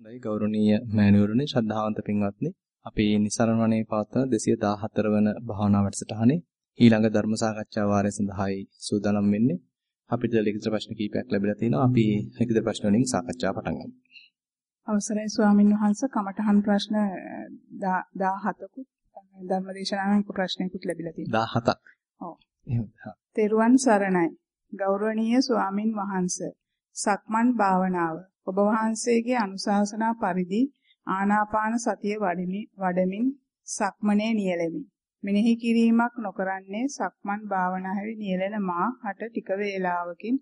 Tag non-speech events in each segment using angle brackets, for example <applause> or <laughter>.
හොඳයි. ගෞරවනීය මෑණිවරුනි ශ්‍රද්ධාවන්ත පින්වත්නි. අපි නිසරණ වනේ පවත්වන 214 වන භාවනා වැඩසටහනේ ඊළඟ ධර්ම සාකච්ඡා වාරය සඳහායි සූදානම් වෙන්නේ. අපිට ලිඛිත ප්‍රශ්න කිහිපයක් ලැබිලා තිනවා අපි ලිඛිත ප්‍රශ්න වලින් සාකච්ඡාව පටන් ගමු. අවසරයි ස්වාමින් වහන්සේ. කමඨහන් ප්‍රශ්න 17කුත් ධර්මදේශනාවෙන් ප්‍රශ්නයකුත් ලැබිලා තියෙනවා. 17ක් ඔව්. එහෙමද තෙරුවන් සරණයි. ගෞරවනීය ස්වාමින් වහන්සේ. සක්මන් භාවනාව ඔබ වහන්සේගේ අනුශාසනා පරිදි ආනාපාන සතිය වඩමින් වඩමින් සක්මනේ නියැලෙමි. මෙනෙහි කිරීමක් නොකරන්නේ සක්මන් භාවනාවේ නියැලෙන මා හට ටික වේලාවකින්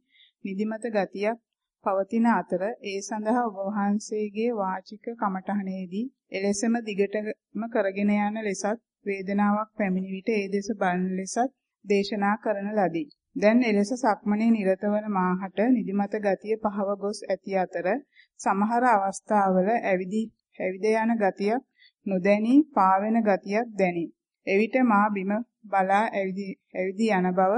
නිදිමත ගතියක් පවතින අතර ඒ සඳහා ඔබ වහන්සේගේ වාචික කමඨහනේදී එලෙසම දිගටම කරගෙන යන ලෙසත් වේදනාවක් පැමිණි විට ඒ දෙස බලන ලෙසත් දේශනා කරන ලදී. දැන් එලෙස සක්මනේ නිරතවන මාහට නිදිමත ගතිය පහව ගොස් ඇති අතර සමහර අවස්ථාවල ඇවිදි ඇවිද යන ගතියක් නොදැනි පාවෙන ගතියක් දැනේ. එවිට මා බිම බලා ඇවිදි ඇවිදි යන බව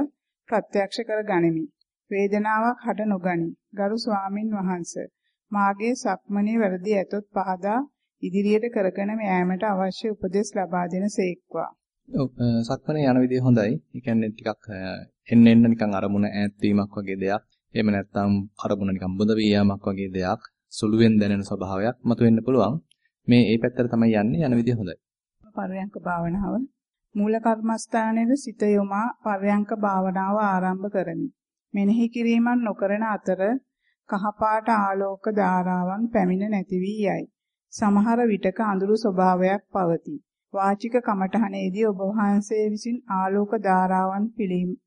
ප්‍රත්‍යක්ෂ කර ගනිමි. වේදනාවක් හට නොගනි. ගරු ස්වාමින් වහන්සේ මාගේ සක්මනේ වැරදි ඇතොත් පහදා ඉදිරියට කරගෙන යෑමට අවශ්‍ය උපදෙස් ලබා දෙන සේක්වා. ඔව් සක්මනේ යන විදිය හොඳයි. ඒ කියන්නේ ටිකක් එන්න එන්න නිකන් අරමුණ ඈත් වීමක් වගේ දෙයක්. එහෙම නැත්නම් අරමුණ නිකන් බොඳ වීයාමක් වගේ දෙයක්. සුළුවෙන් දැනෙන ස්වභාවයක් මතුවෙන්න පුළුවන්. මේ ඒ පැත්තට තමයි යන්නේ යන විදිය හොඳයි. පරයන්ක භාවනාව මූල කර්මස්ථානයේ සිත යොමා පරයන්ක භාවනාව ආරම්භ කරමි. මෙනෙහි කිරීමක් නොකරන අතර කහපාට ආලෝක ධාරාවන් පැමිණ නැති වී යයි. සමහර විටක අඳුරු ස්වභාවයක් පවතී. වාචික කමඨහනේදී ඔබ වහන්සේ විසින් ආලෝක ධාරාවන්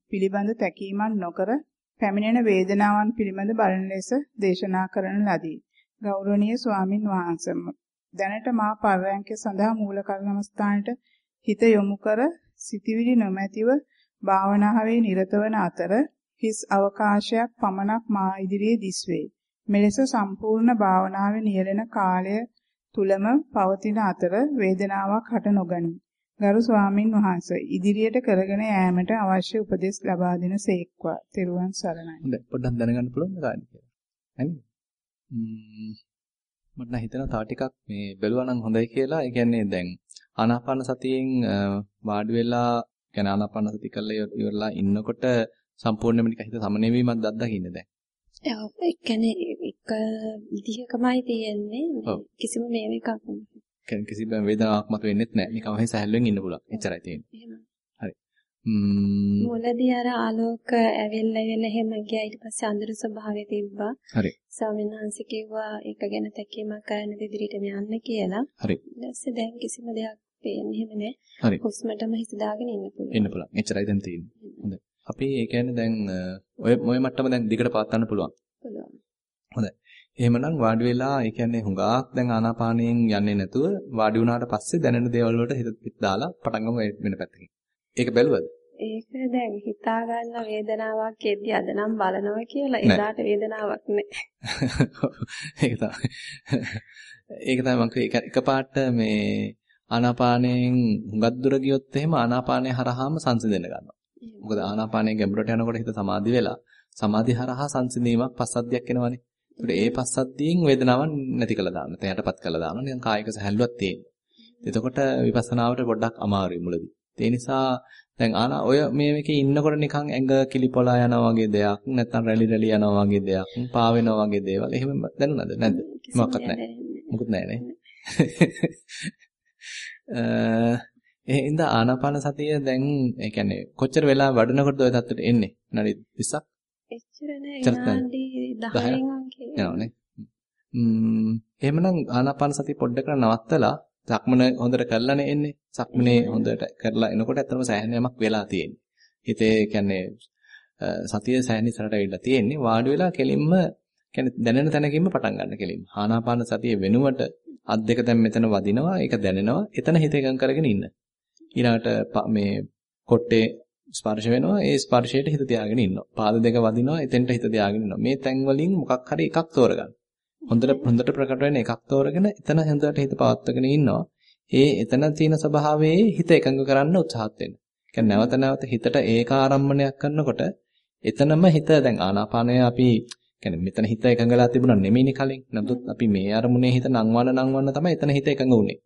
පිළිබඳ තැකීමක් නොකර පැමිණෙන වේදනාවන් පිළිබඳ බලන ලෙස දේශනා කරන ලදී. ගෞරවනීය ස්වාමින් වහන්සේ දැනට මා පරයන්ක සඳහා මූල කර්මස්ථානට හිත යොමු කර සිටිවිලි නොමැතිව භාවනාවේ නිරත වන අතර හිස් අවකාශයක් පමණක් මා ඉදිරියේ දිස්වේ. මෙලෙස සම්පූර්ණ භාවනාවේ නියැලෙන කාලය තුලම පවතින අතර වේදනාවක් හට නොගනී. ගරු ස්වාමින් වහන්සේ ඉදිරියට කරගෙන යාමට අවශ්‍ය උපදෙස් ලබා දෙන සේක්වා. තෙරුවන් සරණයි. හොඳයි. පොඩ්ඩක් දැනගන්න පුළුවන්ද කාණි කියලා? හරි. මට නම් හිතෙනවා තව ටිකක් මේ බැලුවා නම් හොඳයි කියලා. ඒ කියන්නේ දැන් ආනාපාන සතියෙන් වාඩි වෙලා කියන්නේ ආනාපාන සති කරලා ඉවරලා ඉන්නකොට සම්පූර්ණයෙන්ම නිකන් හිත සමනවීමක් දක්දකින්නේ දැන්. ඒ කියන්නේ විදිහකමයි තියෙන්නේ. කිසිම මේ එකක් කියන්නේ කිසි වේදනාවක් මත වෙන්නෙත් නැහැ. නිකන් වහේ සැහැල්ලුවෙන් ඉන්න පුළුවන්. එච්චරයි තියෙන්නේ. හරි. මුලදී අර ආලෝක ඇවිල්ලා ඇවිල්ලා එහෙම ගියා. ඊට පස්සේ අඳුරු ස්වභාවය තිබ්බා. හරි. ස්වාමීන් වහන්සේ කිව්වා ඒක ගැන තැකීමක් කරන්න ඉදිරියටම යන්න කියලා. හරි. ඊට දැන් කිසිම දෙයක් පේන්නේ එහෙම නැහැ. හරි. හුස්මටම හිත දාගෙන ඉන්න පුළුවන්. ඉන්න පුළුවන්. එච්චරයි දැන් තියෙන්නේ. හොඳයි. අපි ඒ කියන්නේ දැන් ඔය ඔය මට්ටම දැන් දිගට පාත්තන්න පුළුවන්. පුළුවන්. හොඳයි. එහෙමනම් වාඩි වෙලා ඒ කියන්නේ හුඟක් දැන් ආනාපානයෙන් යන්නේ නැතුව වාඩි වුණාට පස්සේ දැනෙන දේවල් වලට හිත පිට දාලා පටන් ගමු වෙන පැත්තකින්. ඒක බැලුවද? ඒක දැන් හිතා ගන්න වේදනාවක් එද්දි අද නම් බලනවා කියලා එදාට වේදනාවක් නැහැ. <laughs> ඒක තමයි. <laughs> ඒක තමයි මම කිව්වේ එකපාරට මේ ආනාපානයෙන් හුඟක් දුර ගියොත් එහෙම ආනාපානය හරහාම සංසිඳෙන්න ගන්නවා. මොකද ආනාපානයේ ගැඹුරට යනකොට හිත සමාධි වෙලා සමාධි හරහා සංසිඳීමක් පස්සද්ධියක් එනවනේ. ඒකට ඒ පස්සද්ධියෙන් වේදනාවක් නැති කළා දාන්න. එතනටපත් කළා දාන්න. නිකන් කායික සැහැල්ලුවක් තියෙනවා. එතකොට විපස්සනාවට පොඩ්ඩක් අමාරුයි මුලදී. ඒ නිසා දැන් ආනා ඔය මේ මේකේ ඉන්නකොට නිකන් ඇඟ කිලිපොලා යනවා වගේ දෙයක් නැත්නම් රැලි රැලි යනවා වගේ දෙයක් පා වෙනවා වගේ දේවල් එහෙම දැනුණාද නැද්ද මොකක්වත් නැහැ මොකුත් නැහැ නේ <laughs> ඒ හින්ද ආනාපාන සතිය දැන් ඒ කියන්නේ කොච්චර වෙලා වඩනකොටද ඔය தත්තට එන්නේ? විනාඩි 20ක්? එච්චර නෑ විනාඩි 10න් වගේ. යනවනේ. ම්ම් එහෙමනම් ආනාපාන සතිය පොඩ්ඩක් නවත්තලා සක්මන හොඳට කරලානේ එන්නේ. සක්මනේ හොඳට කරලා එනකොට ඇත්තම සෑහෙනයක් වෙලා තියෙන්නේ. හිතේ කියන්නේ සතිය සෑහෙන ඉස්සරහට ඇවිල්ලා තියෙන්නේ. වාඩි වෙලා කෙලින්ම කියන්නේ දැනෙන තැනකින්ම පටන් ගන්න කෙලින්ම. ආනාපාන සතිය වෙනුවට අත් දෙක දැන් මෙතන වදිනවා. ඒක දැනෙනවා. එතන හිත එකඟ කරගෙන ඉන්න. ඊළඟට මේ කොට්ටේ ස්පර්ශ වෙනවා ඒ ස්පර්ශයට හිත තියාගෙන ඉන්නවා. පාද දෙක වදිනවා එතෙන්ට හිත තියාගෙන ඉන්නවා. මේ තැන් වලින් මොකක් හරි එකක් තෝරගන්න. හොඳට හොඳට ප්‍රකට වෙන එකක් තෝරගෙන එතන හොඳට හිත පවත්වාගෙන ඉන්නවා. ඒ එතන තියෙන ස්වභාවයේ හිත එකඟ කරන්න උත්සාහත් වෙන්න. කියන්නේ නැවත නැවත හිතට ඒක ආරම්භණයක් කරනකොට එතනම හිත දැන් ආනාපානය අපි කියන්නේ මෙතන හිත එකඟලා තිබුණා නෙමෙයිනේ කලින්. නමුත් අපි මේ අරමුණේ හිත නංවන්න නංවන්න තමයි එතන හිත එකඟ වුනේ.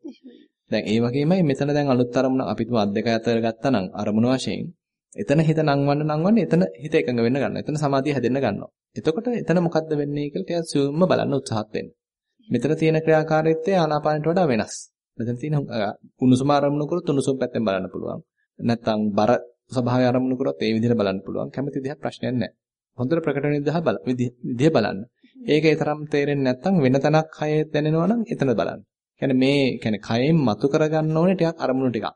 දැන් ඒ වගේමයි මෙතන දැන් අලුත් අරමුණ අපි තුම අත් දෙක අතර ගත්තා නම් අරමුණ වශයෙන් එතන හිත නංවන්න නංවන්න එතන හිත එකඟ වෙන්න ගන්නවා. එතන සමාධිය හැදෙන්න ගන්නවා. එතකොට එතන මොකද්ද වෙන්නේ කියලා ටිකක් සියුම්ම බලන්න උත්සාහත් වෙන්න. මෙතන තියෙන ක්‍රියාකාරීත්වය ආනාපානට වඩා වෙනස්. මෙතන තියෙන උණුසුම අරමුණු කරොත් උණුසුම් පැත්තෙන් බලන්න පුළුවන්. නැත්නම් බර ස්වභාවය අරමුණු කරොත් ඒ විදිහට බලන්න පුළුවන්. කැමති විදිහක් ප්‍රශ්නයක් නැහැ. හොඳට ප්‍රකට වෙන විදිහ බල විදිහ බලන්න. ඒක ඒ තරම් තේරෙන්නේ නැත්නම් වෙන තැනක් කයේ දැනෙනවා නම් එතන බලන්න. කියන්නේ මේ කියන්නේ කයෙන් මතු කරගන්න ඕනේ ටිකක් අරමුණු ටිකක්.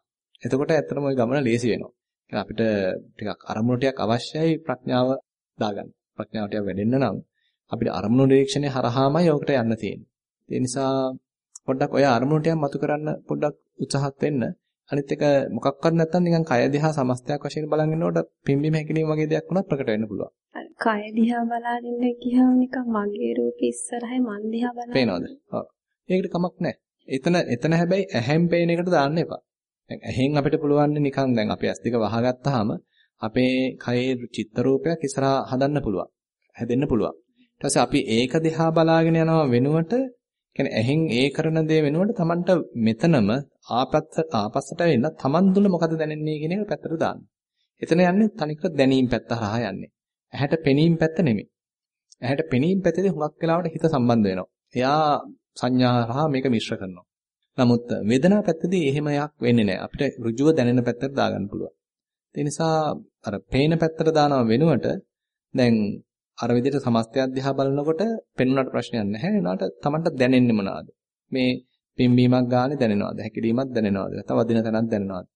එතකොට ඇත්තටම ওই ගමන ලේසි වෙනවා. අපිට ටිකක් අරමුණු ටිකක් අවශ්‍යයි ප්‍රඥාව දාගන්න. ප්‍රඥාව ටිකක් වැඩෙන්න නම් අපිට අරමුණු නිරීක්ෂණය හරහාමයි ඔකට යන්න තියෙන්නේ. ඒ නිසා පොඩ්ඩක් ඔය අරමුණු ටිකක් මතු කරන්න පොඩ්ඩක් උත්සාහත් වෙන්න. අනිත් එක මොකක්වත් නැත්තම් නිකන් කය දිහා සමස්තයක් වශයෙන් බලන් ඉන්නකොට පිම්බීම හැකිලිම වගේ දෙයක් වුණත් ප්‍රකට වෙන්න පුළුවන්. කය දිහා බලාගෙන ඉන්න ගියාම නිකන් මගේ රූපෙ ඉස්සරහයි මන් දිහා බලන. පේනවද? ඔව්. ඒකට කමක් නැහැ. එතන එතන හැබැයි ඇහෙන් පේන එකට දාන්න එපා. දැන් ඇහෙන් අපිට පුළුවන් නිකන් දැන් අපි ඇස් දෙක වහගත්තාම අපේ කයේ චිත්ත රූපයක් ඉස්සරහා හදන්න පුළුවන්. හැදෙන්න පුළුවන්. ඊට පස්සේ අපි ඒක දිහා බලාගෙන යනවා වෙනුවට කියන්නේ ඇහෙන් ඒ කරන දේ වෙනුවට Tamanට මෙතනම ආපත්ත ආපස්සට වෙන්න Taman තුල මොකද දැනෙන්නේ කියන එක පැත්තට දාන්න. එතන යන්නේ තනිකර දැනීම් පැත්ත හරහා යන්නේ. ඇහැට පෙනීම් පැත්ත නෙමෙයි. ඇහැට පෙනීම් පැත්තේදී හුඟක් වෙලාවට හිත සම්බන්ධ වෙනවා. එයා සංඥා හරහා මේක මිශ්‍ර කරනවා. නමුත් වේදනා පැත්තේදී එහෙම යක් වෙන්නේ නැහැ. අපිට ඍජුව දැනෙන පැත්තට දාගන්න පුළුවන්. ඒ නිසා අර පේන පැත්තට දානව වෙනුවට දැන් අර විදිහට සමස්තය දිහා බලනකොට පෙනුනට ප්‍රශ්නයක් නැහැ. උනාට Tamanට දැනෙන්නේ මොනවද? මේ පිම්බීමක් ගානේ දැනෙනවද? හැකිලීමක් දැනෙනවද? නැත්නම් වදින තැනක් දැනෙනවද?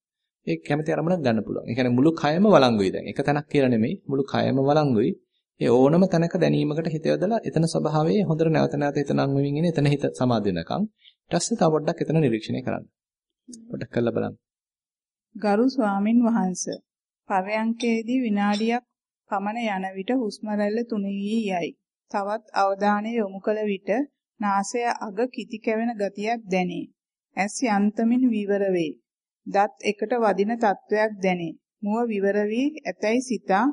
ඒ කැමැති අරමුණක් ගන්න පුළුවන්. ඒ කියන්නේ මුළු කයම වළංගුයි දැන්. එක තැනක් කියලා නෙමෙයි මුළු කයම වළංගුයි. ඒ ඕනම තැනක දැනීමකට හිත යොදලා එතන ස්වභාවයේ හොඳට නැවත නැවත හිත නම් වෙමින් ඉන්නේ එතන හිත සමාධි වෙනකම්. ඊට පස්සේ තව පොඩ්ඩක් එතන නිරීක්ෂණය කරන්න. පොඩ්ඩක් කරලා බලන්න. ගරු ස්වාමින් වහන්සේ පරයන්කේදී විනාඩියක් පමණ යන විට හුස්ම රැල්ල තුනී යයි. තවත් අවධානය යොමු කළ විට නාසය අග කිති කැවෙන ගතියක් දැනේ. ඇස් යන්තමින් විවර වේ. දත් එකට වදින තත්වයක් දැනේ. මුව විවර වී ඇතැයි සිතා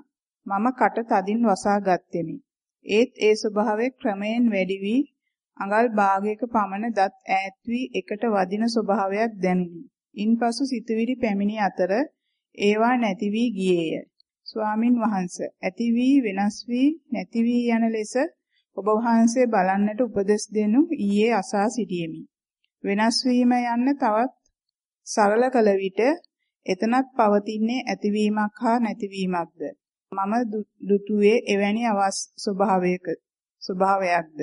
මම කට තදින් වසා ගත්ෙමි. ඒත් ඒ ස්වභාවය ක්‍රමයෙන් වැඩි වී අඟල් භාගයක පමණ දත් ඈත් වී එකට වදින ස්වභාවයක් දැනුනි. ඉන්පසු සිතුවිලි පැමිණි අතර ඒවා නැති වී ගියේය. ස්වාමින් වහන්සේ ඇති වී වෙනස් වී නැති වී යන ලෙස ඔබ වහන්සේ බලන්නට උපදෙස් දෙනු ඊයේ අසා සිටියෙමි. වෙනස් වීම යන්න තවත් සරල කළ විට එතනත් පවතින්නේ ඇතිවීමක් හා නැතිවීමක්ද. මම දුටුවේ එවැනි අවස් ස්වභාවයක ස්වභාවයක්ද.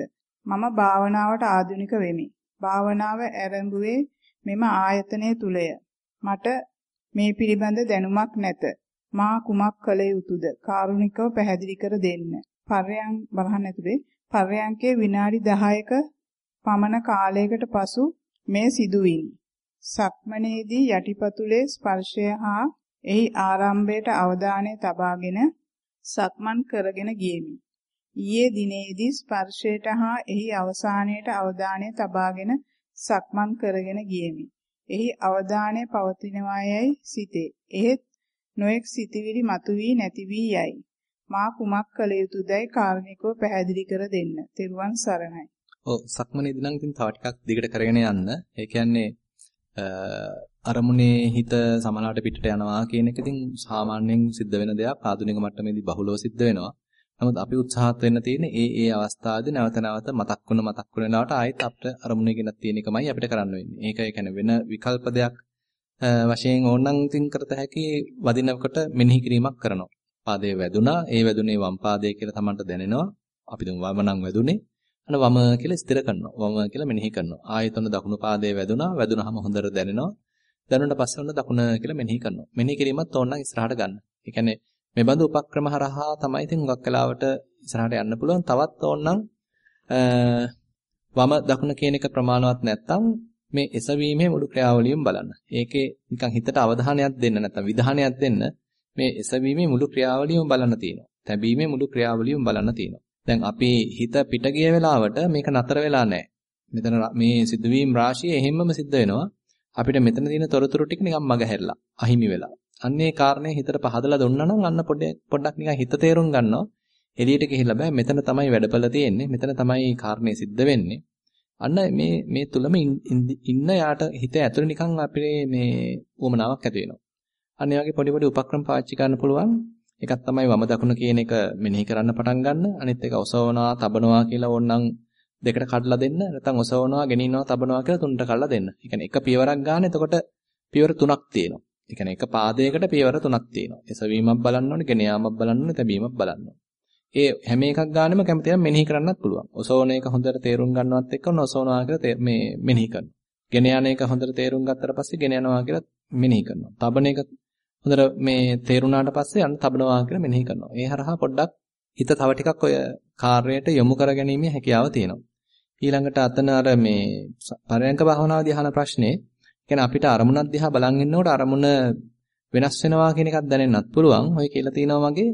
මම භාවනාවට ආධුනික වෙමි. භාවනාව ආරම්භුවේ මෙම ආයතනය තුලය. මට මේ පිළිබඳ දැනුමක් නැත. මා කුමක් කළ යුතුද? කාරුණිකව පැහැදිලි කර දෙන්න. පර්යං බලහන් ඇතුලේ පර්යංකේ විනාඩි 10ක පමණ කාලයකට පසු මේ සිදුවිනි. සක්මනේදී යටිපතුලේ ස්පර්ශය හා එහි ආරම්භයට අවධානය තබාගෙන සක්මන් කරගෙන ගියෙමි. ඊයේ දිනේදී ස්පර්ශයට හා එහි අවසානයට අවධානය තබාගෙන සක්මන් කරගෙන ගියෙමි. එහි අවධානය පවතිනවායයි සිතේ. එහෙත් නොඑක් සිතිවිලි මතුවී නැති වී යයි. මා කුමක් කළ යුතුදයි කාරණිකව පැහැදිලි කර දෙන්න. තෙරුවන් සරණයි. ඔව් සක්මනේදී නම් ඉතින් තව ටිකක් දිගට කරගෙන යන්න. ඒ කියන්නේ අරමුණේ හිත සමලාට පිටට යනවා කියන එක ඉතින් සාමාන්‍යයෙන් සිද්ධ වෙන දෙයක්. ආධුනික මට්ටමේදී බහුලව සිද්ධ වෙනවා. නමුත් අපි උත්සාහත් වෙන්න තියෙන්නේ ඒ ඒ අවස්ථාවේදී නැවත නැවත මතක් වුණ මතක් වුණ වෙලාවට ආයෙත් අපිට අරමුණේ ගෙනත් තියෙන එකමයි අපිට කරන්න වෙන්නේ. ඒක ඒ කියන්නේ වෙන විකල්ප දෙයක් වශයෙන් ඕනනම් ඉතින් කරත හැකි වදිනකොට මෙනෙහි කිරීමක් කරනවා. පාදයේ වැදුනා, ඒ වැදුනේ වම් පාදයේ කියලා Tamanට දැනෙනවා. අපි දුම් වම නම් වැදුනේ. අන වම කියලා ස්ථිර කරනවා. වම කියලා මෙනෙහි කරනවා. ආයතන දකුණු පාදයේ වැදුනා, වැදුනහම හොඳට දැනෙනවා. දැනුණට පස්සේ ඔන්න දකුණ කියලා මෙනෙහි කරනවා. මෙනෙහි කිරීමත් ඕනනම් ඉස්සරහට ගන්න. ඒ කියන්නේ මේ බඳු උපක්‍රම හරහා තමයි ඉතින් හුඟක් වෙලාවට ඉස්සරහට යන්න පුළුවන්. තවත් ඕනනම් වම දකුණ කියන එක ප්‍රමාණවත් නැත්නම් මේ එසවීමේ මුළු ක්‍රියාවලියම බලන්න. ඒකේ නිකන් හිතට අවධානයක් දෙන්න නැත්නම් විධානයක් දෙන්න මේ එසවීමේ මුළු ක්‍රියාවලියම බලන්න තියෙනවා. තැබීමේ මුළු ක්‍රියාවලියම බලන්න තියෙනවා. දැන් අපි හිත පිට ගිය වෙලාවට මේක නතර වෙලා නැහැ. මෙතන මේ සිදුවීම් රාශිය එහෙම්මම සිද්ධ වෙනවා. අපිට මෙතන තියෙන තොරතුරු ටික නිකන් මගහැරලා අහිමි වෙලා. අන්නේ කාරණේ හිතට පහදලා දුන්නා නම් අන්න පොඩ්ඩක් නිකන් හිත තේරුම් ගන්නවා. එළියට ගිහිල්ලා බෑ මෙතන තමයි වැඩපළ තියෙන්නේ. මෙතන තමයි කාරණේ සිද්ධ වෙන්නේ. අන්න මේ මේ තුලම ඉන්න යාට හිත ඇතුලේ නිකන් අපේ මේ උවමනාවක් ඇති වෙනවා. අන්න වගේ පොඩි පොඩි උපක්‍රම පාවිච්චි කරන්න පුළුවන්. එකක් තමයි වම දකුණ කියන එක මෙනෙහි කරන්න පටන් ගන්න. අනිත් එක ඔසවනවා, තබනවා කියලා ඕනනම් දෙකට කඩලා දෙන්න. නැත්නම් ඔසවනවා, ගෙනියනවා, තබනවා කියලා තුනට කඩලා දෙන්න. ඒ කියන්නේ එක පියවරක් ගන්න. එතකොට පියවර තුනක් තියෙනවා. ඒ කියන්නේ එක පාදයකට පියවර තුනක් තියෙනවා. එසවීමක් බලන්න ඕනේ, ගෙන යාමක් බලන්න ඕනේ, තැබීමක් බලන්න ඕනේ. ඒ හැම එකක් ගානෙම කැමති නම් මෙනෙහි කරන්නත් පුළුවන්. ඔසවන එක හොඳට තේරුම් ගන්නවත් එක්ක ඔසවනවා කියලා මේ මෙනෙහි කරනවා. ගෙන යන එක හොඳට තේරුම් ගත්තට පස්සේ ගෙන යනවා කියලා මෙනෙහි කරනවා. තබන එක හොඳට මේ තේරුණාට පස්සේ අන්න තබනවා කියලා මෙනෙහි කරනවා. ඒ හරහා පොඩ්ඩක් හිත තව ටිකක් ඔය කාර්යයට යොමු කරගැනීමේ හැකියාව තියෙනවා. ඊළඟට අතන අර මේ පරයන්ක භාවනාවදී අහන ප්‍රශ්නේ කියන්නේ අපිට අරමුණක් දිහා බලන් ඉන්නකොට අරමුණ වෙනස් වෙනවා කියන එකක් දැනෙන්නත් පුළුවන්. ඔය කියලා තිනවා වගේ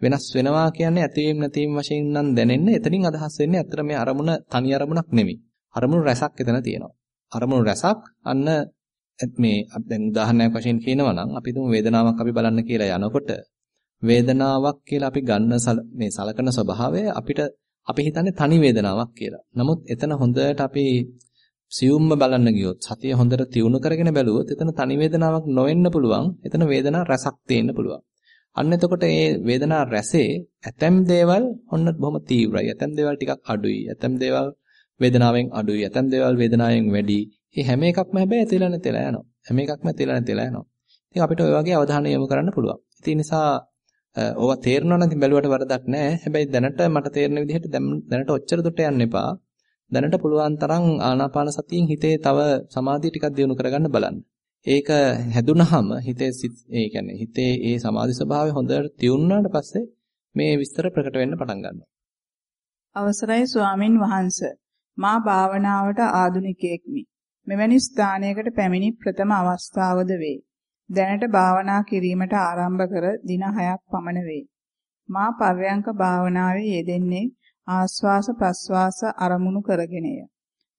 වෙනස් වෙනවා කියන්නේ ඇතිවීම නැතිවීම වශයෙන් නම් දැනෙන්නේ. එතනින් අදහස් වෙන්නේ ඇත්තට මේ අරමුණ තනි අරමුණක් නෙමෙයි. අරමුණු රැසක් එතන තියෙනවා. අරමුණු රැසක් අන්න මේ දැන් උදාහරණයක් වශයෙන් කියනවා නම් අපි තුමු වේදනාවක් අපි බලන්න කියලා යනකොට වේදනාවක් කියලා අපි ගන්න මේ සලකන ස්වභාවය අපිට අපි හිතන්නේ තනි වේදනාවක් කියලා. නමුත් එතන හොඳට අපි සියුම්ම බලන්න ගියොත් සතිය හොඳට තියුණු කරගෙන බැලුවොත් එතන තනි වේදනාවක් නොවෙන්න පුළුවන්. එතන වේදනා රසක් තියෙන්න පුළුවන්. අන්න එතකොට මේ වේදනා රැසේ ඇතැම් දේවල් ඔන්න බොහොම තීව්‍රයි. ඇතැම් දේවල් ටිකක් අඩුයි. ඇතැම් දේවල් වේදනාවෙන් අඩුයි. ඇතැම් දේවල් වේදනාවෙන් වැඩි. මේ හැම එකක්ම හැබැයි ඇතිලා නැතිලා යනවා. හැම එකක්ම ඇතිලා නැතිලා යනවා. ඉතින් අපිට ওই වගේ අවධානය යොමු කරන්න පුළුවන්. ඉතින් නිසා ඕවා තේරෙනවා නම් බැලුවට වරදක් නැහැ. හැබැයි දැනට මට තේරෙන විදිහට දැනට ඔච්චර දුරට යන්න එපා. දැනට පුළුවන් තරම් ආනාපාන සතියෙන් හිතේ තව සමාධිය ටිකක් දියුණු කරගන්න බලන්න. ඒක හැදුනහම හිතේ ඒ කියන්නේ හිතේ ඒ සමාධි ස්වභාවය හොඳට තියුණාට පස්සේ මේ විස්තර ප්‍රකට වෙන්න පටන් ගන්නවා. අවසරයි ස්වාමින් වහන්සේ. මා භාවනාවට ආධුනිකයෙක්මි. මෙවැනි ස්ථානයකට පැමිණි ප්‍රථම අවස්ථාවද වේ. දැනට භාවනා කිරීමට ආරම්භ කර දින 6ක් පමණ වේ. මා පර්යංක භාවනාවේ යෙදෙන්නේ ආස්වාස ප්‍රස්වාස අරමුණු කරගෙනය.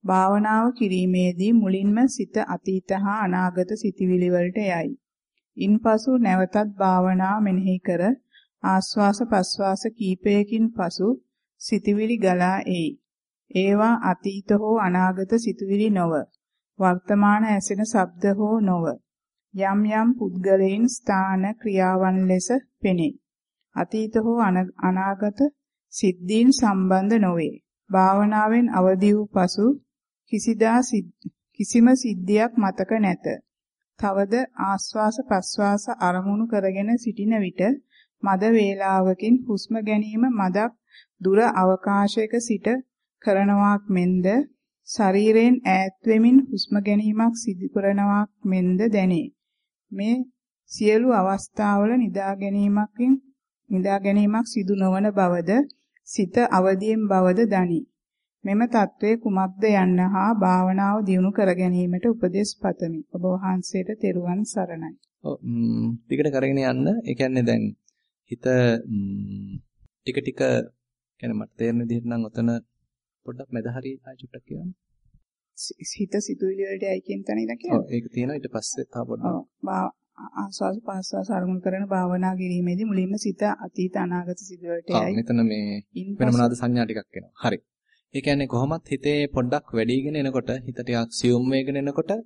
භාවනාව කිරීමේදී මුලින්ම සිත අතීත හා අනාගත සිතිවිලි වලට යයි. ඉන්පසු නැවතත් භාවනා මෙනෙහි කර ආස්වාස ප්‍රස්වාස කීපයකින් පසු සිතිවිලි ගලා එයි. ඒවා අතීත හෝ අනාගත සිතුවිලි නොව වර්තමාන ඇසෙන ශබ්ද හෝ නොව යම් යම් පුද්ගලයන් ස්ථාන ක්‍රියාවන් ලෙස පෙනේ. අතීත හෝ අනාගත සිද්ධීන් සම්බන්ධ නොවේ. භාවනාවෙන් අවදි වූ පසු කිසිදා කිසිම සිද්ධියක් මතක නැත. තවද ආස්වාස ප්‍රස්වාස අරමුණු කරගෙන සිටින විට මද වේලාවකින් හුස්ම ගැනීම මදක් දුර අවකාශයක සිට කරනවාක් මෙන්ද ශරීරයෙන් ඈත් වෙමින් හුස්ම ගැනීමක් සිදු කරනවාක් මෙන්ද දැනේ. මේ සියලු අවස්ථාවල නිදා ගැනීමකින් නිදා ගැනීමක් සිදු නොවන බවද සිත අවදියෙන් බවද දනී. මෙම తත්වයේ කුමක්ද යන්න හා භාවනාව දියුණු කර ගැනීමට උපදෙස් පතමි. ඔබ වහන්සේට තෙරුවන් සරණයි. ඔව් ටිකට කරගෙන යන්න. ඒ කියන්නේ දැන් හිත ටික ටික කියන්නේ මට තේරෙන විදිහට නම් ඔතන පොඩ්ඩක් මැද හරි ආයෙ චුට්ටක් කියන්න. හිත සිතුවිලි වලට යයි කියන තැන ඉඳන් කියන්නේ. ඔව් ඒක තියෙනවා ඊට පස්සේ තව පොඩ්ඩක්. ආස්වාද පාස්වාස අරමුණු කරන භාවනා කිරීමේදී මුලින්ම සිත අතීත අනාගත සිදුවලට යයි. ඔව් මෙතන මේ වෙන මොනවාද සංඥා ටිකක් එනවා. හරි. ඒ කියන්නේ කොහොමත් හිතේ පොඩ්ඩක් වැඩිගෙන එනකොට හිත ටිකක් සියුම් වෙගෙන එනකොට ඒ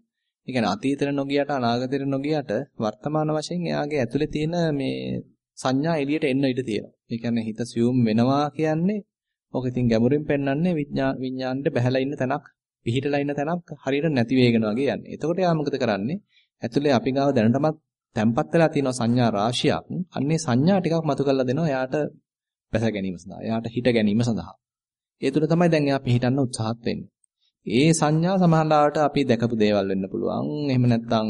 කියන්නේ අතීතෙට නොගියට අනාගතෙට නොගියට වර්තමාන වශයෙන් එයාගේ ඇතුලේ තියෙන මේ සංඥා එළියට එන්න ඉඩ තියෙනවා. ඒ කියන්නේ හිත සියුම් වෙනවා කියන්නේ ඔක ඉතින් ගැඹුරින් පෙන්වන්නේ විඥාණයට බහැලා ඉන්න තැනක් පිහිටලා ඉන්න තැනක් හරියට නැති වෙගෙන වගේ යන්නේ. එතකොට එයා මොකද කරන්නේ? ඇතුලේ අපි ගාව දැනටමත් තැම්පත් වෙලා තියෙන සංඥා රාශියක්. අන්නේ සංඥා ටිකක් මතු කරලා දෙනවා එයාට බැස ගැනීම සඳහා. එයාට හිට ගැනීම සඳහා. ඒ තුන තමයි දැන් එයා පිළිටන්න උත්සාහත් වෙන්නේ. ඒ සංඥා සමහරවිට අපි දැකපු දේවල් වෙන්න පුළුවන්. එහෙම නැත්නම්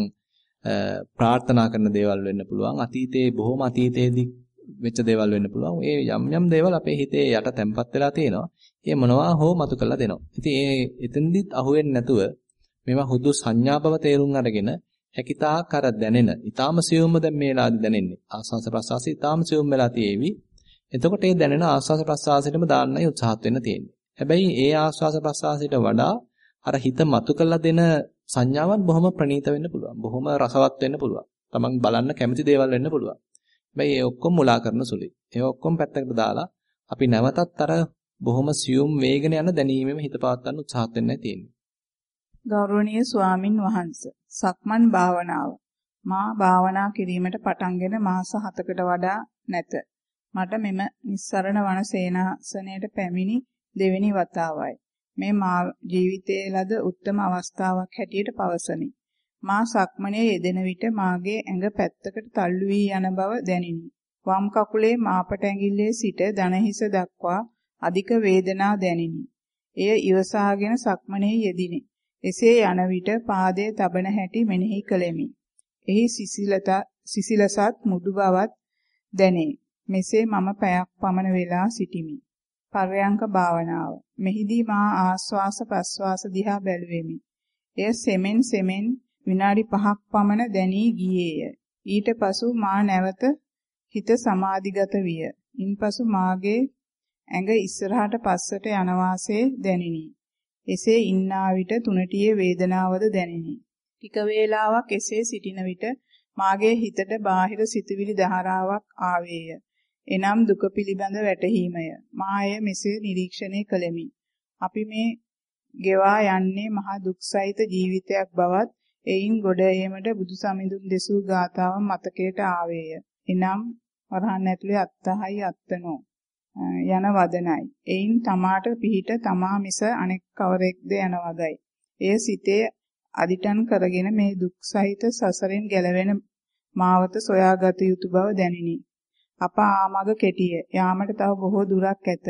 ප්‍රාර්ථනා කරන දේවල් වෙන්න පුළුවන්. අතීතයේ බොහොම අතීතයේදී වෙච්ච දේවල් වෙන්න පුළුවන්. ඒ යම් යම් දේවල් අපේ හිතේ යට තැම්පත් වෙලා තියෙනවා. ඒ මොනවා හෝ මතු කරලා දෙනවා. ඉතින් ඒ එතෙන්දිත් අහුවෙන්නේ නැතුව මේවා හුදු සංඥා බව තේරුම් අරගෙන හැකිතාක් අර දැනෙන, ඊටාම සියුම්ම දැන් මේලාදී දැනෙන්නේ. ආස්වාස ප්‍රසවාසී ඊටාම සියුම් වෙලා තියෙවි. එතකොට ඒ දැනෙන ආස්වාස ප්‍රසආසයටම දාන්නයි උත්සාහත් වෙන්න තියෙන්නේ. හැබැයි ඒ ආස්වාස ප්‍රසආසයට වඩා අර හිත මතු කරලා දෙන සංඥාවන් බොහොම ප්‍රණීත වෙන්න පුළුවන්. බොහොම රසවත් වෙන්න පුළුවන්. තමන් බලන්න කැමති දේවල් වෙන්න පුළුවන්. හැබැයි ඒ ඔක්කොම මුලා කරන සුළුයි. ඒ ඔක්කොම පැත්තකට දාලා අපි නැවතත් අර බොහොම සියුම් වේගන යන දැනීමෙම හිත පවත්වන්න උත්සාහත් වෙන්නයි තියෙන්නේ. ගෞරවනීය ස්වාමින් වහන්සේ සක්මන් භාවනාව මා භාවනා කිරීමට පටන්ගෙන මාස 7කට වඩා නැත. මට මෙම නිස්සරණ වන සේනාසනයට පැමිණි දෙවෙනි වතාවයි. මේ මා ජීවිතයේ ලද උත්තම අවස්ථාවක් හැටියට පවසමි. මා සක්මනේ යෙදෙන විට මාගේ ඇඟ පැත්තකට තල්ලු වී යන බව දැනිනි. වම් කකුලේ මාපට ඇඟිල්ලේ සිට දණහිස දක්වා අධික වේදනා දැනිනි. එය ඉවසාගෙන සක්මනේ යෙදිනි. එසේ යන විට පාදයේ තබන හැටි මෙනෙහි කළෙමි. එහි සිසිලත සිසිලසත් මුදු බවත් දැනේ. මෙසේ මම පැයක් පමණ වෙලා සිටිමි. පර්යංක භාවනාව. මෙහිදී මා ආස්වාස ප්‍රස්වාස දිහා බැලුවෙමි. එය සෙමෙන් සෙමෙන් විනාඩි 5ක් පමණ දැනී ගියේය. ඊට පසු මා නැවත හිත සමාධිගත විය. ඉන්පසු මාගේ ඇඟ ඉස්සරහට පස්සට යන වාසේ දැනිනි. එසේ ඉන්නා විට තුනටියේ වේදනාවද දැනිනි. ටික වේලාවක් එසේ සිටින විට මාගේ හිතට බාහිර සිතුවිලි දහරාවක් ආවේය. එනම් දුක පිළිබඳ වැටහීමය. මාය මෙසේ නිරීක්ෂණය කළෙමි. අපි මේ ගෙවා යන්නේ මහා දුක්සහිත ජීවිතයක් බවත් එයින් ගොඩ ඒමට බුදු සමිඳුන් දෙසූ ගාතාව මතකයට ආවේය. එනම් වරහන් ඇතුලේ අත්තහයි අත්තනෝ යන වදනයි. එයින් තමාට පිහිට තමා මිස අනෙක් කවරෙක්ද යන වදයි. එය සිතේ අදිටන් කරගෙන මේ දුක් සහිත සසරෙන් ගැලවෙන මාවත සොයාගත යුතු බව දැනිනි. අප ආමග කෙටිය. යාමට තව බොහෝ දුරක් ඇත.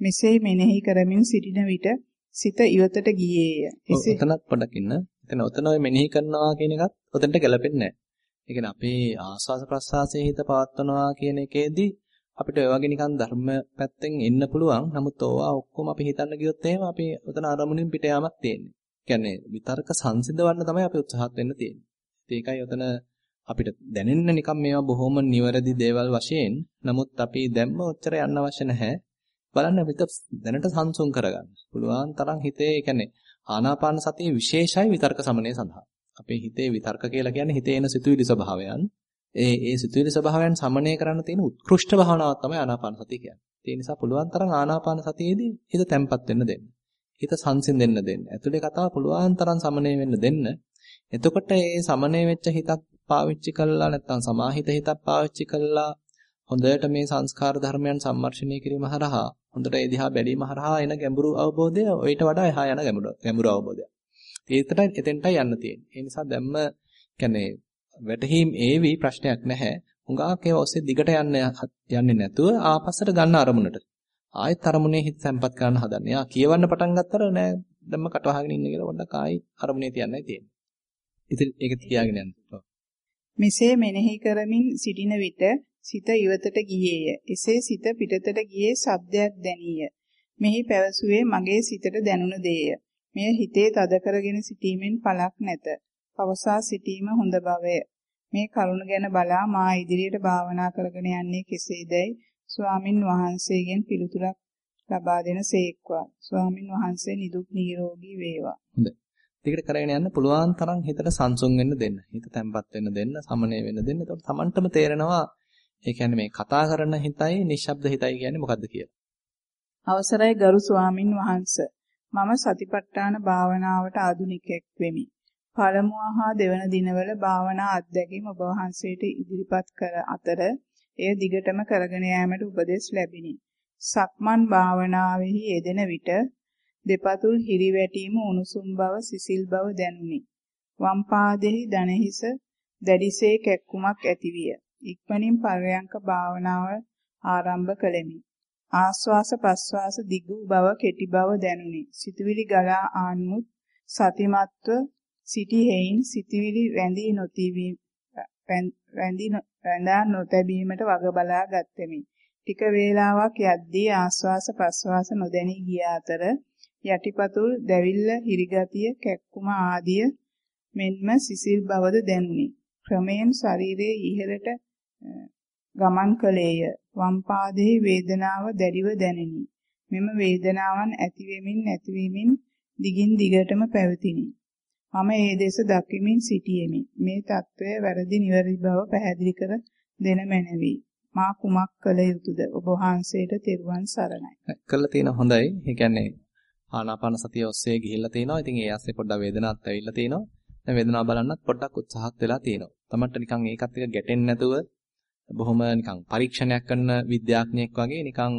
මෙසේ මෙනෙහි කරමින් සිටින විට සිත ඉවතට ගියේය. එතනත් පොඩක් ඉන්න. එතන ඔතන ඔය මෙනෙහි කරනවා කියන එකත් ඔතනට ගැලපෙන්නේ නැහැ. ඒ කියන්නේ අපේ ආස්වාස ප්‍රස්වාසයේ හිත පවත්වනවා කියන එකේදී අපිට ඔය වගේ නිකන් ධර්ම පැත්තෙන් එන්න පුළුවන්. නමුත් ඕවා ඔක්කොම අපි හිතන්න ගියොත් එහෙම අපි උතන අරමුණින් පිට යාමක් තියෙන්නේ. කියන්නේ විතර්ක සංසිඳවන්න තමයි අපි උත්සාහත් වෙන්න තියෙන්නේ. ඒකයි උතන අපිට දැනෙන්න නිකන් මේවා බොහොම නිවැරදි දේවල් වශයෙන්. නමුත් අපි දැම්ම ඔච්චර යන්න අවශ්‍ය නැහැ. බලන්න අපිට දැනට සංසුන් කරගන්න. පුළුවන් තරම් හිතේ කියන්නේ ආනාපාන සතිය විශේෂයි විතර්ක සමනය සඳහා. අපේ හිතේ විතර්ක කියලා කියන්නේ හිතේ එන සිතුවිලි ස්වභාවයන්. ඒ ඒ සිතුවිලි ස්වභාවයන් සමනය කරන්න තියෙන උත්කෘෂ්ඨ භාවනාවක් තමයි ආනාපාන සතිය කියන්නේ. ඒ නිසා පුළුවන් තරම් ආනාපාන සතියේදී හිත තැම්පත් වෙන්න දෙන්න. හිත සංසිඳෙන්න දෙන්න. ඇතුලේ කතාව පුළුවන් තරම් සමනය වෙන්න දෙන්න. එතකොට මේ සමනය වෙච්ච හිතක් පාවිච්චි කළා නැත්නම් සමාහිත හිතක් පාවිච්චි කළා හොඳට මේ සංස්කාර ධර්මයන් සම්මර්ෂණය කිරීම හරහා හොඳට ඒ දිහා බැලීම හරහා එන ගැඹුරු අවබෝධය ඔయిత වඩා එහා යන ගැඹුරු ගැඹුරු අවබෝධයක්. ඒතරයි එතෙන්ටයි යන්න තියෙන්නේ. ඒ නිසා දැම්ම කියන්නේ වැටහීම් ඒවි ප්‍රශ්නයක් නැහැ. හුඟක් ඒවා ඔස්සේ දිගට යන්න යන්නේ නැතුව ආපස්සට ගන්න අරමුණට. ආයෙත් අරමුණේ හිත සම්පත් කරන්න හදන්නේ. ආ කියවන්න පටන් ගත්තර නෑ දැම්ම කටවහගෙන ඉන්න කියලා පොඩ්ඩක් ආයි අරමුණේ තියන්නයි තියෙන්නේ. ඉතින් ඒක තියාගෙන යන්න. මෙසේ මෙනෙහි කරමින් සිටින විට සිත ඉවතට ගියේය. එසේ සිත පිටතට ගියේ ශබ්දයක් දැනීය. මෙහි පැවසුවේ මගේ සිතට දැනුණ දේය. මෙය හිතේ තද කරගෙන සිටීමෙන් පළක් නැත. පවසා සිටීම හොඳ බවය. මේ කරුණ ගැන බලා මා ඉදිරියට භාවනා කරගෙන යන්නේ කෙසේදයි ස්වාමින් වහන්සේගෙන් පිළිතුරක් ලබා දෙන සේක්වා. ස්වාමින් වහන්සේ නිදුක් නිරෝගී වේවා. හොඳයි. ටිකට කරගෙන යන්න පුළුවන් තරම් හිතට සංසුන් වෙන්න දෙන්න. හිත තැම්පත් වෙන්න දෙන්න, සමනය වෙන්න දෙන්න. එතකොට Tamanටම තේරෙනවා ඒ කියන්නේ මේ කතා කරන හිතයි, නිශ්ශබ්ද හිතයි කියන්නේ මොකද්ද කියලා. අවසරයි ගරු ස්වාමින් වහන්සේ. මම සතිපට්ඨාන භාවනාවට ආධුනිකෙක් වෙමි. පළමුව හා දෙවන දිනවල භාවනා අත්දැකීම් ඔබ වහන්සේට ඉදිරිපත් කර අතර එය දිගටම කරගෙන යාමට උපදෙස් ලැබිනි. සක්මන් භාවනාවෙහි යෙදෙන විට දෙපතුල් හිරිවැටීම උණුසුම් බව සිසිල් බව දැනුනි. වම් පාදෙහි දණහිස දැඩිසේ කැක්කුමක් ඇතිවිය. ඉක්මනින් පරයන්ක භාවනාව ආරම්භ කළෙමි. ආස්වාස ප්‍රස්වාස දිගු බව කෙටි බව දැනුනි. සිතුවිලි ගලා ආන්මුත් සතිමත්ව සිටි හේයින් සිතුවිලි වැඳී නොතිවි වැඳී වැඳා නොතැබීමට වග බලා ගත්ෙමි. ටික වේලාවක් යද්දී ආස්වාස ප්‍රස්වාස නොදැනී ගිය අතර යටිපතුල් දැවිල්ල හිරිගතිය කැක්කුම ආදිය මෙන්ම සිසිල් බවද දැනුනි. ක්‍රමයෙන් ශරීරයේ ඉහළට ගමන් කළේය. වම් පාදයේ වේදනාව දැඩිව දැනිනි. මෙම වේදනාවන් ඇති වෙමින් නැති වෙමින් දිගින් දිගටම පැවතිනි. මම ඒ දෙස දකිමින් සිටියෙමි. මේ తත්වය වැරදි නිවැරදි බව පැහැදිලි කර දෙන මැනවි. මා කුමක් කළ යුතුද? ඔබ වහන්සේට තෙරුවන් සරණයි. කළා තියෙන හොඳයි. ඒ කියන්නේ ආනාපාන සතිය ඔස්සේ ගිහිල්ලා තිනවා. ඉතින් ඒ ඇස්සේ පොඩ්ඩක් වේදනාවක් ඇවිල්ලා තිනවා. දැන් වේදනාව බලන්නත් පොඩ්ඩක් උත්සාහත් වෙලා තියෙනවා. තමන්ට නිකන් ඒකත් එක්ක ගැටෙන්නේ නැතුව බොහොම නිකන් පරීක්ෂණයක් කරන විද්‍යාඥයෙක් වගේ නිකන්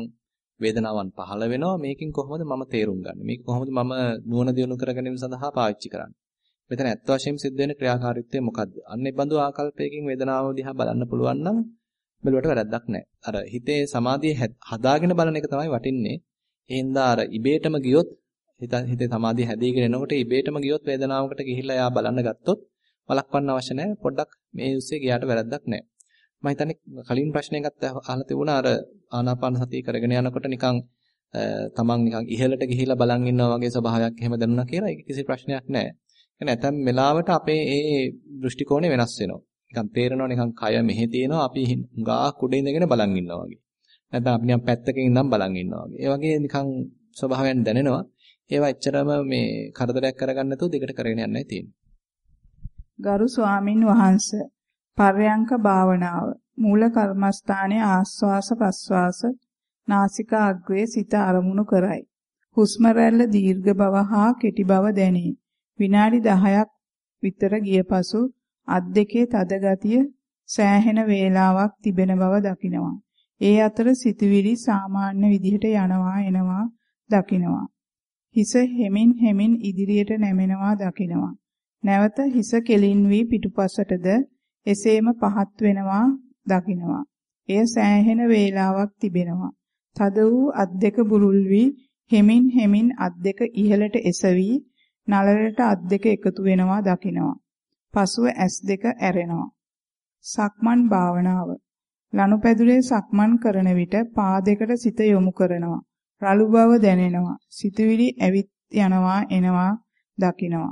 වේදනාවන් පහළ වෙනවා මේකෙන් කොහොමද මම තේරුම් ගන්න මේක කොහොමද මම නුවණ දියුණු කර ගැනීම සඳහා පාවිච්චි කරන්නේ මෙතන ඇත්ත වශයෙන්ම සිද්ධ වෙන ක්‍රියාකාරීත්වය මොකද්ද? අන්නේ බඳු ආකල්පයකින් වේදනාව දිහා බලන්න පුළුවන් නම් මෙලොවට වැරද්දක් නැහැ අර හිතේ සමාධිය හදාගෙන බලන එක තමයි වටින්නේ. එහෙනම් අර ඉබේටම ගියොත් හිත හිතේ සමාධිය හැදීගෙන එනකොට ඉබේටම ගියොත් වේදනාවකට ගිහිල්ලා යා බලන්න ගත්තොත් වළක්වන්න අවශ්‍ය නැහැ පොඩ්ඩක් මේ උස්සේ ගියාට වැරද්දක් නැහැ මම හිතන්නේ කලින් ප්‍රශ්නයකට අහලා තිබුණා. අර ආනාපාන සතිය කරගෙන යනකොට නිකන් තමන් නිකන් ඉහළට ගිහිලා බලන් ඉන්නවා වගේ ස්වභාවයක් එහෙම දැනුණා කියලා. ඒක කිසි ප්‍රශ්නයක් නැහැ. يعني ඇතම් වෙලාවට අපේ ඒ දෘෂ්ටි කෝණය වෙනස් වෙනවා. නිකන් තේරෙනවා නිකන් කය මෙහෙ තියෙනවා අපි හුඟා කුඩ ඉඳගෙන බලන් ඉන්නවා වගේ. නැත්නම් අපි නිකන් පැත්තකින් ඉඳන් බලන් ඉන්නවා වගේ. ඒ වගේ නිකන් ස්වභාවයන් දැනෙනවා. ඒවා එච්චරම මේ කරදරයක් කරගන්න නැතුව දිගට කරගෙන යන්නයි තියෙන්නේ. ගරු ස්වාමින් වහන්සේ පර්යංක භාවනාව මූල කර්මස්ථානයේ ආස්වාස ප්‍රස්වාස නාසිකා අග්‍රයේ සිත අරමුණු කරයි. හුස්ම රැල්ල දීර්ඝ බව හා කෙටි බව දැනේ. විනාඩි 10ක් විතර ගිය පසු අත් දෙකේ තද ගතිය සෑහෙන වේලාවක් තිබෙන බව දකිනවා. ඒ අතර සිතුවිලි සාමාන්‍ය විදිහට යනවා එනවා දකිනවා. හිස හෙමින් හෙමින් ඉදිරියට නැමෙනවා දකිනවා. නැවත හිස කෙලින් වී පිටුපසටද එසේම පහත් වෙනවා දකිනවා. එය සෑහෙන වේලාවක් තිබෙනවා. තද වූ අත් දෙක බුරුල් වී හෙමින් හෙමින් අත් දෙක ඉහළට එසවි නළලට අත් දෙක එකතු වෙනවා දකිනවා. පසුව ඇස් දෙක ඇරෙනවා. සක්මන් භාවනාව. ලනුපැදුරේ සක්මන් කරන විට පාදයකට සිත යොමු කරනවා. රළු බව දැනෙනවා. සිතුවිලි ඇවිත් යනවා එනවා දකිනවා.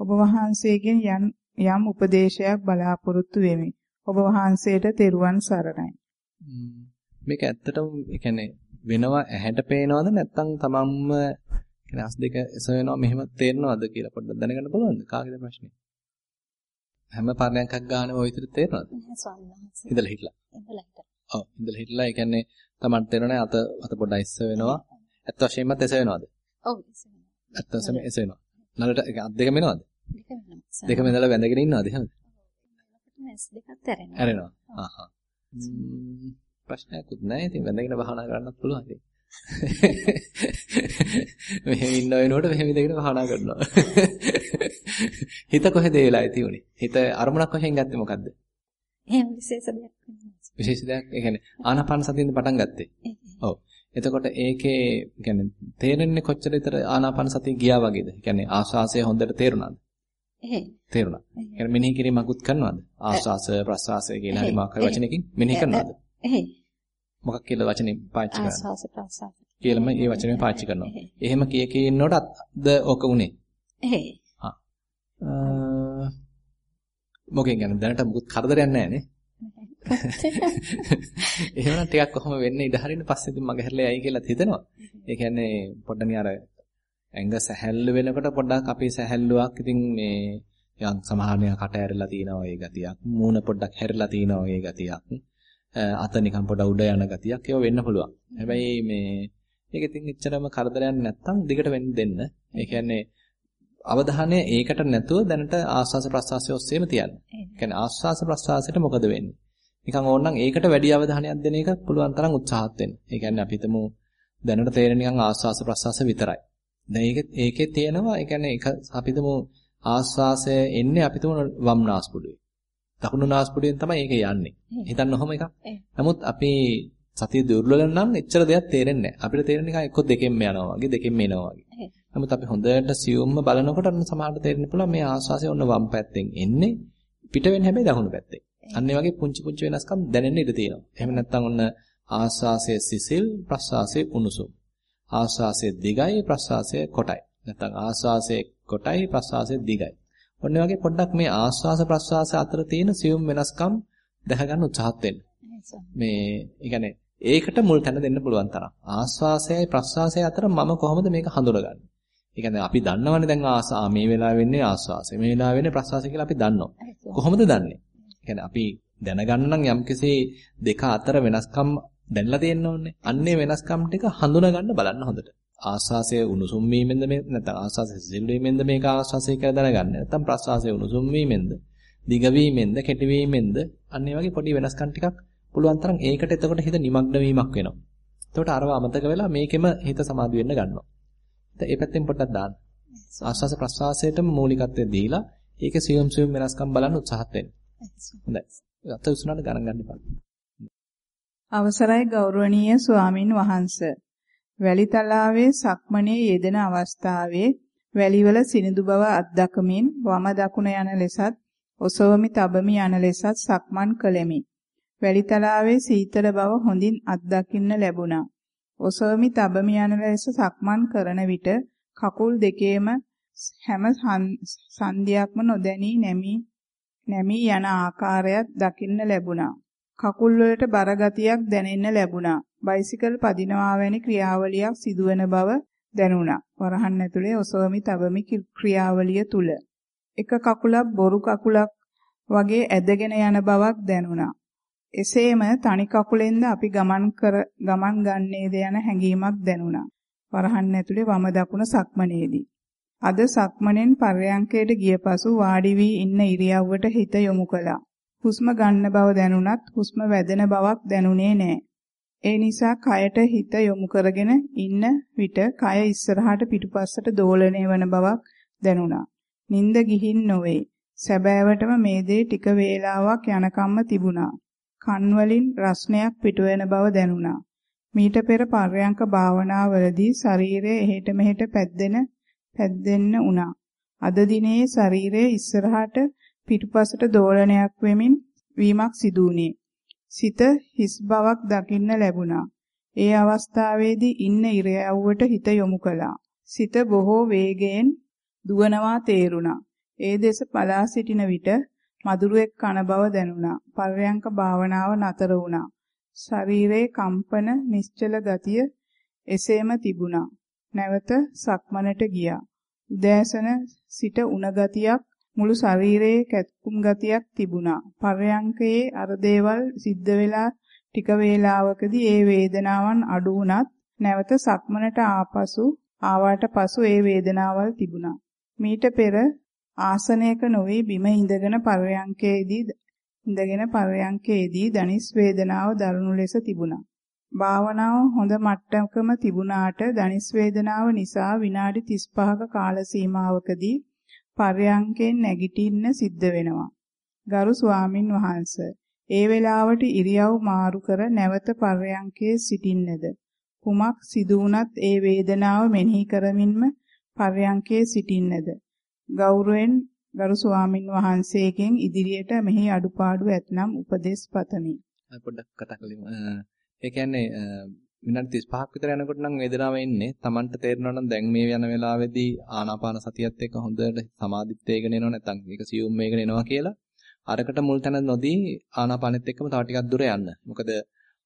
ඔබ වහන්සේගෙන් යම් යම් උපදේශයක් බලාපොරොත්තු වෙමි. ඔබ වහන්සේට තෙරුවන් සරණයි. මේක ඇත්තටම ඒ කියන්නේ වෙනවා ඇහැට පේනවද නැත්නම් තමන්ම කියන්නේ අස් දෙක එස වෙනවා මෙහෙම තේරෙනවද කියලා පොඩ්ඩක් දැනගන්න පුළුවන්ද? කාගේද ප්‍රශ්නේ? හැම පරණයක් ගන්න ඔය විතර තේරෙනවද? ඉඳලා හිටලා. ඉඳලා හිටලා. ඔව් ඉඳලා හිටලා ඒ කියන්නේ තමන්ට තේරෙන්නේ අත අත පොඩ්ඩක් ඉස්ස වෙනවා. ඇත්ත වශයෙන්ම එස වෙනවද? ඔව් එස වෙනවා. ඇත්ත වශයෙන්ම එස වෙනවා. නලට අත් දෙකම එනවද? දෙකම ඉඳලා වැඳගෙන ඉන්නවද එහෙමද? ඇස් දෙකත් ඇරෙනවා. ඇරෙනවා. ආහා. ප්‍රශ්නයක්වත් නැහැ. ඉතින් වැඳගෙන භාවනා කරන්නත් පුළුවන්. <laughs> මෙහෙම ඉන්න වෙනකොට මෙහෙම ඉඳගෙන භාවනා කරනවා. <laughs> හිත කොහෙද වෙලා තියුනේ? හිත අරමුණක් වශයෙන් ගත්තේ මොකද්ද? එහෙම විශේෂ දෙයක් නෙමෙයි. විශේෂ දෙයක් ඒ කියන්නේ ආනාපාන සතියෙන් පටන් ගත්තේ. ඔව්. එතකොට ඒකේ කියන්නේ තේරෙන්නේ කොච්චර විතර ආනාපාන සතිය ගියා වගේද? කියන්නේ ආස්වාසය හොඳට තේරුණාද? එහෙ. තේරුණා. කියන්නේ මෙනෙහි කිරීමකුත් කරනවද? ආස්වාස ප්‍රස්වාසය කියන හරි මාකර වචනකින් මෙනෙහි කරනවද? එහෙ. මොකක් කියලා වචනේ පාවිච්චි කරන්නේ? ආස්වාස ප්‍රස්වාස. කියලාම මේ වචනේ පාවිච්චි කරනවා. එහෙම කිය කී ඉන්නකොටද ඔක උනේ? එහෙයි. හා. මොකෙන් කියන්නේ දැනට මුකුත් කරදරයක් නැහැ නේ? <laughs> එහෙමනම් ටිකක් කොහොම වෙන්නේ ඉඳ හරින්න පස්සේ ඉතින් මග හැරලා යයි කියලා හිතෙනවා. ඒ කියන්නේ පොඩ්ඩක් අර ඇඟ සැහැල්ලු වෙනකොට පොඩ්ඩක් අපේ සැහැල්ලුවක් ඉතින් මේ යම් සමහරණය කට ඇරලා තියෙනවා ඒ ගතියක් මූණ පොඩ්ඩක් හැරිලා තියෙනවා ඒ ගතියක් අත නිකන් පොඩ උඩ යන ගතියක් ඒව වෙන්න පුළුවන් හැබැයි මේ ඒක ඉතින් එච්චරම කරදරයක් නැත්තම් දිගට වෙන්න දෙන්න ඒ කියන්නේ අවධානය ඒකට නැතුව දැනට ආස්වාස ප්‍රස්වාසය ඔස්සේම තියන්න. ඒ කියන්නේ ආස්වාස ප්‍රස්වාසයට මොකද වෙන්නේ? නිකන් ඕනනම් ඒකට වැඩි අවධානයක් දෙන එක පුළුවන් තරම් උත්සාහත් වෙන්න. ඒ කියන්නේ අපි හිතමු දැනට තේරෙන නිකන් ආස්වාස ප්‍රස්වාස විතරයි. දැන් ඒක ඒකේ තියෙනවා ඒ කියන්නේ එක අපිටම ආස්වාසය එන්නේ අපිටම වම් නාස්පුඩුවේ. දකුණු නාස්පුඩුවෙන් තමයි ඒක යන්නේ. හිතන්න ඔහොම එකක්. නමුත් අපි සතිය දුර්වල නම් එච්චර දෙයක් තේරෙන්නේ නැහැ. අපිට තේරෙන එක එක්ක දෙකෙන්ම යනවා වගේ දෙකෙන්ම එනවා වගේ. නමුත් අපි හොඳට සියුම්ම බලනකොට අන්න සමහරට තේරෙන්න පුළුවන් මේ ආස්වාසය ඔන්න වම් පැත්තෙන් එන්නේ පිට වෙන්නේ හැබැයි දකුණු පැත්තෙන්. අන්න ඒ වගේ පුංචි පුංචි වෙනස්කම් දැනෙන්න ඉඩ තියෙනවා. එහෙම නැත්නම් ඔන්න ආස්වාසය සිසිල් ප්‍රස්වාසය උණුසුම්. ආස්වාසය දිගයි ප්‍රස්වාසය කොටයි. නැත්නම් ආස්වාසය කොටයි ප්‍රස්වාසය දිගයි. ඔන්න වගේ පොඩ්ඩක් මේ ආස්වාස ප්‍රස්වාස අතර තියෙන සියුම් වෙනස්කම් දැක ගන්න උත්සාහත් වෙන්න. මේ يعني ඒකට මුල් තැන දෙන්න පුළුවන් තරම්. ආස්වාසයයි ප්‍රස්වාසයයි අතර මම කොහොමද මේක හඳුනගන්නේ? ඒ කියන්නේ අපි දන්නවනේ දැන් ආසා මේ වෙලාවෙ වෙන්නේ ආස්වාසය. මේ වෙලාවෙ වෙන්නේ ප්‍රස්වාසය කියලා අපි දන්නවා. කොහොමද දන්නේ? කියන්නේ අපි දැනගන්න නම් යම්කිසි දෙක අතර වෙනස්කම් දැනලා තියෙන්න ඕනේ. අන්නේ වෙනස්කම් ටික හඳුනා ගන්න බලන්න හොඳට. ආස්වාසය උණුසුම් වීමෙන්ද මේ නැත්නම් ආස්වාසය සිසිල් වීමෙන්ද මේක ආස්වාසය කියලා දැනගන්න. නැත්නම් ප්‍රස්වාසය උණුසුම් වීමෙන්ද දිග වීමෙන්ද කෙටි වීමෙන්ද අන්න ඒ වගේ පොඩි වෙනස්කම් ටිකක් පුළුවන් තරම් ඒකට එතකොට හිත නිමග්න වීමක් වෙනවා. එතකොට අරව අමතක වෙලා මේකෙම හිත සමාධි වෙන්න ගන්නවා. ඒ පැත්තෙන් පොඩ්ඩක් දාන්න. ආස්වාස ප්‍රස්වාසයටම මූලිකත්වය දීලා ඒකේ සියුම් සියුම් වෙනස්කම් බලන්න උත්සාහත් වෙන්න. හොඳයි. අත උසුනට ගණන් ගන්න එපා. අවසරයි ගෞරවනීය ස්වාමින් වහන්සේ. වැලිතලාවේ සක්මනේ යෙදෙන අවස්ථාවේ වැලිවල සිනිඳු බව අත්දකමින් වම දකුණ යන ලෙසත් ඔසවමි තබමි යන ලෙසත් සක්මන් කළෙමි. වැලිතලාවේ සීතල බව හොඳින් අත්දකින්න ලැබුණා. ඔසවමි තබමි යන ලෙස සක්මන් කරන විට කකුල් දෙකේම හැම සංදියක්ම නොදැනී නැමී නැමී යන ආකාරයක් දකින්න ලැබුණා. කකුල් වලට බර ගතියක් දැනෙන්න ලැබුණා. බයිසිකල් පදිනවා වැනි ක්‍රියාවලියක් සිදුවන බව දැනුණා. වරහන් ඇතුලේ ඔසවමි තබමි ක්‍රියාවලිය තුල එක කකුලක් බොරු කකුලක් වගේ ඇදගෙන යන බවක් දැනුණා. එසේම තනි කකුලෙන්ද අපි ගමන් කර ගමන් ගන්නේද යන හැඟීමක් දැනුණා. වරහන් ඇතුලේ වම දකුණ සක්මනේදී. අද සක්මනෙන් පර්යංකයට ගිය පසු වාඩි වී ඉන්න ඉරියව්වට හිත යොමු කළා. හුස්ම ගන්න බව දැනුණත් හුස්ම වැදෙන බවක් දැනුනේ නැහැ. ඒ නිසා කයට හිත යොමු කරගෙන ඉන්න විට කය ඉස්සරහට පිටුපස්සට දෝලණය වන බවක් දැනුණා. නිින්ද ගිහින් නොවේ. සැබෑවටම මේ දේ ටික වේලාවක් යනකම්ම තිබුණා. කන් වලින් රස්නයක් පිටවෙන බව දැනුණා. මීට පෙර පර්යංක භාවනාවලදී ශරීරය එහෙට මෙහෙට පැද්දෙන පැද්දෙන්න වුණා. අද දිනේ ශරීරයේ ඉස්සරහට පිටුපසට දෝලනයක් වෙමින් වීමක් සිදු වුණේ. සිත හිස් බවක් දකින්න ලැබුණා. ඒ අවස්ථාවේදී ඉන්න ඉරියව්වට හිත යොමු කළා. සිත බොහෝ වේගයෙන් දුවනවා තේරුණා. ඒ දෙස බලා සිටින විට මදුරුවෙක් කන බව දැනුණා. පර්යංක භාවනාව නතර වුණා. ශරීරයේ කම්පන නිශ්චල ගතිය එසේම තිබුණා. නැවත සක්මනට ගියා. උදෑසන සිට උණ ගතියක් මුළු ශරීරයේ කැක්කුම් ගතියක් තිබුණා. පර්යංකයේ අර දේවල් සිද්ධ වෙලා ටික වේලාවකදී ඒ වේදනාවන් අඩු වුණත් නැවත සක්මනට ආපසු ආවට පසු ඒ වේදනාවල් තිබුණා. මීට පෙර ආසනයක නොවේ බිම ඉඳගෙන පර්යංකයේදී ඉඳගෙන පර්යංකයේදී දනිස් වේදනාව දරුණු ලෙස තිබුණා. භාවනාව හොඳ මට්ටමකම තිබුණාට දනිස් වේදනාව නිසා විනාඩි 35ක කාල සීමාවකදී පර්යංකෙන් නැගිටින්න සිද්ධ වෙනවා. ගරු ස්වාමින් වහන්සේ ඒ වෙලාවට ඉරියව් මාරු කර නැවත පර්යංකයේ සිටින්නද කුමක් සිදු වුණත් ඒ වේදනාව මෙනෙහි කරමින්ම පර්යංකයේ සිටින්නද ගෞරවයෙන් ගරු ස්වාමින් වහන්සේගෙන් ඉදිරියට මෙහි අඩුපාඩු ඇතනම් උපදෙස් පතමි. පොඩ්ඩක් කතා කළෙමු. ඒ කියන්නේ විනාඩි 35ක් විතර යනකොට නම් වේදනාව එන්නේ. Tamanට තේරෙනවා නම් දැන් මේ යන වෙලාවේදී ආනාපාන සතියත් එක්ක හොඳට සමාධිත් වේගෙන එනවා නැත්නම් ඒක සියුම් වේගෙන එනවා කියලා. අරකට මුල් තැන නොදී ආනාපානෙත් එක්කම තව ටිකක් දුර යන්න. මොකද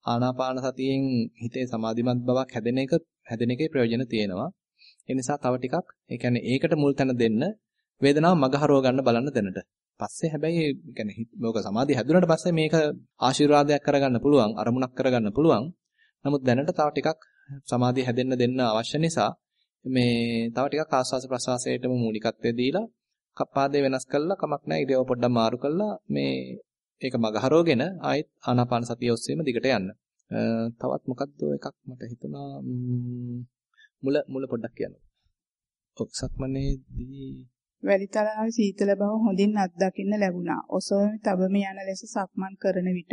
ආනාපාන සතියෙන් හිතේ සමාධිමත් බවක් හැදෙන එක හැදෙන එකේ ප්‍රයෝජන තියෙනවා. ඒ නිසා තව ටිකක් ඒ කියන්නේ ඒකට මුල් තැන දෙන්න වේදනාව මගහරව ගන්න බලන්න දැනට. පස්සේ හැබැයි ඒ කියන්නේ මොක සමාධිය හැදුනට පස්සේ මේක ආශිර්වාදයක් කරගන්න පුළුවන්, අරමුණක් කරගන්න පුළුවන්. නමුත් දැනට තව ටිකක් සමාධිය හැදෙන්න දෙන්න අවශ්‍ය නිසා මේ තව ටිකක් ආස්වාස ප්‍රසවාසයටම මූලිකත්වය දීලා කප්පාදේ වෙනස් කළා කමක් නැහැ ඉරියව පොඩ්ඩක් මාරු කළා මේ ඒක මගහරවගෙන ආයෙත් ආනාපාන සතිය ඔස්සේම දිගට යන්න. තවත් මොකද්ද එකක් මට හිතුණා මුල මුල පොඩ්ඩක් කියන්න. ඔක්සක්මනේදී වැලිතලාවේ සීතල බව හොඳින් අත්දකින්න ලැබුණා. ඔසවමි තබමි යන ලෙස සක්මන් කරන විට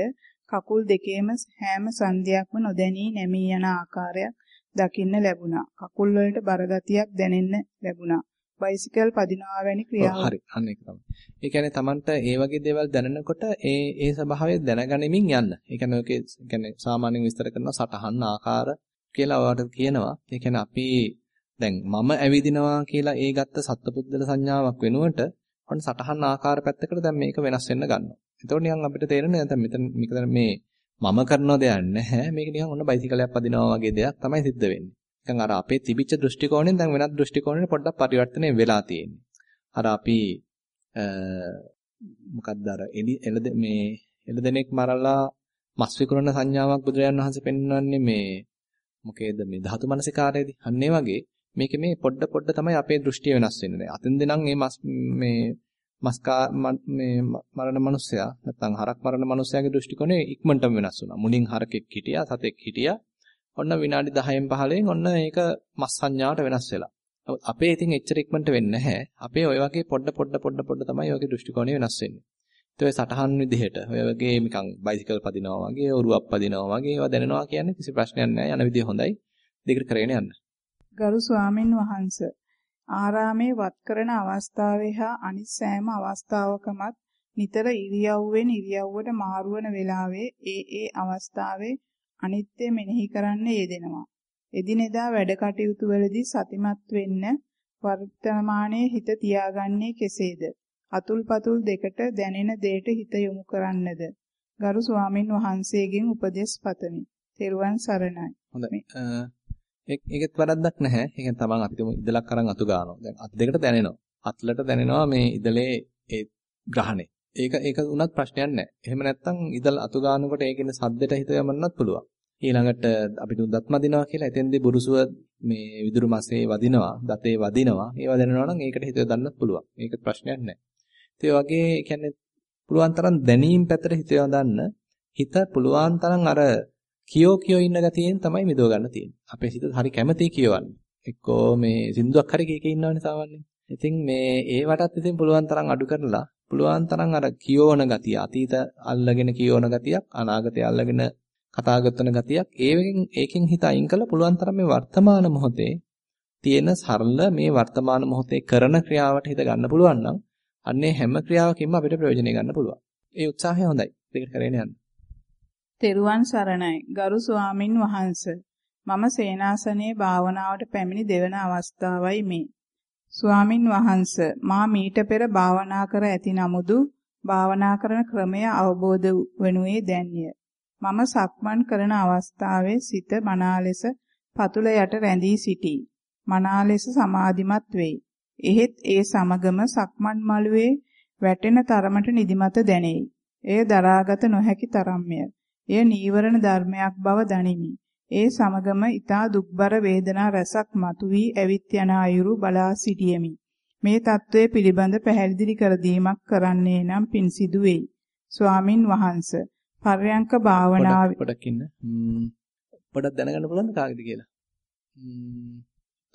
කකුල් දෙකේම හැම සංදියක්ම නොදැනී නැමී යන ආකාරයක් දකින්න ලැබුණා. කකුල් වලට බරගතියක් දැනෙන්න ලැබුණා. බයිසිකල් පදිනවා වැනි ක්‍රියාව. හරි. අන්න ඒක තමයි. ඒ කියන්නේ Tamanට ඒ වගේ දේවල් දැනෙනකොට ඒ ඒ ස්වභාවය දැනගැනීමෙන් යන්න. ඒ කියන්නේ ඔකේ කියන්නේ සාමාන්‍යයෙන් විස්තර කරනවා සටහන් ආකාර කියලා ඔයාලට කියනවා. ඒ කියන්නේ අපි දැන් මම ඇවිදිනවා කියලා ඒ ගත්ත සත්පුද්දල සංඥාවක් වෙනුවට ඔන්න සටහන් ආකාර පැත්තකට දැන් මේක වෙනස් වෙන්න ගන්නවා. එතකොට නිකන් අපිට තේරෙන්නේ දැන් මෙතන මේක මේ මම කරන දෙයක් නැහැ. මේක නිකන් ඔන්න බයිසිකලයක් පදිනවා වගේ දෙයක් තමයි සිද්ධ වෙන්නේ. නිකන් අර අපේ තිබිච්ච දෘෂ්ටි කෝණයෙන් දැන් වෙනත් දෘෂ්ටි කෝණයකට පොඩ්ඩක් පරිවර්තනය වෙලා තියෙන්නේ. අර අපි මොකක්ද අර එළද මේ එළදෙනෙක් මරලා මස් විකුණන සංඥාවක් බුදුරජාණන් වහන්සේ පෙන්වන්නේ මේ මොකේද මේ ධාතු මනසිකාරයේදී. අන්න ඒ වගේ මේකේ මේ පොඩ පොඩ තමයි අපේ දෘෂ්ටිය වෙනස් වෙන්නේ. අතින් දෙනම් මේ මස් මේ මස්කා මේ මරණ මිනිසයා නැත්නම් හරක් මරණ මිනිසයාගේ දෘෂ්ටි කෝණය ඉක්මනටම වෙනස් වුණා. මුලින් හරකෙක් හිටියා, සතෙක් හිටියා. ඔන්න විනාඩි 10න් 15න් ඔන්න ඒක මස් සංඥාවට වෙනස් වෙලා. අපේ ඉතින් එච්චර ඉක්මනට වෙන්නේ නැහැ. අපේ ওই වගේ පොඩ පොඩ පොඩ පොඩ තමයි ඔයගේ දෘෂ්ටි කෝණය වෙනස් වෙන්නේ. ඒ සටහන් විදිහට ඔය වගේ නිකන් බයිසිකල් පදිනවා වගේ ඔරුවක් පදිනවා වගේ ඒවා දැනෙනවා කියන්නේ කිසි ප්‍රශ්නයක් නැහැ. යන විදිය හොඳයි. දෙකට කරගෙන යන්න. ගරු ස්වාමින් වහන්සේ ආරාමේ වත් කරන අවස්ථාවේ හා අනිත් සෑම අවස්ථාවකමත් නිතර ඉරියව්වෙන් ඉරියව්වට මාරුවන වෙලාවේ ඒ ඒ අවස්ථාවේ අනිත්‍ය මෙනෙහි කරන්න යෙදෙනවා. එදිනෙදා වැඩ කටයුතු වලදී සතිමත් වෙන්න වර්තමානයේ හිත තියාගන්නේ කෙසේද? අතුල්පතුල් දෙකට දැනෙන දෙයට හිත යොමු කරන්නද? ගරු ස්වාමින් වහන්සේගෙන් උපදෙස් පතමි. තෙරුවන් සරණයි. හොඳයි. ඒකෙත් වරද්දක් නැහැ. ඒ කියන්නේ තමන් අපි තුමු ඉදලක් අරන් අතු ගන්නවා. දැන් අත් දෙකට දැනෙනවා. අත්ලට දැනෙනවා මේ ඉදලේ ඒ ග්‍රහණය. ඒක ඒක උනත් ප්‍රශ්නයක් නැහැ. එහෙම නැත්නම් ඉදල් අතු ගන්නකොට ඒකෙන සද්දෙට හිත යමන්නත් පුළුවන්. ඊළඟට අපිට දත් මදිනවා කියලා එතෙන්දී බුරුසුව මේ විදුරු මාසේ වදිනවා, දතේ වදිනවා. ඒවා දැනෙනවා නම් ඒකට හිත යොදන්නත් පුළුවන්. මේක ප්‍රශ්නයක් නැහැ. ඒ වගේ කියන්නේ පුළුවන් තරම් දැනීම් පැත්තට හිත යොදන්න හිත පුළුවන් තරම් අර කියෝ කියෝ ඉන්න ගතියෙන් තමයි මිදව ගන්න තියෙන්නේ. අපේ හිත හරි කැමති කියවන්න. එක්කෝ මේ සින්දුවක් හරි කීකේ ඉන්නවනේ සාමාන්‍යයෙන්. ඉතින් මේ ඒවටත් ඉතින් පුළුවන් තරම් අඩු කරලා පුළුවන් තරම් අර කියෝන ගතිය අතීත අල්ලගෙන කියෝන ගතියක් අනාගතය අල්ලගෙන කතා කරන ගතියක් ඒවෙන් ඒකෙන් හිත අයින් කළා පුළුවන් තරම් මේ වර්තමාන මොහොතේ තියෙන සරල මේ වර්තමාන මොහොතේ කරන ක්‍රියාවට හිත ගන්න පුළුවන් නම් අන්නේ හැම ක්‍රියාවකින්ම අපිට ප්‍රයෝජනෙ ගන්න පුළුවන්. ඒ උත්සාහය හොඳයි. දෙකට කරගෙන යන්න. තෙරුවන් සරණයි. ගරු ස්වාමින් වහන්සේ. මම සේනාසනයේ භාවනාවට පැමිණි දෙවන අවස්ථාවයි මේ. ස්වාමින් වහන්සේ මා මීට පෙර භාවනා කර ඇති නමුදු භාවනා කරන ක්‍රමය අවබෝධ වනුයේ දැන්ය. මම සක්මන් කරන අවස්ථාවේ සිත මනා ලෙස පතුල යට රැඳී සිටී. මනා ලෙස සමාධිමත් වෙයි. එහෙත් ඒ සමගම සක්මන් මළුවේ වැටෙන තරමට නිදිමත දැනේ. එය දරාගත නොහැකි තරම්ය. එය නීවරණ ධර්මයක් බව දනිමි. ඒ සමගම ඊතා දුක්බර වේදනා රසක් මතුවී ඇවිත් යන අයුරු බලා සිටියෙමි. මේ తත්වයේ පිළිබඳ පැහැදිලි කර දීමක් කරන්නේ නම් පින් සිදු වෙයි. ස්වාමින් වහන්සේ පර්යංක භාවනාව පොඩක් ඉන්න. පොඩක් දැනගන්න පුළුවන්ද කාගෙද කියලා?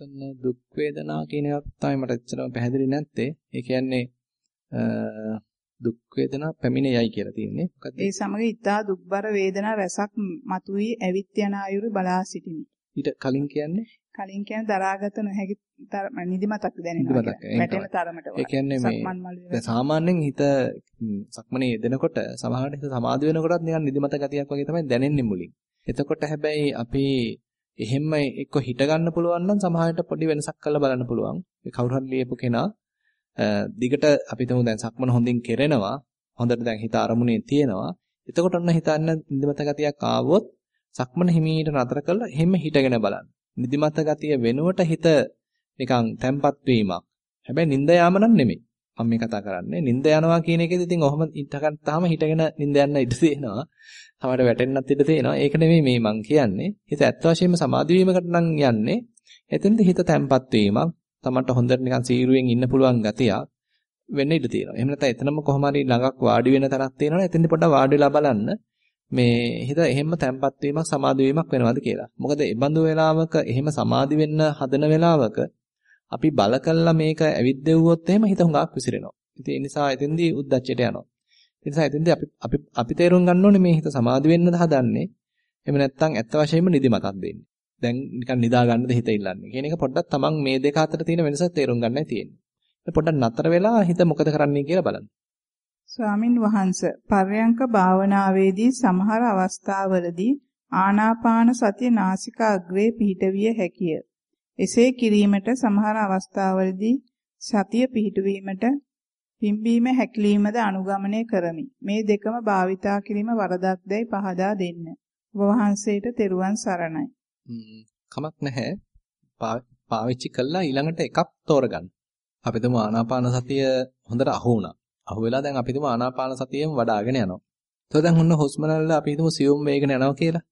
එතන දුක් වේදනා කියන එකක් තමයි මට ඇත්තටම පැහැදිලි නැත්තේ. ඒ කියන්නේ දුක් වේදනා පැමිණෙයයි කියලා තියෙන්නේ. මොකද ඒ සමග ඊතා දුක්බර වේදනා රසක් මතුවී ඇවිත් යන අයුරු බලා සිටිමි. ඊට කලින් කියන්නේ කලින් කියන්නේ දරාගත නොහැකි නිදිමතක් දැනෙනවා. වැටෙන තරමට ඒ කියන්නේ මේ සාමාන්‍යයෙන් හිත සක්මනේ යෙදෙනකොට සමහරවිට හිත සමාධි වෙනකොටත් නිකන් නිදිමත ගතියක් වගේ තමයි දැනෙන්නේ මුලින්. එතකොට හැබැයි අපි එහෙම එක්ක හිට ගන්න පුළුවන් නම් සමහරවිට පොඩි වෙනසක් කරලා බලන්න පුළුවන්. ඒ කවුරු හරි ලියපු කෙනා දිගට අපි තුමු දැන් සක්මන හොඳින් කෙරෙනවා. හොඳට දැන් හිත අරමුණේ තියෙනවා. එතකොට ඔන්න හිතන්න නිදිමත ගතියක් ආවොත් සක්මන හිමීට නතර කරලා එහෙම හිටගෙන බලන්න. නිදිමත ගතිය වෙනුවට හිත නිකන් තැම්පත් වීමක්. හැබැයි නිින්ද යාම නම් නෙමෙයි. මම මේ කතා කරන්නේ නිින්ද යනවා කියන එකේදී ඉතින් ඔහොම ඉඳගත්තාම හිටගෙන නිින්ද යන්න ඉඩ තියෙනවා. සමහරට වැටෙන්නත් ඉඩ තියෙනවා. ඒක නෙමෙයි මේ මං කියන්නේ. හිත ඇත්ත වශයෙන්ම සමාධි වීමකට නම් යන්නේ. එතනදී හිත තැම්පත් වීමක්, තමන්ට හොඳට නිකන් සීරුවෙන් ඉන්න පුළුවන් ගතියක් වෙන්න ඉඩ තියෙනවා. එහෙම නැත්නම් එතනම කොහොම හරි ළඟක් වාඩි වෙන තැනක් තියෙනවනේ. එතෙන්දී පොඩ්ඩක් වාඩි වෙලා බලන්න. මේ හිත එහෙම තැම්පත් වීමක් සමාධි වීමක් වෙනවද කියලා. මොකද ඒ බඳු වෙලාවක එහෙම සමාධි වෙන්න හදන වෙලාවක අපි බල කළා මේක ඇවිද්දෙව්වොත් එහෙම හිත හුඟක් විසිරෙනවා. ඉතින් ඒ නිසා එතෙන්දී උද්දච්චයට යනවා. ඒ නිසා එතෙන්දී අපි අපි අපි තේරුම් ගන්න ඕනේ මේ හිත සමාධි වෙන්නද හදන්නේ. එහෙම නැත්නම් ඇත්ත වශයෙන්ම නිදිමතක් දෙන්නේ. දැන් නිකන් නිදා ගන්නද හිත ඉල්ලන්නේ. කියන එක පොඩ්ඩක් තමන් මේ දෙක අතර තියෙන වෙනස තේරුම් ගන්නයි තියෙන්නේ. පොඩ්ඩක් නතර වෙලා හිත මොකද කරන්නේ කියලා බලන්න. ස්වාමින් වහන්සේ පර්යංක භාවනාවේදී සමහර අවස්ථාවලදී ආනාපාන සතිය නාසිකා අග්‍රේ පිහිටවිය හැකිය. එසේ කිරීමට සමහර අවස්ථාවලදී සතිය පිහිටුවීමට පිම්බීම හැකිලීමද අනුගමනය කරමි. මේ දෙකම භාවිතා කිරීම වරදක්දයි පහදා දෙන්න. ඔබ වහන්සේට තෙරුවන් සරණයි. කමක් නැහැ. පාවිච්චි කළා ඊළඟට එකක් තෝරගන්න. අපි තුමු ආනාපාන සතිය හොඳට අහු වුණා. අහු වෙලා දැන් අපි තුමු ආනාපාන සතියෙන් වඩ아가ගෙන යනවා. එතකොට දැන් ඔන්න හුස්ම රැල්ල අපි හිතමු සියුම් වේගන යනවා කියලා.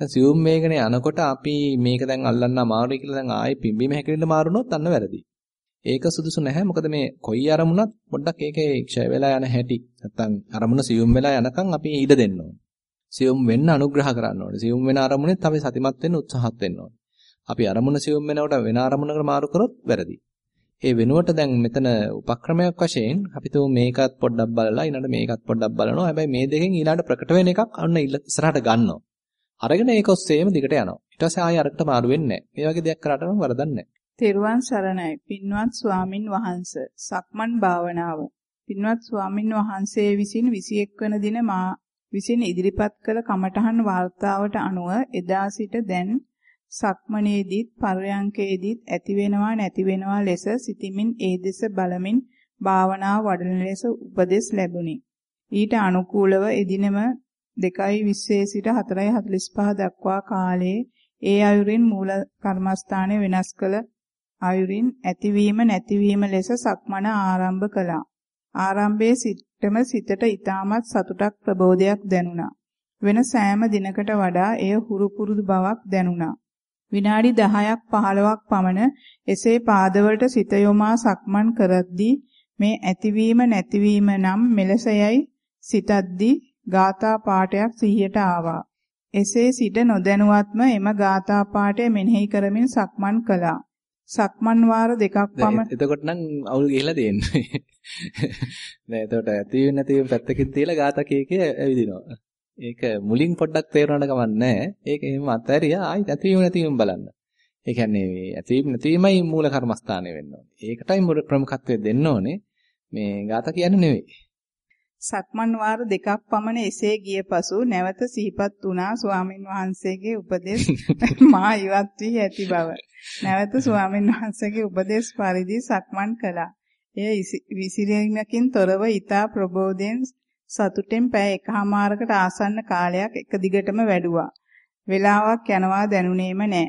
දැන් සියුම් වේගන යනකොට අපි මේක දැන් අල්ලන්න අමාරුයි කියලා දැන් ආයේ පිම්බීම හැකෙන්න මාරුනොත් අන්න වැරදි. ඒක සුදුසු නැහැ. මොකද මේ කොයි අරමුණත් පොඩ්ඩක් ඒකේ ක්ෂය වෙලා යන හැටි. නැත්තම් අරමුණ සියුම් වෙලා යනකම් අපි ඉඩ දෙන්න ඕනේ. සියුම් වෙන්න අනුග්‍රහ කරන්න ඕනේ. සියුම් වෙන අරමුණෙත් අපි සතිමත් වෙන්න උත්සාහත් වෙන්න ඕනේ. අපි අරමුණ සියුම් වෙනකොට වෙන අරමුණකට මාරු කරොත් වැරදි. ඒ වෙනුවට දැන් මෙතන උපක්‍රමයක් වශයෙන් අපි තුමු මේකත් පොඩ්ඩක් බලලා ඊළඟට මේකත් පොඩ්ඩක් බලනවා. හැබැයි මේ දෙකෙන් ඊළඟට ප්‍රකට වෙන එකක් අන්න ඉස්සරහට ගන්නවා. අරගෙන ඒක ඔස්සේම දිගට යනවා. ඊට පස්සේ ආයෙ අරකට මාරු වෙන්නේ නැහැ. මේ වගේ දෙයක් කරාට නම් වරදක් නැහැ. තෙරුවන් සරණයි. පින්වත් ස්වාමින් වහන්සේ. සක්මන් භාවනාව. පින්වත් ස්වාමින් වහන්සේ විසින් 21 වන දින මා විසින් ඉදිරිපත් කළ කමඨහන් වார்த்தාවට අනුව එදා සිට දැන් සක්මණේදීත් පරයන්කේදීත් ඇති වෙනවා නැති වෙනවා ලෙස සිතමින් ඒ දෙස බලමින් භාවනාව වඩන ලෙස උපදෙස් ලැබුණි. ඊට අනුකූලව එදිනම 2:20 සිට 4:45 දක්වා කාලයේ ඒ අයුරින් මූල කර්මස්ථානය වෙනස් කළ අයුරින් ඇතිවීම නැතිවීම ලෙස සක්මන ආරම්භ කළා. ආරම්භයේ සිටම සිතට ඊටමත් සතුටක් ප්‍රබෝධයක් දැනුණා. වෙන සෑම දිනකට වඩා එය හුරු පුරුදු බවක් දැනුණා. විනාඩි 10ක් 15ක් පමණ එසේ පාදවලට සිත යොමා සක්මන් කරද්දී මේ ඇතිවීම නැතිවීම නම් මෙලෙසයයි සිතද්දී ගාථා පාඨයක් සිහියට ආවා. එසේ සිට නොදැනුවත්ම එම ගාථා පාඨය මෙනෙහි කරමින් සක්මන් කළා. සක්මන් වාර දෙකක් පමණ එතකොට නම් අවුල් ගිහිලා තියෙන්නේ. <laughs> නෑ එතකොට ඇති නැති පැත්තකින් තියලා ගාථා කීකේ ඇවිදිනවා. ඒක මුලින් පොඩ්ඩක් තේරුණාට කමක් නැහැ. ඒක එහෙම අත්හැරියා ආයි ඇතිවීම නැතිවීම බලන්න. ඒ කියන්නේ මේ ඇතිවීම නැතිවීමයි මූල කර්මස්ථානය වෙන්න ඕනේ. ඒකටයි ප්‍රමුඛත්වය දෙන්න ඕනේ. මේ ગાත කියන්නේ නෙවෙයි. සක්මන් වාර දෙකක් පමණ එසේ ගිය පසු නැවත සිහිපත් වුණා ස්වාමින් වහන්සේගේ උපදෙස් <laughs> මා ඉවත් වී ඇති බව. නැවත ස්වාමින් වහන්සේගේ උපදෙස් පරිදි සක්මන් කළා. එය විසිරීමකින් තොරව ඊතා ප්‍රබෝධයෙන් සතුටෙන් පැය එකහමාරකට ආසන්න කාලයක් එක දිගටම වැඩුවා. වේලාවක් යනවා දැනුනේම නෑ.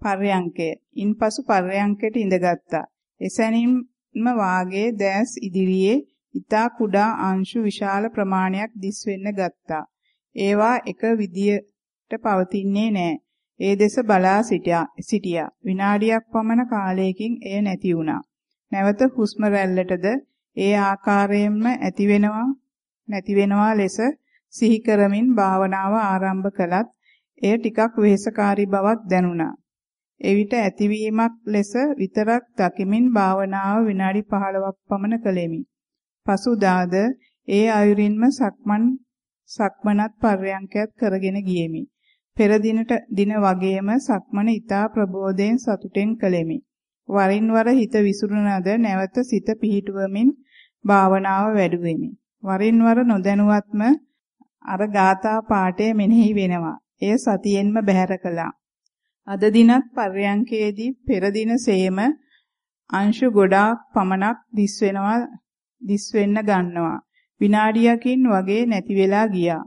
පර්යංකය. ඉන්පසු පර්යංකයට ඉඳගත්තා. එසැනින්ම වාගේ දැස් ඉදිරියේ ඊතා කුඩා අංශු විශාල ප්‍රමාණයක් දිස් වෙන්න ගත්තා. ඒවා එක විදියට පවතින්නේ නෑ. ඒ දෙස බලා සිටියා. විනාඩියක් පමණ කාලයකින් එය නැති වුණා. නැවත හුස්ම රැල්ලටද ඒ ආකාරයෙන්ම ඇති වෙනවා නැති වෙනවා ලෙස සිහි කරමින් භාවනාව ආරම්භ කළත් එය ටිකක් වෙහෙසකාරී බවක් දැනුණා. එවිට ඇතිවීමක් ලෙස විතරක් දකිමින් භාවනාව විනාඩි 15ක් පමණ කළෙමි. පසුදාද ඒ අයුරින්ම සක්මන් සක්මනත් පර්යංකයත් කරගෙන ගියෙමි. පෙර දිනට දින වගේම සක්මන ඊතා ප්‍රබෝධයෙන් සතුටෙන් කළෙමි. වරින් වර හිත විසිරුණද නැවත සිත පිහිටුවමින් භාවනාව වැඩුවෙමි. වරින් වර නොදැනුවත්ම අර ගාථා පාඨය මෙනෙහි වෙනවා. එය සතියෙන්ම බැහැර කළා. අද දිනත් පර්යංකයේදී පෙර දින සේම අංශු ගොඩාක් පමණක් දිස් වෙනවා දිස් වෙන්න ගන්නවා. විනාඩියකින් වගේ නැති වෙලා ගියා.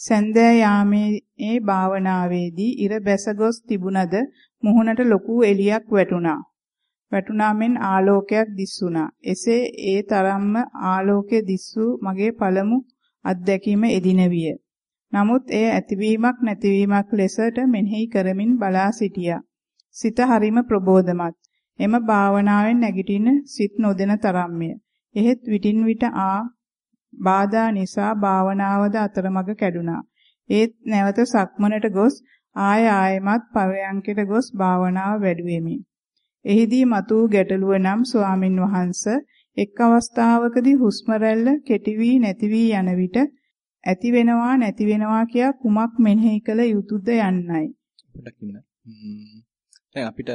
සන්දෑ යාමේ භාවනාවේදී ඉර බැස ගොස් තිබුණද මුහුණට ලොකු එලියක් වැටුණා. වැටුණා මෙන් ආලෝකයක් දිස්සුණා. එසේ ඒ තරම්ම ආලෝකය දිස්සූ මගේ පළමු අත්දැකීම එදින විය. නමුත් එය ඇතිවීමක් නැතිවීමක් ලෙසට මෙනෙහි කරමින් බලා සිටියා. සිත හරිම ප්‍රබෝධමත්. එම භාවනාවෙන් නැගිටින සිත් නොදෙන තරම්ය. එහෙත් විටින් විට ආ බාධා නිසා භාවනාවද අතරමඟ කැඩුනා. ඒත් නැවත සක්මනට ගොස් ආය ආයමත් පරයන්කයට ගොස් භාවනාව වැඩුවෙමි. එහිදී මතුව ගැටලුව නම් ස්වාමින් වහන්ස එක් අවස්ථාවකදී හුස්ම රැල්ල කෙටි වී නැති වී යන විට ඇති වෙනවා නැති වෙනවා කියා කුමක් මෙනෙහි කළ යුතුද යන්නයි. පොඩ්ඩක් ඉන්න. දැන් අපිට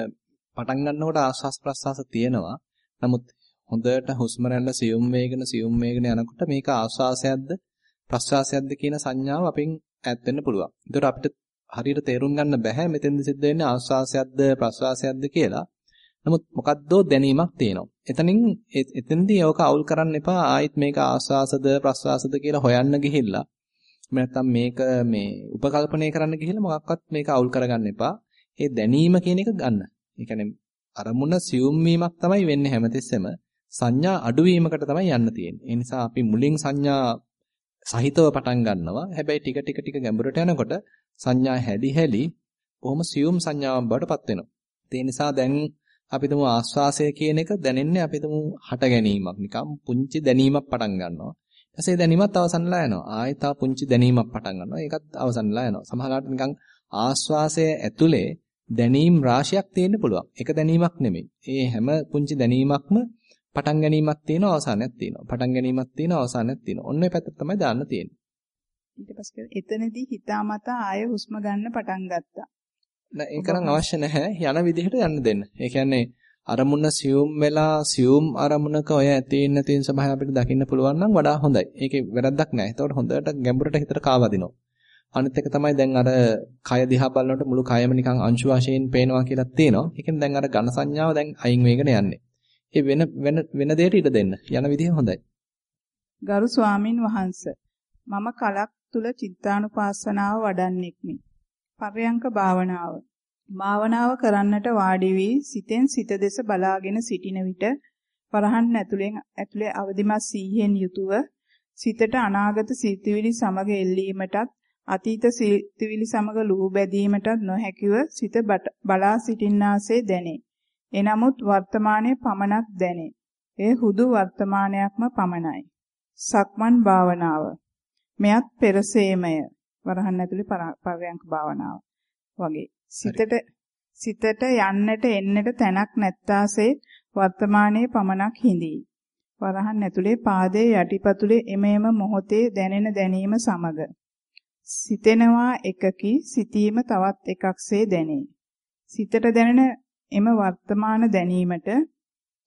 පටන් ගන්නකොට ආස්වාස් ප්‍රස්වාස තියෙනවා. නමුත් හොඳට හුස්ම රැල්ල සියුම් වේගන සියුම් වේගන යනකොට මේක ආස්වාසයක්ද ප්‍රස්වාසයක්ද කියන සංඥාව අපෙන් ඈත් වෙන්න පුළුවන්. ඒතකොට අපිට හරියට තේරුම් ගන්න බෑ මෙතෙන්ද සිද්ධ වෙන්නේ ආස්වාසයක්ද ප්‍රස්වාසයක්ද කියලා. නමුත් මොකද්දෝ දැනීමක් තියෙනවා. එතනින් එතෙන්දී ඕක අවුල් කරන්න එපා. ආයිත් මේක ආස්වාසද ප්‍රස්වාසද කියලා හොයන්න ගිහිල්ලා. නැත්නම් මේක මේ උපකල්පනය කරන්න ගිහිල්ලා මොකක්වත් මේක අවුල් කරගන්න එපා. ඒ දැනීම කියන එක ගන්න. ඒ කියන්නේ අරමුණ සියුම් වීමක් තමයි වෙන්නේ හැමතිස්සෙම. සංඥා අඩුවීමකට තමයි යන්න තියෙන්නේ. ඒ නිසා අපි මුලින් සංඥා සහිතව පටන් ගන්නවා. හැබැයි ටික ටික ටික ගැඹුරට යනකොට සංඥා හැලි හැලි බොහොම සියුම් සංඥාවක් බවට පත් වෙනවා. ඒ නිසා දැන් අපි තුමු ආස්වාසය කියන එක දැනෙන්නේ අපි තුමු හට ගැනීමක් නිකම් පුංචි දැනීමක් පටන් ගන්නවා. ඊපස්සේ දැනීමත් අවසන්ලා යනවා. ආයෙත් තව පුංචි දැනීමක් පටන් ගන්නවා. ඒකත් අවසන්ලා යනවා. සමහරවිට නිකන් ආස්වාසය ඇතුලේ දැනීම් රාශියක් තියෙන්න පුළුවන්. එක දැනීමක් නෙමෙයි. ඒ හැම පුංචි දැනීමක්ම පටන් ගැනීමක් තියෙනවා අවසානයක් තියෙනවා. පටන් ගැනීමක් තියෙනවා අවසානයක් තියෙනවා. ඔන්න ඔය පැත්තට තමයි දාන්න තියෙන්නේ. ඊට පස්සේ එතනදී හිතාමතා ආය හුස්ම ගන්න පටන් ගත්තා. නෑ ඒක නම් අවශ්‍ය නැහැ. යන විදිහට යන්න දෙන්න. ඒ කියන්නේ අරමුණ සියුම් වෙලා සියුම් අරමුණක ඔය ඇති ඉන්න තියෙන සබහාය අපිට දකින්න පුළුවන් නම් වඩා හොඳයි. ඒකේ වැරද්දක් නැහැ. ඒතකොට හොඳට ගැඹුරට හිතට කාවදිනවා. අනිත් එක තමයි දැන් අර කය දිහා බලනකොට මුළු කයම නිකන් අංශු වශයෙන් පේනවා කියලා තියෙනවා. ඒකෙන් දැන් අර ඝන සංඥාව දැන් අයින් වෙගෙන යන්නේ. ඒ වෙන වෙන වෙන දෙයට ඉඩ දෙන්න. යන විදිහ හොඳයි. ගරු ස්වාමින් වහන්සේ මම කලක් තුල චිත්තානුපාසනාව වඩන්නෙක්මි. පරයන්ක භාවනාව. භාවනාව කරන්නට වාඩි වී සිතෙන් සිත දෙස බලාගෙන සිටින විට වරහන් ඇතුලෙන් ඇතුලේ අවදිමත් සීහෙන් යුතුව සිතට අනාගත සිතිවිලි සමග එල්ලීමටත් අතීත සිතිවිලි සමග ලුහු බැදීමටත් නොහැකිව සිත බලා සිටින්නාසේ දැනේ. එනමුත් වර්තමානයේ පමණක් දැනේ. එය හුදු වර්තමානයක්ම පමණයි. සක්මන් භාවනාව. මෙයත් පෙරසේමය. වරහන් ඇතුලේ පරයන්ක භාවනාව වගේ. සිතට සිතට යන්නට එන්නට තැනක් නැත්තාසේ වර්තමානයේ පමණක් හිඳී. වරහන් ඇතුලේ පාදයේ යටිපතුලේ එමෙම මොහොතේ දැනෙන දැනීම සමග සිතෙනවා එකකි සිතීම තවත් එකක්සේ දැනේ. සිතට දැනෙන එම වර්තමාන දැනීමට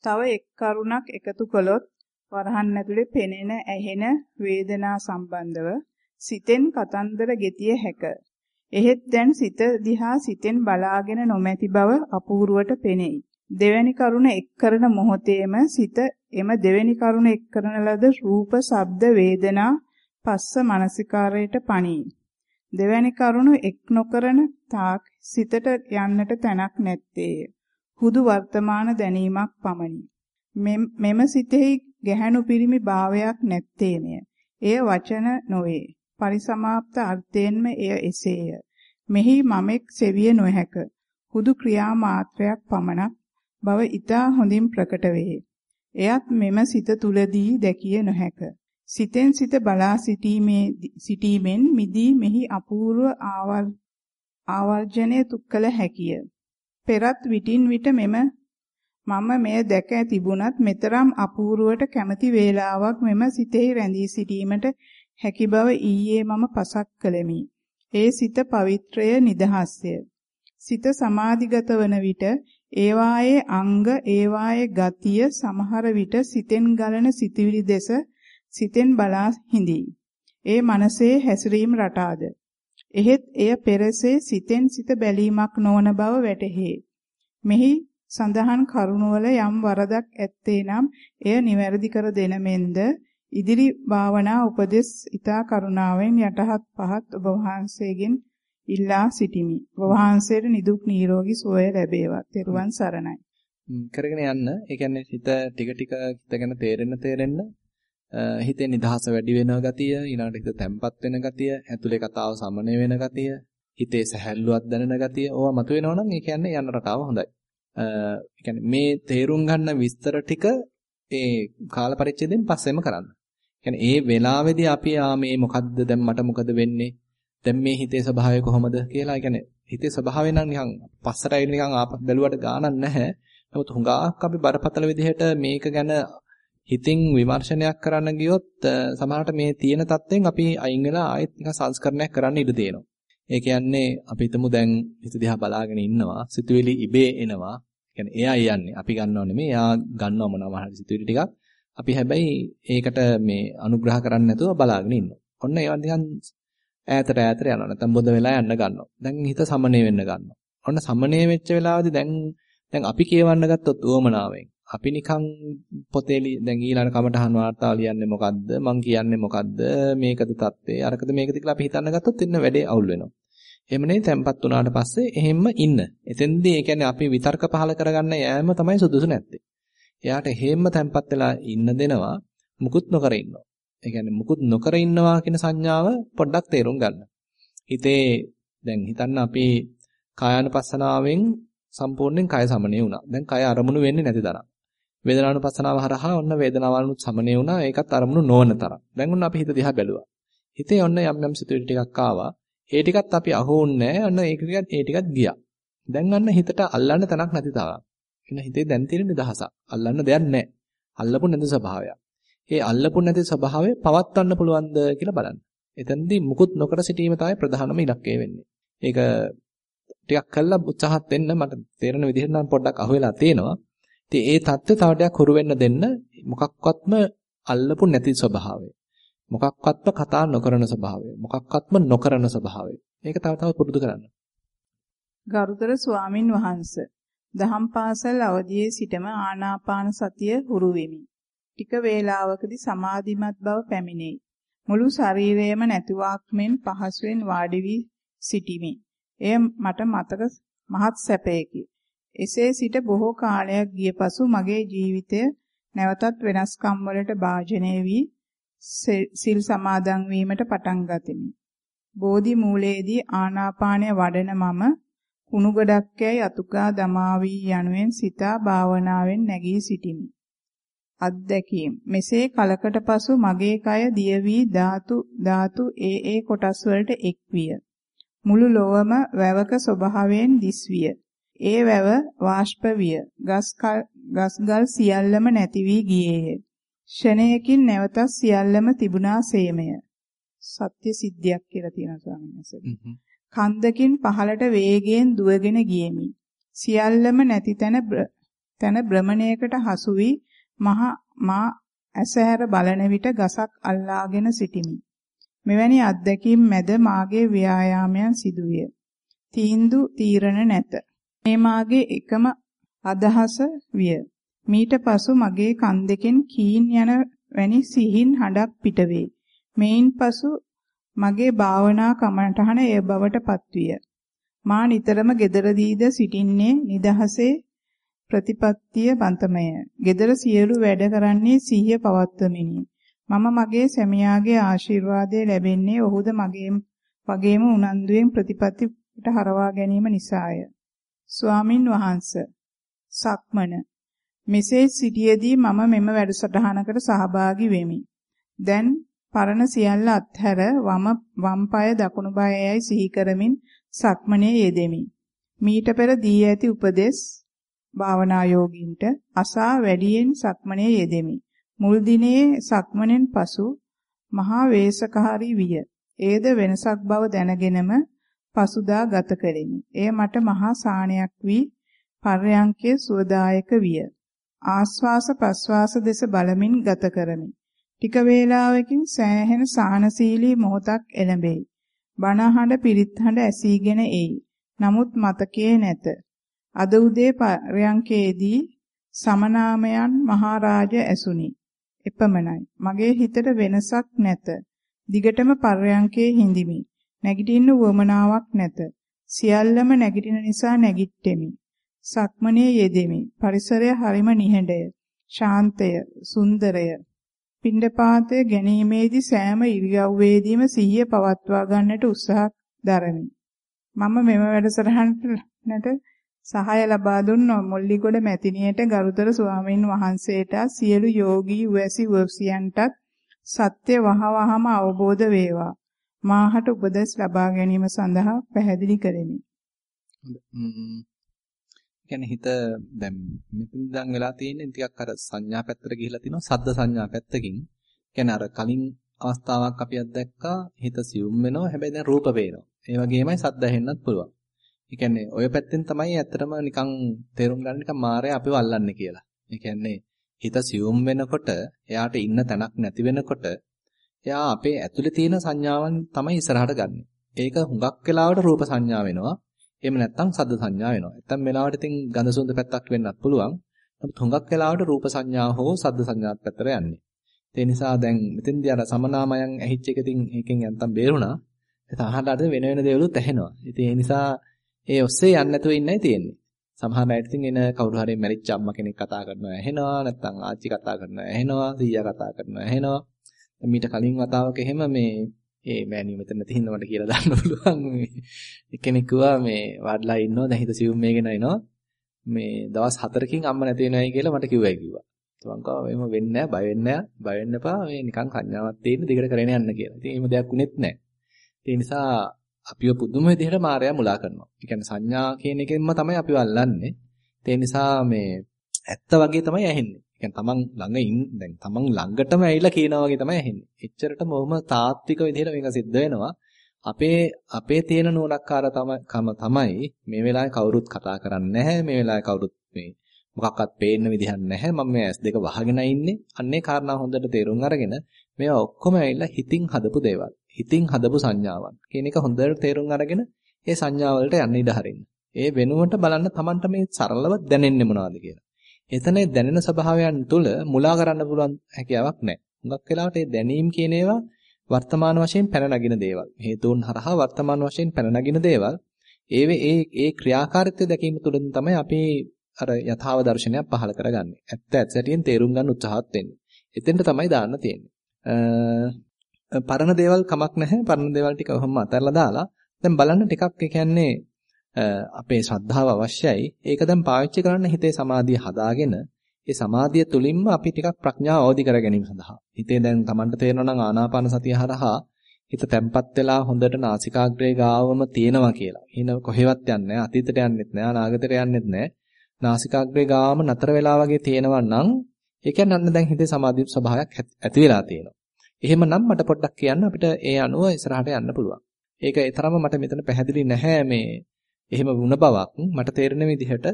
තව එක් කරුණක් එකතු කළොත් වරහන් ඇතුලේ පෙනෙන ඇහෙන වේදනා සම්බන්ධව සිතෙන් කතන්දර ගෙතිය හැක. එහෙත් දැන් සිත දිහා සිතෙන් බලාගෙන නොමැති බව අපූර්වට පෙනෙයි. දෙවැනි කරුණ එක් කරන මොහොතේම සිත එම දෙවැනි කරුණ එක් කරන ලද රූප, ශබ්ද, වේදනා, පස්ස මනසිකාරයට පණී. දෙවැනි කරුණ එක් නොකරන තාක් සිතට යන්නට තැනක් නැත්තේය. හුදු වර්තමාන දැනීමක් පමණි. මෙම සිතෙහි ගැහැණු පිරිමි භාවයක් නැත්තේමය. එය වචන නොවේ. පරිසමාප්ත අර්ථයෙන්ම එය එසේය. මෙහි මමෙක් සෙවිය නොහැක. හුදු ක්‍රියා මාත්‍රයක් පමණක් බව ඊටා හොඳින් ප්‍රකට වේ. එයත් මෙම සිත තුලදී දැකිය නොහැක. සිතෙන් සිත බලා සිටීමේ සිටීමෙන් මිදී මෙහි අපූර්ව ආවර්ජනය තුක්කල හැකිය. පෙරත් විටින් විට මෙම මම මෙය දැක තිබුණත් මෙතරම් අපූර්වට කැමැති වේලාවක් මෙම සිතෙහි රැඳී සිටීමට හැකි බව ඊයේ මම පසක් කළෙමි. ඒ සිත පවිත්‍රය නිදහස්ය. සිත සමාධිගත වන විට ඒවායේ අංග ඒවායේ ගතිය සමහර විට සිතෙන් ගලන සිතුවිලි දෙස සිතෙන් බලා හිඳී. ඒ මනසේ හැසිරීම රටාද. එහෙත් එය පෙරසේ සිතෙන් සිත බැලීමක් නොවන බව වැටහේ. මෙහි සඳහන් කරුණවල යම් වරදක් ඇත්තේ නම් එය නිවැරදි කර දෙන මෙන්ද ඉදිරි භාවනා උපදෙස් ඊතා කරුණාවෙන් යටහත් පහත් ඔබ වහන්සේගෙන් ඉල්ලා සිටිමි. ඔබ වහන්සේට නිදුක් නිරෝගී සුවය ලැබේවා. ත්වන් සරණයි. කරගෙන යන්න. ඒ කියන්නේ හිත ටික ටික හිතගෙන තේරෙන්න තේරෙන්න හිතේ නිදහස වැඩි වෙන ගතිය, ඊළඟට හිත තැම්පත් වෙන ගතිය, ඇතුලේ කතාව සමනය වෙන ගතිය, හිතේ සැහැල්ලුවක් දැනෙන ගතිය, ඕවා මතුවෙනවා නම් ඒ කියන්නේ යන රටාව හොඳයි. ඒ මේ තේරුම් ගන්න විස්තර ටික ඒ කාල පරිච්ඡේදයෙන් පස්සෙම කරන්න. කියන්නේ ඒ වෙලාවේදී අපි ආ මේ මොකද්ද දැන් මට මොකද වෙන්නේ? දැන් මේ හිතේ ස්වභාවය කොහොමද කියලා. ඒ කියන්නේ හිතේ ස්වභාවය නම් නිකන් පස්සට ඇවිත් නිකන් ආපහු බැලුවට ගානක් නැහැ. නමුත් හුඟක් අපි බරපතල විදිහට මේක ගැන හිතින් විමර්ශනයක් කරන්න ගියොත් සමහරට මේ තියෙන தත්වෙන් අපි අයින් වෙලා ආයෙත් නිකන් සංස්කරණයක් කරන්න ඉඩ තියෙනවා. ඒ කියන්නේ අපි හිතමු දැන් හිත දිහා බලාගෙන ඉන්නවා. සිතුවිලි ඉබේ එනවා. කියන්නේ එයා යන්නේ. අපි ගන්නව නෙමෙයි. එයා ගන්නව මොනවා හරි සිතුවිලි ටිකක්. අපි හැබැයි ඒකට මේ අනුග්‍රහ කරන්නේ නැතුව බලාගෙන ඉන්නවා. ඔන්න ඒවා නිකන් ඈතට ඈතට යනවා. නැත්නම් බොඳ වෙලා යන්න ගන්නවා. දැන් හිත සමනය වෙන්න ගන්නවා. ඔන්න සමනය වෙච්ච වෙලාවදී දැන් දැන් අපි කියවන්න ගත්තොත් උවමනාවෙන් අපි නිකන් පොතේ දැන් ඊළඟ කමටහන් වාර්තාව ලියන්නේ මොකද්ද මං කියන්නේ මොකද්ද මේකද தත්ත්වේ අරකද මේකද කියලා අපි හිතන්න ගත්තොත් ඉන්න වැඩේ අවුල් වෙනවා එහෙමනේ තැම්පත් වුණාට පස්සේ එහෙම්ම ඉන්න එතෙන්දී ඒ කියන්නේ අපි විතර්ක පහල කරගන්න යෑම තමයි සුදුසු නැත්තේ එයාට හේම්ම තැම්පත් වෙලා ඉන්න දෙනවා මුකුත් නොකර ඉන්නවා. ඒ කියන්නේ මුකුත් නොකර ඉන්නවා කියන සංඥාව පොඩ්ඩක් තේරුම් ගන්න. හිතේ දැන් හිතන්න අපි කායानुපස්සනාවෙන් සම්පූර්ණයෙන් කය සමනය වුණා. දැන් කය අරමුණු වෙන්නේ නැති තරම්. වේදනානුපස්සනාව හරහා ඔන්න වේදනාවලුත් සමනය වුණා. ඒකත් අරමුණු නොවන තරම්. දැන් ඔන්න අපි හිත දිහා බැලුවා. හිතේ ඔන්න යම් යම් සිතුවිලි ටිකක් ආවා. ඒ ටිකත් අපි අහෝන්නේ ඔන්න ඒක ටිකත් ඒ ටිකත් ගියා. දැන් අන්න හිතට අල්ලන්න තැනක් නැති තරම්. එන හිතේ දැන් තියෙන නිදහසක්. අල්ලන්න දෙයක් නැහැ. අල්ලපු නැති ස්වභාවයක්. ඒ අල්ලපු නැති ස්වභාවය පවත්වන්න පුළුවන්ද කියලා බලන්න. එතනදී මුකුත් නොකර සිටීම තමයි ප්‍රධානම ඉලක්කය වෙන්නේ. ඒක ටිකක් කළා උත්සාහත් වෙන්න මට තේරෙන විදිහට නම් පොඩ්ඩක් අහුවෙලා තියෙනවා. ඉතින් ඒ தත්ත්වය තව ටිකක් හුරු වෙන්න දෙන්න මොකක්වත්ම අල්ලපු නැති ස්වභාවය. මොකක්වත්ම කතා නොකරන ස්වභාවය. මොකක්වත්ම නොකරන ස්වභාවය. ඒක තව තව පුරුදු කරන්න. ගරුතර ස්වාමින් වහන්සේ දහම් පාසල් අවදියේ සිටම ආනාපාන සතිය හුරු වෙමි. ටික වේලාවකදී සමාධිමත් බව පැමිණෙයි. මුළු ශරීරයම නැතුවක් මෙන් පහසුවෙන් වාඩි වී සිටිමි. එය මට මතක මහත් සැපයකි. එසේ සිට බොහෝ කාලයක් ගිය පසු මගේ ජීවිතය නැවතත් වෙනස්කම් වලට භාජනය වී සිල් සමාදන් වීමට පටන් ගතිමි. බෝධි මූලයේදී ආනාපානය වඩන මම කුණු ගොඩක් යයි අතුකා දමා වී යනුවෙන් සිතා භාවනාවෙන් නැගී සිටිමි. අත්දැකීම් මෙසේ කලකට පසු මගේ කය දිය වී ධාතු ධාතු ඒ ඒ කොටස් වලට එක් විය. මුළු ලොවම වැවක ස්වභාවයෙන් දිස්විය. ඒ වැව වාෂ්ප විය. ගස්ගල් සියල්ලම නැති වී ගියේය. ෂණයකින් නැවතත් සියල්ලම තිබුණා සේමය. සත්‍ය සිද්ධියක් කියලා තියෙනවා ස්වාමීන් වහන්සේ. කන්දකින් පහළට වේගයෙන් දුවගෙන ගියෙමි. සියල්ලම නැති තැන තැන භ්‍රමණයකට හසු වී මහ මා ඇසහැර බලන විට ගසක් අල්ලාගෙන සිටිමි. මෙවැනි අත්දැකීම් මැද මාගේ ව්‍යායාමයන් සිදුවිය. තීන්දු තීරණ නැත. මේ මාගේ එකම අදහස විය. මීට පසු මගේ කන් දෙකෙන් කීන් යන වැනි සිහින් හඬක් පිටවේ. මේන් පසු මගේ භාවනා කමටහන එය බවට පත්විය. මා නිතරම gederදීද සිටින්නේ නිදහසේ ප්‍රතිපත්තිය බන්තමය. gedara සියලු වැඩ කරන්නේ සිහිය පවත්වමිනි. මම මගේ සැමියාගේ ආශිර්වාදය ලැබෙන්නේ ඔහුද මගේම වගේම උනන්දුවෙන් ප්‍රතිපත්තියට හරවා ගැනීම නිසාය. ස්වාමින් වහන්සේ සක්මන මෙසේ සිටියේදී මම මෙම වැඩසටහනකට සහභාගී වෙමි. දැන් පරණ සියල්ල අත්හැර වම වම් පාය දකුණු පායයි සිහි කරමින් සක්මනේ යෙදෙමි. මීට පෙර දී ඇති උපදෙස් භාවනා යෝගීන්ට අසා වැඩියෙන් සක්මනේ යෙදෙමි. මුල් දිනේ සක්මනෙන් පසු මහා වේසකහරි විය. ඒද වෙනසක් බව දැනගෙනම පසුදා ගත කෙරෙමි. එය මට මහා සාණයක් වී පර්යංකයේ සුවදායක විය. ආස්වාස ප්‍රස්වාස දෙස බලමින් ගත කරමි. ටික වේලාවකින් සෑහෙන සාහනශීලී මොහොතක් එළඹෙයි. බණ හඬ පිරිත් හඬ ඇසීගෙන එයි. නමුත් මතකයේ නැත. අද උදේ පරයන්කේදී සමනාමයන් මහරජ ඇසුනි. එපමණයි. මගේ හිතට වෙනසක් නැත. දිගටම පරයන්කේ හිඳිමි. නැගිටින්න උවමනාවක් නැත. සියල්ලම නැගිටින නිසා නැගිට්ටෙමි. සක්මනේ යෙදෙමි. පරිසරය හරිම නිහඬය. ශාන්තය, සුන්දරය. පිණ්ඩපාතය ගැනීමේදී සෑම ඉරියව්වේදීම සිහිය පවත්වා ගන්නට උත්සාහ දරමි. මම මෙම වැඩසටහනට සහාය ලබා දුන් මොල්ලිගොඩ මැතිණියට ගරුතර ස්වාමීන් වහන්සේට සියලු යෝගී උවැසි උවැසියන්ටත් සත්‍ය වහවහම අවබෝධ වේවා. මාහට උපදෙස් ලබා ගැනීම සඳහා පැහැදිලි කරමි. කියන්නේ හිත දැන් මෙතන දැන් වෙලා තියෙන්නේ ටිකක් අර සංඥා පැත්තට ගිහිලා තිනවා සද්ද සංඥා පැත්තකින්. කියන්නේ අර කලින් අවස්ථාවක් අපි අත්දැක්කා හිත සියුම් වෙනවා හැබැයි දැන් රූප පේනවා. ඒ වගේමයි සද්ද ඇහෙන්නත් පුළුවන්. ඒ කියන්නේ ඔය පැත්තෙන් තමයි ඇත්තටම නිකන් තේරුම් ගන්න නිකන් මායя අපිව අල්ලන්නේ කියලා. ඒ කියන්නේ හිත සියුම් වෙනකොට එයාට ඉන්න තැනක් නැති වෙනකොට එයා අපේ ඇතුලේ තියෙන සංඥාවන් තමයි ඉස්සරහට ගන්නෙ. ඒක හුඟක් වෙලාවට රූප සංඥා වෙනවා. එහෙම නැත්නම් සද්ද සංඥා වෙනවා. නැත්නම් වෙලාවට ඉතින් ගඳ සුවඳ පැත්තක් වෙන්නත් පුළුවන්. නමුත් හුඟක් වෙලාවට රූප සංඥා හෝ සද්ද සංඥාත් පැත්තට යන්නේ. ඒ නිසා දැන් මෙතෙන්දී අර සමනාමයන් ඇහිච්ච එක ඉතින් ඒකෙන් යන්තම් බේරුණා. ඒත් අහලාට වෙන වෙන දේවලුත් ඇහෙනවා. ඉතින් ඒ නිසා ඒ ඔස්සේ යන්න නැතුව ඉන්නයි තියෙන්නේ. සමහර අයට ඉතින් එන කවුරු හරි මැරිච්ච අම්මා කෙනෙක් කතා කරනවා ඇහෙනවා නැත්නම් ආච්චි කතා කරනවා ඇහෙනවා සීයා කතා කරනවා ඇහෙනවා මීට කලින් වතාවක එහෙම මේ ඒ මෑණිය මෙතන නැති හින්දා මට කියලා දාන්න පුළුවන් මේ එක්කෙනෙක් කිව්වා මේ වඩලා ඉන්නවා දැන් හිත සිවුම් මේගෙන එනවා මේ දවස් 4කින් අම්ම නැති වෙනවයි කියලා මට කිව්වයි කිව්වා. මං කව එහෙම වෙන්නේ නැහැ බය වෙන්නේ නැහැ බය වෙන්න එපා මේ නිකන් සංඥාවක් තියෙන දිගට කරගෙන යන්න කියලා. ඉතින් එහෙම දෙයක් උනේත් නැහැ. ඒ නිසා අපිව පුදුම විදිහට මායя මුලා කරනවා. ඒ කියන්නේ සංඥා කියන එකෙන්ම තමයි අපිව අල්ලන්නේ. ඒ නිසා මේ ඇත්ත වගේ තමයි ඇහෙන්නේ. කියන්නේ තමන් ළඟ ඉන්න දැන් තමන් ළඟටම ඇවිල්ලා කියනවා වගේ තමයි ඇහෙන්නේ. එච්චරටම ඔහොම තාත්වික විදිහට මේක සිද්ධ වෙනවා. අපේ අපේ තියෙන නෝනක්කාර කම තමයි මේ වෙලාවේ කවුරුත් කතා කරන්නේ නැහැ. මේ වෙලාවේ කවුරුත් මේ මොකක්වත් පේන්න විදිහක් නැහැ. මම මේ S2 වහගෙන ඉන්නේ. අන්නේ කාරණා හොඳට තේරුම් අරගෙන මේවා ඔක්කොම ඇවිල්ලා හිතින් හදපු දේවල්. හිතින් හදපු සංඥාවන්. කියන එක හොඳට තේරුම් අරගෙන ඒ සංඥාවලට යන්න ඉඩ හරින්න. ඒ වෙනුවට බලන්න Tamanට මේ සරලව දැනෙන්නේ මොනවද කියලා. එතන දැනෙන ස්වභාවයන් තුළ මුලා කරන්න පුළුවන් හැකියාවක් නැහැ. හුඟක් වෙලාවට මේ දැනීම් කියන ඒවා වර්තමාන වශයෙන් පැන නගින දේවල්. හේතුන් හරහා වර්තමාන වශයෙන් පැන නගින දේවල්. ඒවේ ඒ ඒ ක්‍රියාකාරීත්වය දැකීම තුළින් තමයි අපි අර යථාව දර්ශනයක් පහළ කරගන්නේ. ඇත්ත ඇත්තටියෙන් තේරුම් ගන්න උත්සාහත් වෙන්නේ. එතෙන්ට තමයි දාන්න තියෙන්නේ. පරණ දේවල් කමක් නැහැ. පරණ දේවල් ටික ඔහොම අතහැරලා දාලා දැන් බලන්න ටිකක් ඒ කියන්නේ අපේ ශ්‍රද්ධාව අවශ්‍යයි. ඒක දැන් පාවිච්චි කරන්න හිතේ සමාධිය හදාගෙන ඒ සමාධිය තුලින්ම අපි ටිකක් ප්‍රඥාව අවදි කර ගැනීම සඳහා. හිතේ දැන් Tamanට තේරෙනවා නම් ආනාපාන සතිය හරහා හිත තැම්පත් වෙලා හොඳට නාසිකාග්‍රේ ගාවම තියෙනවා කියලා. හින කොහෙවත් යන්නේ නැහැ. අතීතයට යන්නෙත් නැහැ. අනාගතයට යන්නෙත් නැහැ. නාසිකාග්‍රේ ගාවම නතර වෙලා වගේ තියෙනවා නම් ඒ කියන්නේ අන්න දැන් හිතේ සමාධි ස්වභාවයක් ඇති වෙලා තියෙනවා. එහෙමනම් මට පොඩ්ඩක් කියන්න අපිට ඒ අනුව ඉස්සරහට යන්න පුළුවන්. ඒක ඒ තරම මට මෙතන පැහැදිලි නැහැ මේ එහෙම වුණ බවක් මට තේරෙන විදිහට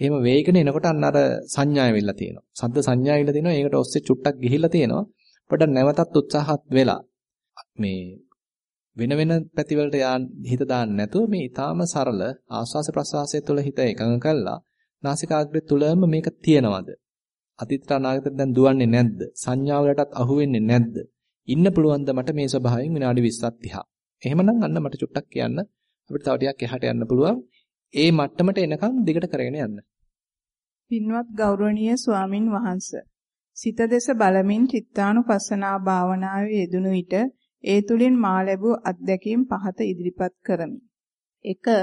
එහෙම වේගන එනකොට අන්න අර සංඥා ඇවිල්ලා තියෙනවා. සද්ද සංඥා ඇවිල්ලා තියෙනවා. ඒකට ඔස්සේ චුට්ටක් ගිහිල්ලා තියෙනවා. පොඩ්ඩක් නැවතත් උත්සාහත් වෙලා මේ වෙන වෙන පැතිවලට හිත දාන්න නැතුව මේ ඊටාම සරල ආස්වාස ප්‍රසවාසය තුළ හිත එකඟ කළා. නාසිකාග්‍රය තුළම මේක තියෙනවද? අතීතට අනාගතට දැන් දුවන්නේ නැද්ද? සංඥාවලටත් අහු වෙන්නේ නැද්ද? ඉන්න පුළුවන්ද මට මේ ස්වභාවයෙන් විනාඩි 20ක් 30ක්. එහෙමනම් අන්න මට චුට්ටක් කියන්න අපිට තව ටිකක් එහාට යන්න පුළුවන්. ඒ මට්ටමට එනකම් දිගට කරගෙන යන්න. පින්වත් ගෞරවනීය ස්වාමින් වහන්සේ සිත දෙස බලමින් චිත්තානුපස්සනා භාවනාවේ යෙදුණු විට ඒ තුලින් මා ලැබූ අත්දැකීම් පහත ඉදිරිපත් කරමි. 1.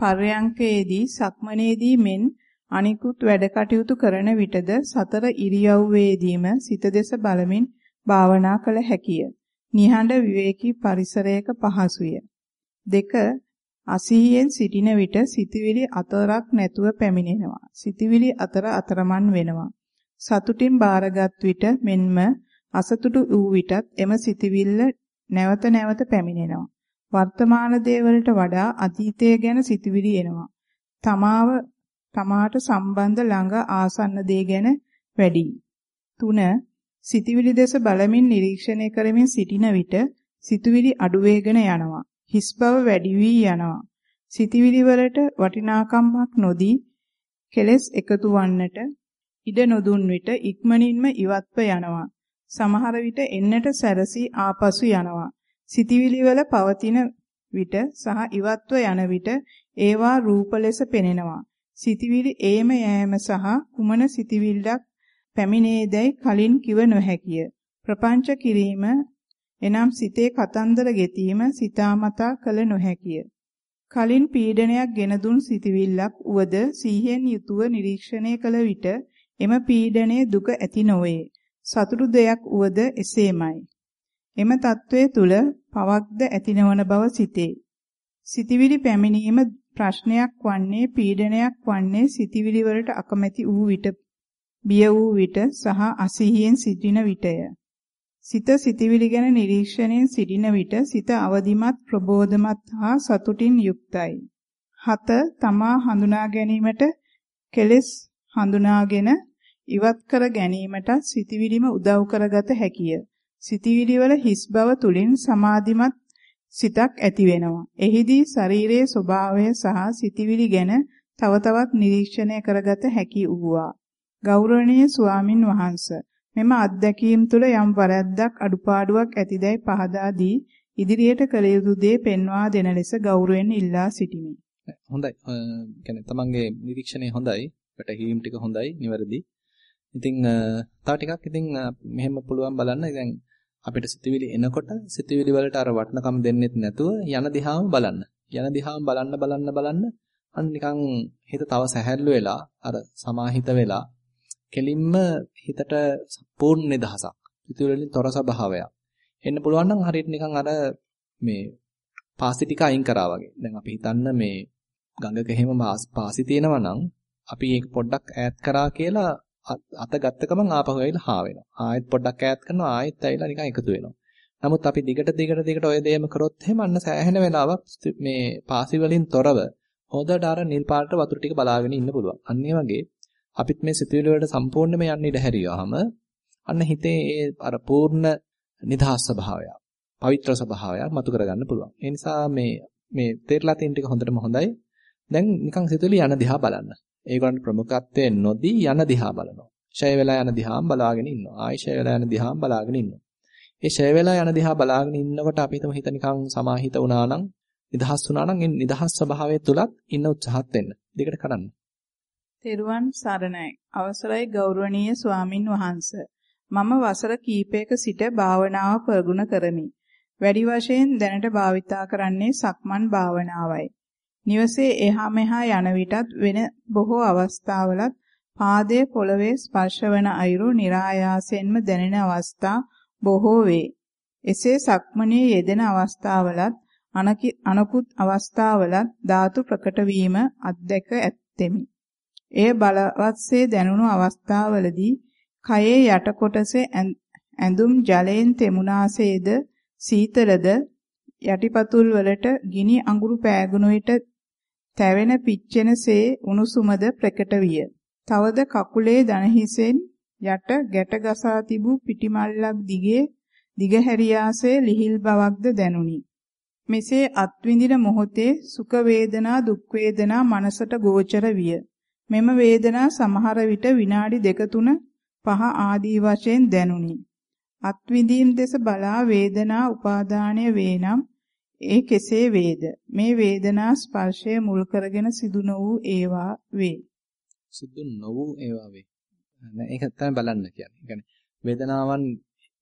පර්යංකයේදී සක්මනේදී මෙන් අනිකුත් වැඩ කටයුතු කරන විටද සතර ඉරියව්වේදීම සිත දෙස බලමින් භාවනා කළ හැකිය. නිහඬ විවේකී පරිසරයක පහසුය. 2. අසීයෙන් සිටින විට සිතවිලි අතරක් නැතුව පැමිණෙනවා. සිතවිලි අතර අතරමන් වෙනවා. සතුටින් බාරගත් විට මෙන්ම අසතුටු වූ විටත් එම සිතවිල්ල නැවත නැවත පැමිණෙනවා. වර්තමාන දේවලට වඩා අතීතය ගැන සිතවිලි එනවා. තමාව තමාට සම්බන්ධ ළඟ ආසන්න දේ ගැන වැඩි. 3. සිතවිලි දෙස බලමින් නිරීක්ෂණය කරමින් සිටින විට සිතුවිලි අඩු වේගන යනවා. හිස් බව වැඩි වී යනවා. සිතවිලි වලට වටිනාකමක් නොදී කෙලස් එකතු වන්නට ඉඩ නොදුන් විට ඉක්මනින්ම ඉවත්ව යනවා. සමහර විට එන්නට සැරසී ආපසු යනවා. සිතවිලි වල පවතින විට සහ ඉවත්ව යන විට ඒවා රූප ලෙස පෙනෙනවා. සිතවිලි ඒම යෑම සහ කුමන සිතවිල්ලක් පැමිණේදයි කලින් කිව නොහැකිය. ප්‍රපංච කිරීම එනම් සිතේ කතන්දර ගෙතීම සිතාමතා කළ නොහැකිය. කලින් පීඩනයක් ගෙන දුන් සිතවිල්ලක් උවද සීහෙන් යුතුව නිරීක්ෂණය කළ විට එම පීඩනයේ දුක ඇති නොවේ. සතුටු දෙයක් උවද එසේමයි. එම తත්වයේ තුල පවක්ද ඇති නොවන බව සිතේ. සිතවිලි පැමිණීම ප්‍රශ්නයක් වන්නේ පීඩනයක් වන්නේ සිතවිලි වලට අකමැති වූ විට බිය වූ විට සහ අසිහියෙන් සිටින විටය. සිත සිතවිලි ගැන නිරීක්ෂණයෙන් සිටින විට සිත අවදිමත් ප්‍රබෝධමත් හා සතුටින් යුක්තයි. 7. තමා හඳුනා ගැනීමට කෙලෙස් හඳුනාගෙන ඉවත් කර ගැනීමට සිතවිලිම උදව් කරගත හැකිය. සිතවිලි වල හිස් බව තුලින් සමාධිමත් සිතක් ඇති වෙනවා. එහිදී ශරීරයේ ස්වභාවය සහ සිතවිලි ගැන තව තවත් නිරීක්ෂණය කරගත හැකි වූවා. ගෞරවනීය ස්වාමින් වහන්සේ මෙම අත්දැකීම් තුළ යම් වරද්දක් අඩුපාඩුවක් ඇතිදැයි පහදා දී ඉදිරියට කළ යුතු දේ පෙන්වා දෙන ලෙස ගෞරවයෙන් ඉල්ලා සිටිමි. හොඳයි. يعني තමන්ගේ නිරීක්ෂණය හොඳයි. වැටහීම් ටික හොඳයි, නිවැරදි. ඉතින් තව ටිකක් ඉතින් මෙහෙම පුළුවන් බලන්න. දැන් අපිට සිතුවිලි එනකොට සිතුවිලි වලට අර වටනකම් දෙන්නෙත් නැතුව යන දිහාම බලන්න. යන දිහාම බලන්න බලන්න බලන්න අන්න නිකන් හිත තව සැහැල්ලු වෙලා අර සමාහිත වෙලා කෙලින්ම හිතට පූර්ණ නිදහසක්. සිතුවිලි වලින් තොර ස්වභාවයක්. එන්න පුළුවන් නම් හරියට නිකන් අර මේ පාසි ටික අයින් කරා වගේ. දැන් අපි හිතන්න මේ ගඟක එහෙම පාසි තියෙනවා නම් අපි ඒක පොඩ්ඩක් ඈත් කරා කියලා අත ගත්ත ගමන් ආපහු ඇවිල්ලා හා වෙනවා. ආයෙත් පොඩ්ඩක් ඈත් කරනවා ආයෙත් ඇවිල්ලා නිකන් එකතු වෙනවා. නමුත් අපි දිගට දිගට දිගට ඔය දේම කරොත් එහෙම අන්න සෑහෙන වෙලාවක් මේ පාසි වලින් තොරව හොඳට අර නිල් පාට වතුර ටික බලාගෙන ඉන්න පුළුවන්. අන්න වගේ අපිත් මේ සිතුවිලි වලට සම්පූර්ණයෙන්ම යන්න ඉඩ හැරියාම අන්න හිතේ ඒ අර පූර්ණ නිදහස් ස්වභාවය, පවිත්‍ර ස්වභාවය මතු කරගන්න පුළුවන්. ඒ නිසා මේ මේ තේරලා තියෙන ටික හොඳටම හොඳයි. දැන් නිකන් සිතුවිලි යන දිහා බලන්න. ඒගොල්ලන්ට ප්‍රමුඛත්වයෙන් නොදී යන දිහා බලනවා. ෂය වෙලා යන දිහාම බලාගෙන ඉන්නවා. ආයි ෂය වෙලා යන දිහාම බලාගෙන ඉන්නවා. ඒ ෂය වෙලා යන දිහා බලාගෙන ඉන්නකොට අපි හිතමු හිත නිකන් සමාහිත වුණා නම් නිදහස් වුණා නම් ඒ නිදහස් ස්වභාවය තුලත් ඉන්න උත්සාහත් වෙන්න. දෙකට කරන්න. තෙරුවන් සරණයි. අවසරයි ගෞරවනීය ස්වාමින් වහන්සේ. මම වසර කීපයක සිට භාවනාව ප්‍රගුණ කරමි. වැඩි වශයෙන් දැනට භාවිතා කරන්නේ සක්මන් භාවනාවයි. නිවසේ එහා මෙහා යන විටත් වෙන බොහෝ අවස්ථාවලත් පාදයේ පොළවේ ස්පර්ශවන අයුරු નિરાයාසයෙන්ම දැනෙන අවස්ථා බොහෝ වේ. එසේ සක්මනේ යෙදෙන අවස්ථාවලත් අනකුත් අවස්ථාවලත් ධාතු ප්‍රකට වීම අත්දැක ඇත්තෙමි. එය බලවත්සේ දැනුණු අවස්ථාවලදී කයේ යට කොටසේ ඇඳුම් ජලයෙන් තෙමුනාසේද සීතලද යටිපතුල් වලට ගිනි අඟුරු පෑගුණු විට තැවෙන පිච්චෙනසේ උණුසුමද ප්‍රකට විය. තවද කකුලේ දන හිසෙන් යට ගැට ගසා තිබූ පිටිමල්ලක් දිගේ දිගහැරියාසේ ලිහිල් බවක්ද දැනුනි. මෙසේ අත්විඳින මොහොතේ සුඛ වේදනා දුක් වේදනා මනසට ගෝචර විය. මෙම වේදනා සමහර විට විනාඩි දෙක තුන පහ ආදී වශයෙන් දැනුනි. අත්විඳීම් දෙස බලා වේදනා උපාදානය වේනම් ඒ කෙසේ වේද? මේ වේදනා ස්පර්ශය මුල් කරගෙන සිදු නොවූ ඒවා වේ. සිදු නොවූ ඒවා වේ. නෑ ඒක තමයි බලන්න කියන්නේ. يعني වේදනාවන්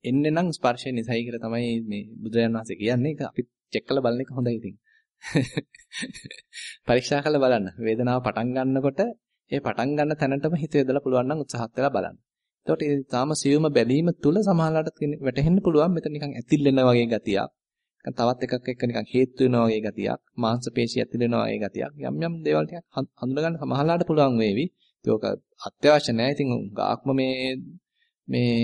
එන්නේ නම් ස්පර්ශය නිසායි කියලා තමයි මේ බුදුරජාණන් වහන්සේ කියන්නේ. ඒක අපි චෙක් කරලා බලන එක හොඳයි ඉතින්. <laughs> පරීක්ෂා කරලා බලන්න. වේදනාව පටන් ගන්නකොට ඒ පටන් ගන්න තැනටම හිත යොදලා පුළුවන් නම් උත්සාහත් වෙලා බලන්න. එතකොට ඒ තාම සියුම බැලීම තුල සමහරවිට වැටහෙන්න පුළුවන් මෙතන නිකන් ඇතිල්ලෙන වගේ ගතියක්. තවත් එකක් එක්ක නිකන් හේතු වෙනවා වගේ ගතියක්, මාංශ පේශි ඇතිලෙනවා වගේ ගතියක්. යම් යම් දේවල් ටිකක් හඳුනගන්න සමහරලාට පුළුවන් වේවි. ඒක අත්‍යවශ්‍ය නැහැ. ඉතින් ගාක්ම මේ මේ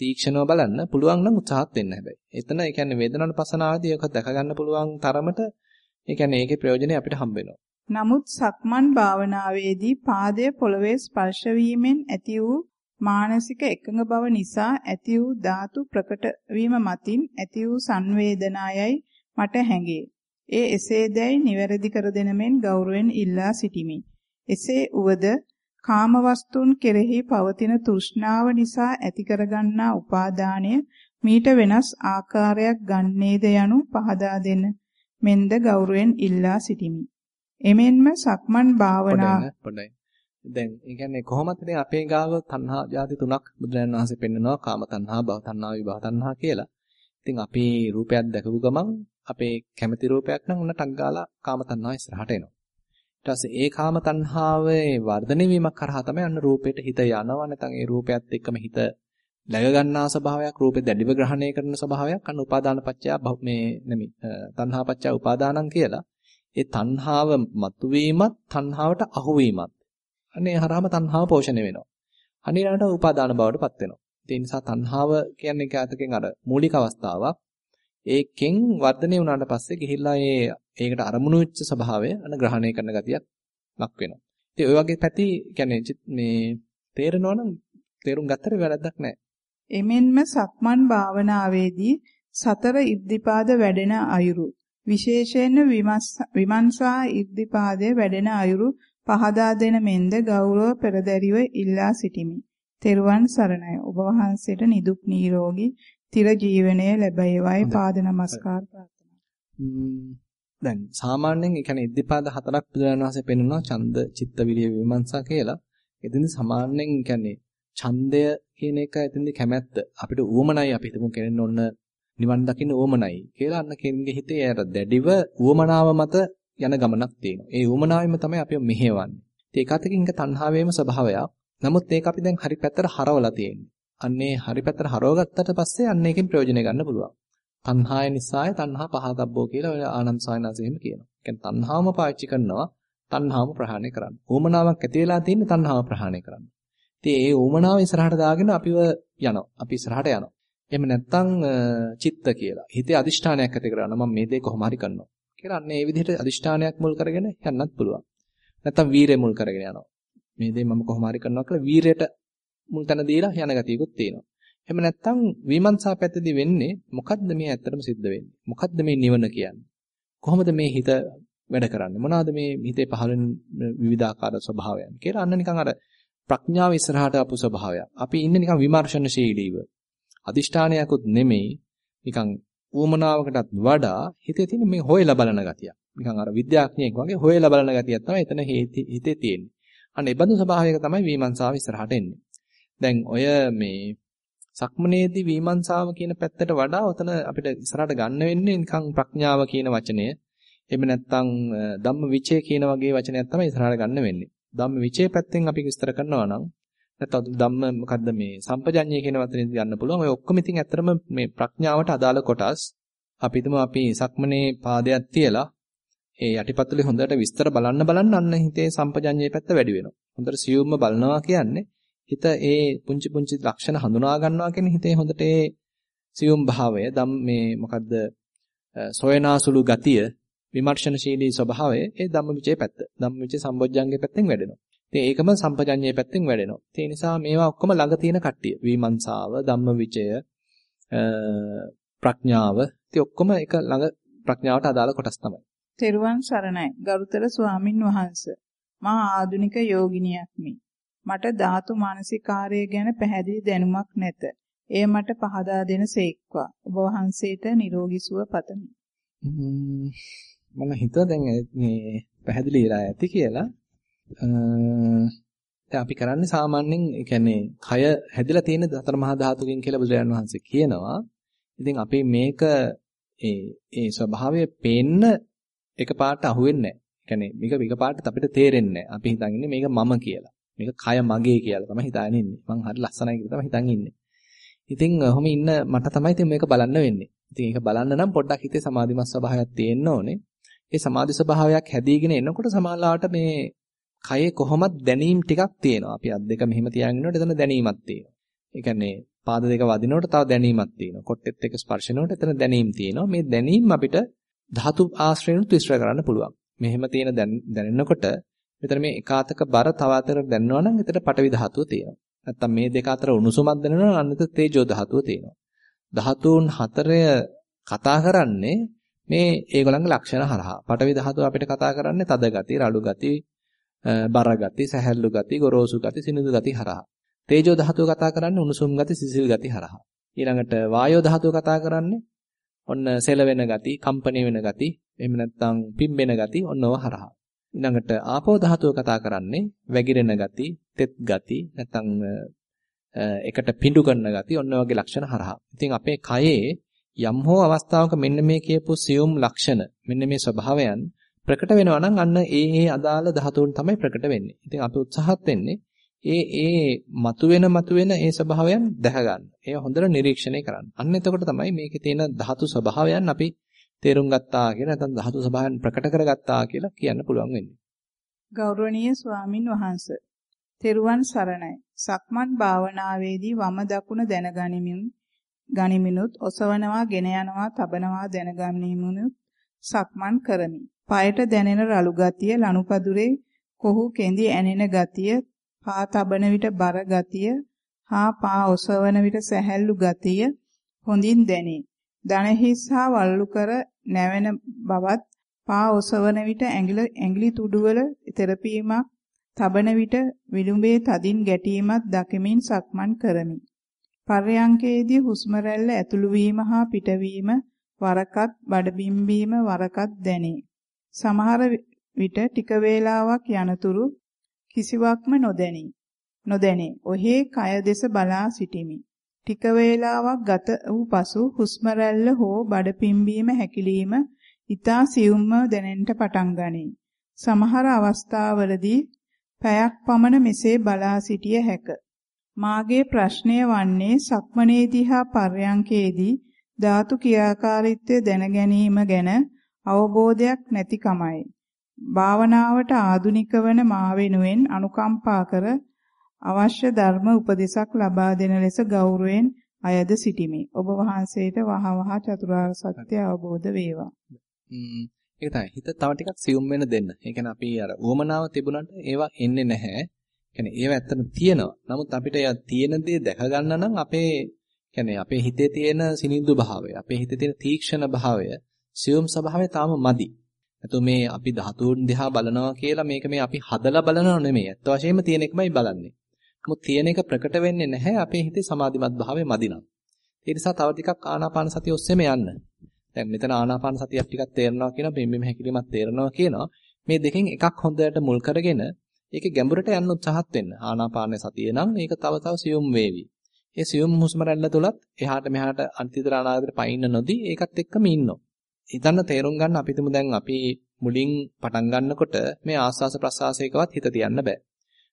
තීක්ෂණව බලන්න පුළුවන් නම් උත්සාහත් වෙන්න හැබැයි. එතන ඒ කියන්නේ වේදනාවන පසනාවදී ඒක දැක ගන්න පුළුවන් තරමට ඒ කියන්නේ ඒකේ ප්‍රයෝජනෙ අපිට හම්බ වෙනවා. නමුත් සක්මන් භාවනාවේදී පාදයේ පොළවේ ස්පර්ශ වීමෙන් ඇති වූ මානසික එකඟ බව නිසා ඇති වූ ධාතු ප්‍රකට වීම මතින් ඇති වූ සංවේදනායයි මට හැඟේ. ඒ එසේදැයි නිවැරදි කර දෙන මෙන් ගෞරවයෙන් ඉල්ලා සිටිමි. එසේ උවද කාම වස්තුන් කෙරෙහි පවතින තෘෂ්ණාව නිසා ඇති කරගන්නා උපාදානය මීට වෙනස් ආකාරයක් ගන්නේද යනු පහදා දෙන්න මෙන්ද ගෞරවයෙන් ඉල්ලා සිටිමි. එමෙන්ම සක්මන් භාවනා පොඩ්ඩයි දැන් ඒ කියන්නේ කොහොමද ඉතින් අපේ ගාව තණ්හා ಜಾති තුනක් බුදුරජාණන් වහන්සේ පෙන්නනවා කාම තණ්හා, භව තණ්හා, විභව තණ්හා කියලා. ඉතින් අපි රූපයක් දැකපු ගමන් අපේ කැමති රූපයක් නම් උන්න ටක් ගාලා කාම තණ්හාව ඉස්සරහට එනවා. ඊට පස්සේ ඒ කාම තණ්හාවේ වර්ධනය වීමක් කරහා තමයි අන්න රූපෙට හිත යනවා නැත්නම් ඒ රූපයත් එක්කම හිත läග ගන්නා ස්වභාවයක් රූපේ දැඩිව ග්‍රහණය කරන ස්වභාවයක් අන්න උපාදාන පත්‍ය මේ නෙමෙයි තණ්හා පත්‍ය උපාදානං කියලා. ඒ තණ්හාව මතුවීමත් තණ්හාවට අහුවීමත් අනේ හරහාම තණ්හාව පෝෂණය වෙනවා. අනිරාට උපාදාන බවට පත් වෙනවා. ඒ නිසා තණ්හාව කියන්නේ කාතකෙන් අර මූලික අවස්ථාවක්. ඒකෙන් වර්ධනය වුණාට පස්සේ ගිහිල්ලා ඒ ඒකට අරමුණු වෙච්ච ස්වභාවය අන ග්‍රහණය කරන ගතියක් ලක් වෙනවා. ඉතින් ඔය වගේ පැති කියන්නේ මේ තේරෙනවා නම් තේරුම් ගත්තට වැරද්දක් නැහැ. එමෙන්ම සක්මන් භාවනාවේදී සතර ඉද්ධිපාද වැඩෙන අයුරු විශේෂයෙන්ම විමර්ශා ඉද්ධිපාදයේ වැඩෙන අයුරු පහදා දෙන මෙන්ද ගෞරව පෙරදැරිව ඉල්ලා සිටිමි. තෙරුවන් සරණයි. ඔබ වහන්සේට නිදුක් නිරෝගී තිර ජීවනයේ ලැබේවායි පාද නමස්කාර ප්‍රාර්ථනා. දැන් සාමාන්‍යයෙන් ඒ කියන්නේ ඉද්ධිපාද හතරක් බුදුරජාණන් වහන්සේ පෙන්වනවා ඡන්ද, චිත්ත, විරිය, විමර්ශා කියලා. එදින සාමාන්‍යයෙන් කියන්නේ ඡන්දය කියන එක එතෙන්දී කැමැත්ත අපිට උවමනයි අපි හිතමු කෙනෙක් ඔන්න නිවන් දකින්න උවමනයි කියලා අන්න කෙනෙක්ගේ හිතේ අර දැඩිව උවමනාව මත යන ගමනක් තියෙනවා. ඒ උවමනාවෙම තමයි අපි මෙහෙවන්නේ. ඉතින් ඒක අතකින් එක තණ්හාවේම ස්වභාවයක්. නමුත් ඒක අපි දැන් හරි පැත්තට හරවලා තියෙන්නේ. අන්නේ හරි පැත්තට හරවගත්තට පස්සේ අන්න ඒකෙන් ප්‍රයෝජනය ගන්න පුළුවන්. තණ්හාය නිසාය තණ්හා පහතබ්බෝ කියලා ඔය ආනන්ද සායනාසෙ එහෙම කියනවා. ඒ කියන්නේ තණ්හාවම පාවිච්චි කරනවා තණ්හාවම ප්‍රහාණය කරන්න. ඕමනාවක් ඇති වෙලා තියෙන්නේ තණ්හාව ප්‍රහාණය කරන්න. ඉතින් ඒ ඕමනාව ඉස්සරහට දාගෙන අපිව යනවා. අපි ඉස්සරහට යනවා. එහෙම නැත්නම් චිත්ත කියලා. හිතේ අදිෂ්ඨානයක් ඇති කරගන්න මම මේ දේ කොහොම හරි කරනවා. කියලා අන්න ඒ විදිහට අදිෂ්ඨානයක් මුල් කරගෙන යන්නත් පුළුවන්. නැත්නම් වීරය මුල් කරගෙන යනවා. මේ දේ මම කොහොම හරි කරනවා කියලා වීරයට මුල් තැන දීලා යන ගතියකුත් තියෙනවා. එහෙම නැත්නම් විමර්ශා පැත්තදී වෙන්නේ මොකද්ද මේ ඇත්තටම සිද්ධ වෙන්නේ? මොකද්ද මේ නිවන කියන්නේ? කොහොමද මේ හිත වැඩ කරන්නේ? මොනවාද මේ හිතේ පහළෙන විවිධාකාර ස්වභාවයන් කියලා අන්න නිකන් අර ප්‍රඥාව ඉස්සරහට ආපු ස්වභාවයක්. අපි ඉන්නේ නිකන් විමර්ශනශීලීව. අදිෂ්ඨානයකුත් නෙමෙයි නිකන් ඌමනාවකටත් වඩා හිතේ තියෙන මේ හොයලා බලන ගතිය. නිකන් අර විද්‍යාඥයෙක් වගේ හොයලා බලන ගතියක් තමයි එතන හිතේ තියෙන්නේ. අන්න ඒ බඳු ස්වභාවයක තමයි විමර්ශාව ඉස්සරහට එන්නේ. දැන් ඔය මේ සක්මනේදී විමර්ශාව කියන පැත්තට වඩා ඔතන අපිට ඉස්සරහට ගන්න වෙන්නේ නිකන් ප්‍රඥාව කියන වචනය. එහෙම නැත්නම් ධම්ම විචය කියන වගේ වචනයක් තමයි ඉස්සරහට ගන්න වෙන්නේ. ධම්ම විචය පැත්තෙන් අපි විස්තර කරනවා නම් නැත්නම් ධම්ම මොකද්ද මේ සම්පජඤ්ඤය කියන වචනේ ගන්න පුළුවන්. ඔය ඔක්කොම ඉතින් ඇත්තටම මේ ප්‍රඥාවට අදාළ කොටස්. අපි හිතමු අපි සක්මනේ පාදයක් තියලා ඒ යටිපතුලේ හොඳට විස්තර බලන්න බලන්න අන්න හිතේ සම්පජඤ්ඤයේ පැත්ත වැඩි වෙනවා. හොඳට සියුම්ම බලනවා කියන්නේ හිත ඒ පුංචි පුංචි ලක්ෂණ හඳුනා ගන්නවා කියන්නේ හිතේ හොඳට ඒ සියුම් භාවය ධම් මේ මොකද්ද සොයනාසුළු ගතිය විමර්ශනශීලී ස්වභාවය ඒ ධම්මවිචේ පැත්ත. ධම්මවිචේ සම්බොජ්ජංගේ පැත්තෙන් වැඩෙනවා. ඉතින් ඒකම සම්පජඤ්ඤයේ පැත්තෙන් වැඩෙනවා. ඒ නිසා මේවා ඔක්කොම ළඟ තියෙන කට්ටිය. විමංශාව, ධම්මවිචය, ප්‍රඥාව. ඉතින් ඔක්කොම එක ළඟ ප්‍රඥාවට අදාළ කොටස් තමයි. තෙරුවන් සරණයි. ගරුතර ස්වාමින් වහන්සේ. මා ආදුනික යෝගිනියක්මි. මට ධාතු මානසිකාරය ගැන පැහැදිලි දැනුමක් නැත. එය මට පහදා දෙන සේක්වා. ඔබ වහන්සේට නිරෝගී සුව පතමි. මම හිතුවා දැන් මේ පැහැදිලි වෙලා ඇති කියලා. දැන් අපි කරන්නේ සාමාන්‍යයෙන් ඒ කියන්නේ කය හැදිලා තියෙන හතර මහා ධාතුකින් කියලා බුදුරජාණන් වහන්සේ කියනවා. ඉතින් අපි මේක ඒ ඒ ස්වභාවය පේන්න එකපාරට අහුවෙන්නේ නැහැ. කියන්නේ මේක එකපාරට අපිට තේරෙන්නේ නැහැ. අපි හිතන් ඉන්නේ මේක මම කියලා. මේක කය මගේ කියලා තමයි හිතාගෙන ඉන්නේ. මං හරි ලස්සනයි කියලා තමයි හිතන් ඉන්නේ. ඉතින් ඔහොම ඉන්න මට තමයි ඉතින් මේක බලන්න වෙන්නේ. ඉතින් ඒක බලන්න නම් පොඩ්ඩක් හිතේ සමාධිමත් ස්වභාවයක් තියෙන්න ඕනේ. ඒ සමාධි ස්වභාවයක් හැදීගෙන එනකොට සමාලාවට මේ කයේ කොහොමද දැනීම් ටිකක් තියෙනවා. අපි අත් දෙක මෙහෙම තියාගෙන ඉන්නකොට එතන දැනීමක් තියෙනවා. ඒ කියන්නේ පාද දෙක වදිනකොට තව දැනීමක් තියෙනවා. කොට්ටෙත් එක්ක ස්පර්ශනකොට එතන දැනීම් තියෙනවා. මේ දැනීම් අපිට ධාතු ආශ්‍රයනුත් විශ්ල කරන්න පුළුවන්. මෙහෙම තියෙන දැනෙනකොට මෙතන මේ එකාතක බර තව අතර දැනනවා නම් එතන පටවි ධාතුව තියෙනවා. නැත්තම් මේ දෙක අතර උණුසුමක් දැනෙනවා නම් අනිත තේජෝ ධාතුව තියෙනවා. ධාතුන් හතරය කතා කරන්නේ මේ ඒගොල්ලන්ගේ ලක්ෂණ හරහා. පටවි ධාතුව අපිට කතා කරන්නේ තද ගති, රළු ගති, බර ගති, සැහැල්ලු ගති, ගොරෝසු ගති, සිනිඳු ගති හරහා. තේජෝ ධාතුව කතා කරන්නේ උණුසුම් ගති, සිසිල් ගති හරහා. ඊළඟට වායෝ ධාතුව කතා කරන්නේ ඔන්න සෙලවෙන ගති, කම්පණය වෙන ගති, එහෙම නැත්නම් පිම්බෙන ගති ඔන්නව හරහා. ඊළඟට ආපෝ ධාතුව කතා කරන්නේ වැగిරෙන ගති, තෙත් ගති, නැත්නම් එකට පිඬු කරන ගති ඔන්න වගේ ලක්ෂණ හරහා. ඉතින් අපේ කයේ යම් හෝ අවස්ථාවක මෙන්න මේ කියපු සියුම් ලක්ෂණ, මෙන්න මේ ස්වභාවයන් ප්‍රකට වෙනවා නම් අන්න ඒ ඒ අදාළ ධාතුන් තමයි ප්‍රකට වෙන්නේ. ඉතින් අපි උත්සාහත් වෙන්නේ ඒ ඒ මතුවෙන මතුවෙන ඒ ස්වභාවයන් දැක ගන්න. ඒ හොඳට නිරීක්ෂණය කරන්න. අන්න එතකොට තමයි මේකේ තියෙන ධාතු ස්වභාවයන් අපි තේරුම් ගත්තා කියලා නැත්නම් ධාතු ස්වභාවයන් ප්‍රකට කරගත්තා කියලා කියන්න පුළුවන් වෙන්නේ. ගෞරවනීය ස්වාමින් වහන්සේ. තෙරුවන් සරණයි. සක්මන් භාවනාවේදී වම දකුණ දැනගනිමින් ගනිමිනුත් ඔසවනවා, ගෙන යනවා, තබනවා දැනගනිමිනුත් සක්මන් කරමි. পায়ට දැනෙන රළු ගතිය, ලනුපදුරේ කොහු කෙඳි ඇනෙන ගතිය, පා තබන විට බර ගතිය, හා පා ඔසවන විට සැහැල්ලු ගතිය හොඳින් දැනේ. දණහිස් හා වල්ලු කර නැවෙන බවත් පා ඔසවන විට ඇඟිලි ඇඟිලි තුඩුවල තෙරපීමක් තබන විට විලුඹේ තදින් ගැටීමක් දකිමින් සක්මන් කරමි. පර්යංකයේදී හුස්ම රැල්ල ඇතුළු වීම හා පිටවීම වරකත් බඩබිම්බීම වරකත් දැනේ. සමහර විට ටික වේලාවක් යනතුරු කිසිවක්ම නොදැනී. නොදැනේ. ඔහේ කය දෙස බලා සිටිමි. ටික වේලාවක් ගත වූ පසු හුස්ම හෝ බඩ පිම්බීම හැකිලිම ඊතා සියුම්ව දැනෙන්නට පටන් ගනී. සමහර අවස්ථාවලදී පැයක් පමණ මෙසේ බලා සිටිය හැක. මාගේ ප්‍රශ්නය වන්නේ සක්මනේදී හා පර්යංකේදී ධාතු ක්‍රියාකාරීත්වය දැන ගැනීම ගැන අවබෝධයක් නැතිකමයි. භාවනාවට ආධුනික වන මා වෙනුවෙන් අනුකම්පා කර අවශ්‍ය ධර්ම උපදෙසක් ලබා දෙන ලෙස ගෞරවයෙන් අයද සිටිමි. ඔබ වහන්සේට වහවහ චතුරාර්ය සත්‍ය අවබෝධ වේවා. ඒක තමයි. හිත තව ටිකක් සියුම් වෙන දෙන්න. ඒ කියන්නේ අපි අර උවමනාව තිබුණාට ඒවා එන්නේ නැහැ. කියන්නේ ඒව ඇත්තටම තියෙනවා. නමුත් අපිට ඒ තියෙන දේ දැක ගන්න නම් අපේ කියන්නේ අපේ හිතේ තියෙන සිනිඳු භාවය, අපේ හිතේ තියෙන තීක්ෂණ භාවය, සියුම් ස්වභාවය තාම මදි. එතකොට මේ අපි ධාතුන් දිහා බලනවා කියලා මේක මේ අපි හදලා බලනව නෙමෙයි. ඇත්ත වශයෙන්ම තියෙන එකමයි බලන්නේ. නමුත් තියෙන එක ප්‍රකට වෙන්නේ නැහැ අපේ හිතේ සමාධිමත් භාවය මදි නම්. ඒ නිසා තව ටිකක් ආනාපාන සතිය ඔස්සේම යන්න. දැන් මෙතන ආනාපාන සතියක් ටිකක් තේරෙනවා කියනවා, බිම්බිම හැකිලිමත් තේරෙනවා කියනවා. මේ දෙකෙන් එකක් හොඳට මුල් කරගෙන ඒකේ ගැඹුරට යන්න උත්සාහත් වෙන්න. ආනාපාන සතිය නම් ඒක තව තව සියුම් වේවි. ඒ සියුම් හුස්ම රැල්ල තුලත් එහාට මෙහාට අන්තිතර අනාගතට පයින්න නොදී ඒකත් එක්කම ඉන්නවා. හිතන්න තේරුම් ගන්න අපි තුමු දැන් අපි මුලින් පටන් ගන්නකොට මේ ආස්වාස ප්‍රසආසයකවත් හිත තියන්න බෑ.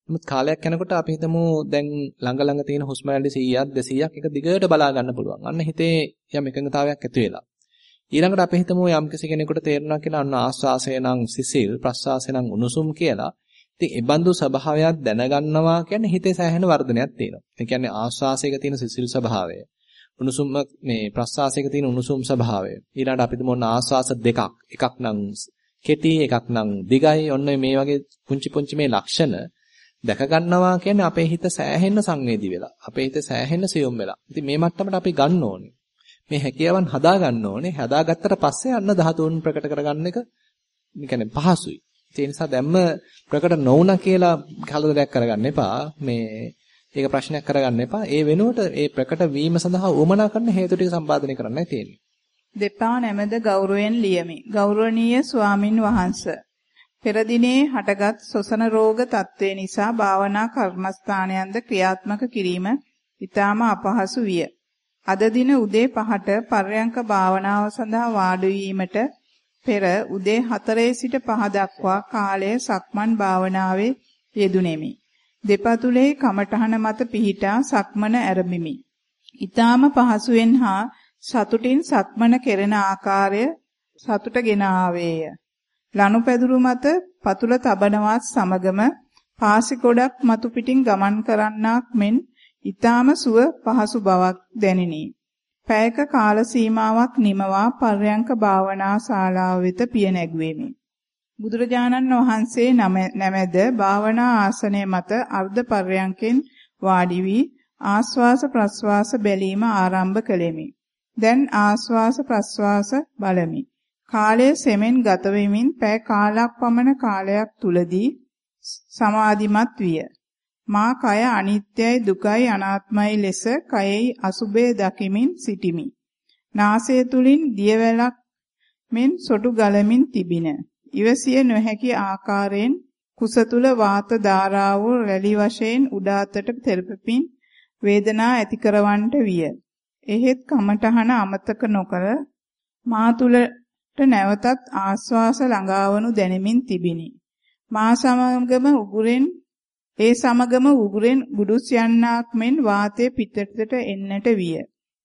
නමුත් කාලයක් යනකොට අපි හිතමු දැන් ළඟ ළඟ තියෙන හුස්ම රැලි 100ක් 200ක් එක දිගට බලා ගන්න පුළුවන්. අන්න හිතේ යම් එකඟතාවයක් ඇති වෙලා. ඊළඟට අපි හිතමු යම් කෙනෙකුට තේරෙනවා කියලා අන්න ආස්වාසය නම් සිසිල් ප්‍රසආසය නම් උණුසුම් කියලා ඉතින් ඒ බඳු ස්වභාවයක් දැනගන්නවා කියන්නේ හිතේ සෑහෙන වර්ධනයක් තියෙනවා. ඒ කියන්නේ ආස්වාසයක තියෙන සිසිල් ස්වභාවය. උණුසුම් මේ ප්‍රස්වාසයක තියෙන උණුසුම් ස්වභාවය. ඊළඟට අපිට මොන ආස්වාස දෙකක්. එකක් නම් කෙටි එකක් නම් දිගයි. ඔන්න මේ වගේ පුංචි පුංචි මේ ලක්ෂණ දැක ගන්නවා කියන්නේ අපේ හිත සෑහෙන්න සංවේදී වෙලා. අපේ හිත සෑහෙන්න සියුම් වෙලා. ඉතින් මේ මට්ටමට අපි ගන්න ඕනේ. මේ හැකියාවන් හදා ගන්න ඕනේ. හදාගත්තට පස්සේ අන්න ධාතුන් ප්‍රකට කරගන්න එක කියන්නේ පහසුයි. ඒ නිසා දැම්ම ප්‍රකට නොවුණා කියලා කලදරයක් කරගන්න එපා. මේ ඒක ප්‍රශ්නයක් කරගන්න එපා. ඒ වෙනුවට ඒ ප්‍රකට වීම සඳහා උවමනා කරන හේතු ටික සම්පාදනය කරන්නයි තියෙන්නේ. දෙපා නැමෙද ගෞරවයෙන් ලියමි. ගෞරවනීය ස්වාමින් වහන්සේ. පෙර දිනේ හටගත් සොසන රෝග තත්ත්වේ නිසා භාවනා කර්මස්ථානයන්ද ක්‍රියාත්මක කිරීම ඊටාම අපහසු විය. අද දින උදේ 5ට පර්යංක භාවනාව සඳහා වාඩි වීමට පෙර උදේ 4 සිට 5 දක්වා කාලය සක්මන් භාවනාවේ යෙදුණෙමි. දෙපතුලේ කමඨහන මත පිහිටා සක්මන ඇරඹිමි. ඊටාම පහසුවෙන් හා සතුටින් සක්මන කෙරෙන ආකාරය සතුටගෙන ආවේය. ලනුපැදුරු මත පතුල තබනවත් සමගම පාසි ගොඩක් මතු පිටින් ගමන් කරන්නාක් මෙන් ඊටාම සුව පහසු බවක් දැනිනි. පැයක කාල සීමාවක් නිමවා පර්යංක භාවනා ශාලාව වෙත පිය නැගුවෙමි. බුදුරජාණන් වහන්සේ නැමෙද භාවනා ආසනය මත අර්ධ පර්යංකෙන් වාඩි වී ආස්වාස ප්‍රස්වාස බැලීම ආරම්භ කළෙමි. දැන් ආස්වාස ප්‍රස්වාස බලමි. කාලය සෙමෙන් ගත වෙමින් පැය කාලක් පමණ කාලයක් තුලදී සමාධිමත් විය. මා කය අනිත්‍යයි දුකයි අනාත්මයි ලෙස කයෙහි අසුබේ දකිමින් සිටිමි. නාසය තුලින් දියවැලක් මෙන් සොටු ගලමින් තිබින. ඉවසිය නොහැකි ආකාරයෙන් කුස තුල වාත ධාරාව රැලි වශයෙන් උඩ අතට තෙරපමින් වේදනා ඇති කරවන්නට විය. එහෙත් කමඨහන අමතක නොකර මා තුලට නැවතත් ආස්වාස ළඟාවනු දැනෙමින් තිබිනි. මා සමගම උගුරෙන් ඒ සමගම උගුරෙන් ගුඩුස් යන්නාක් මෙන් වාතය පිටතට එන්නට විය.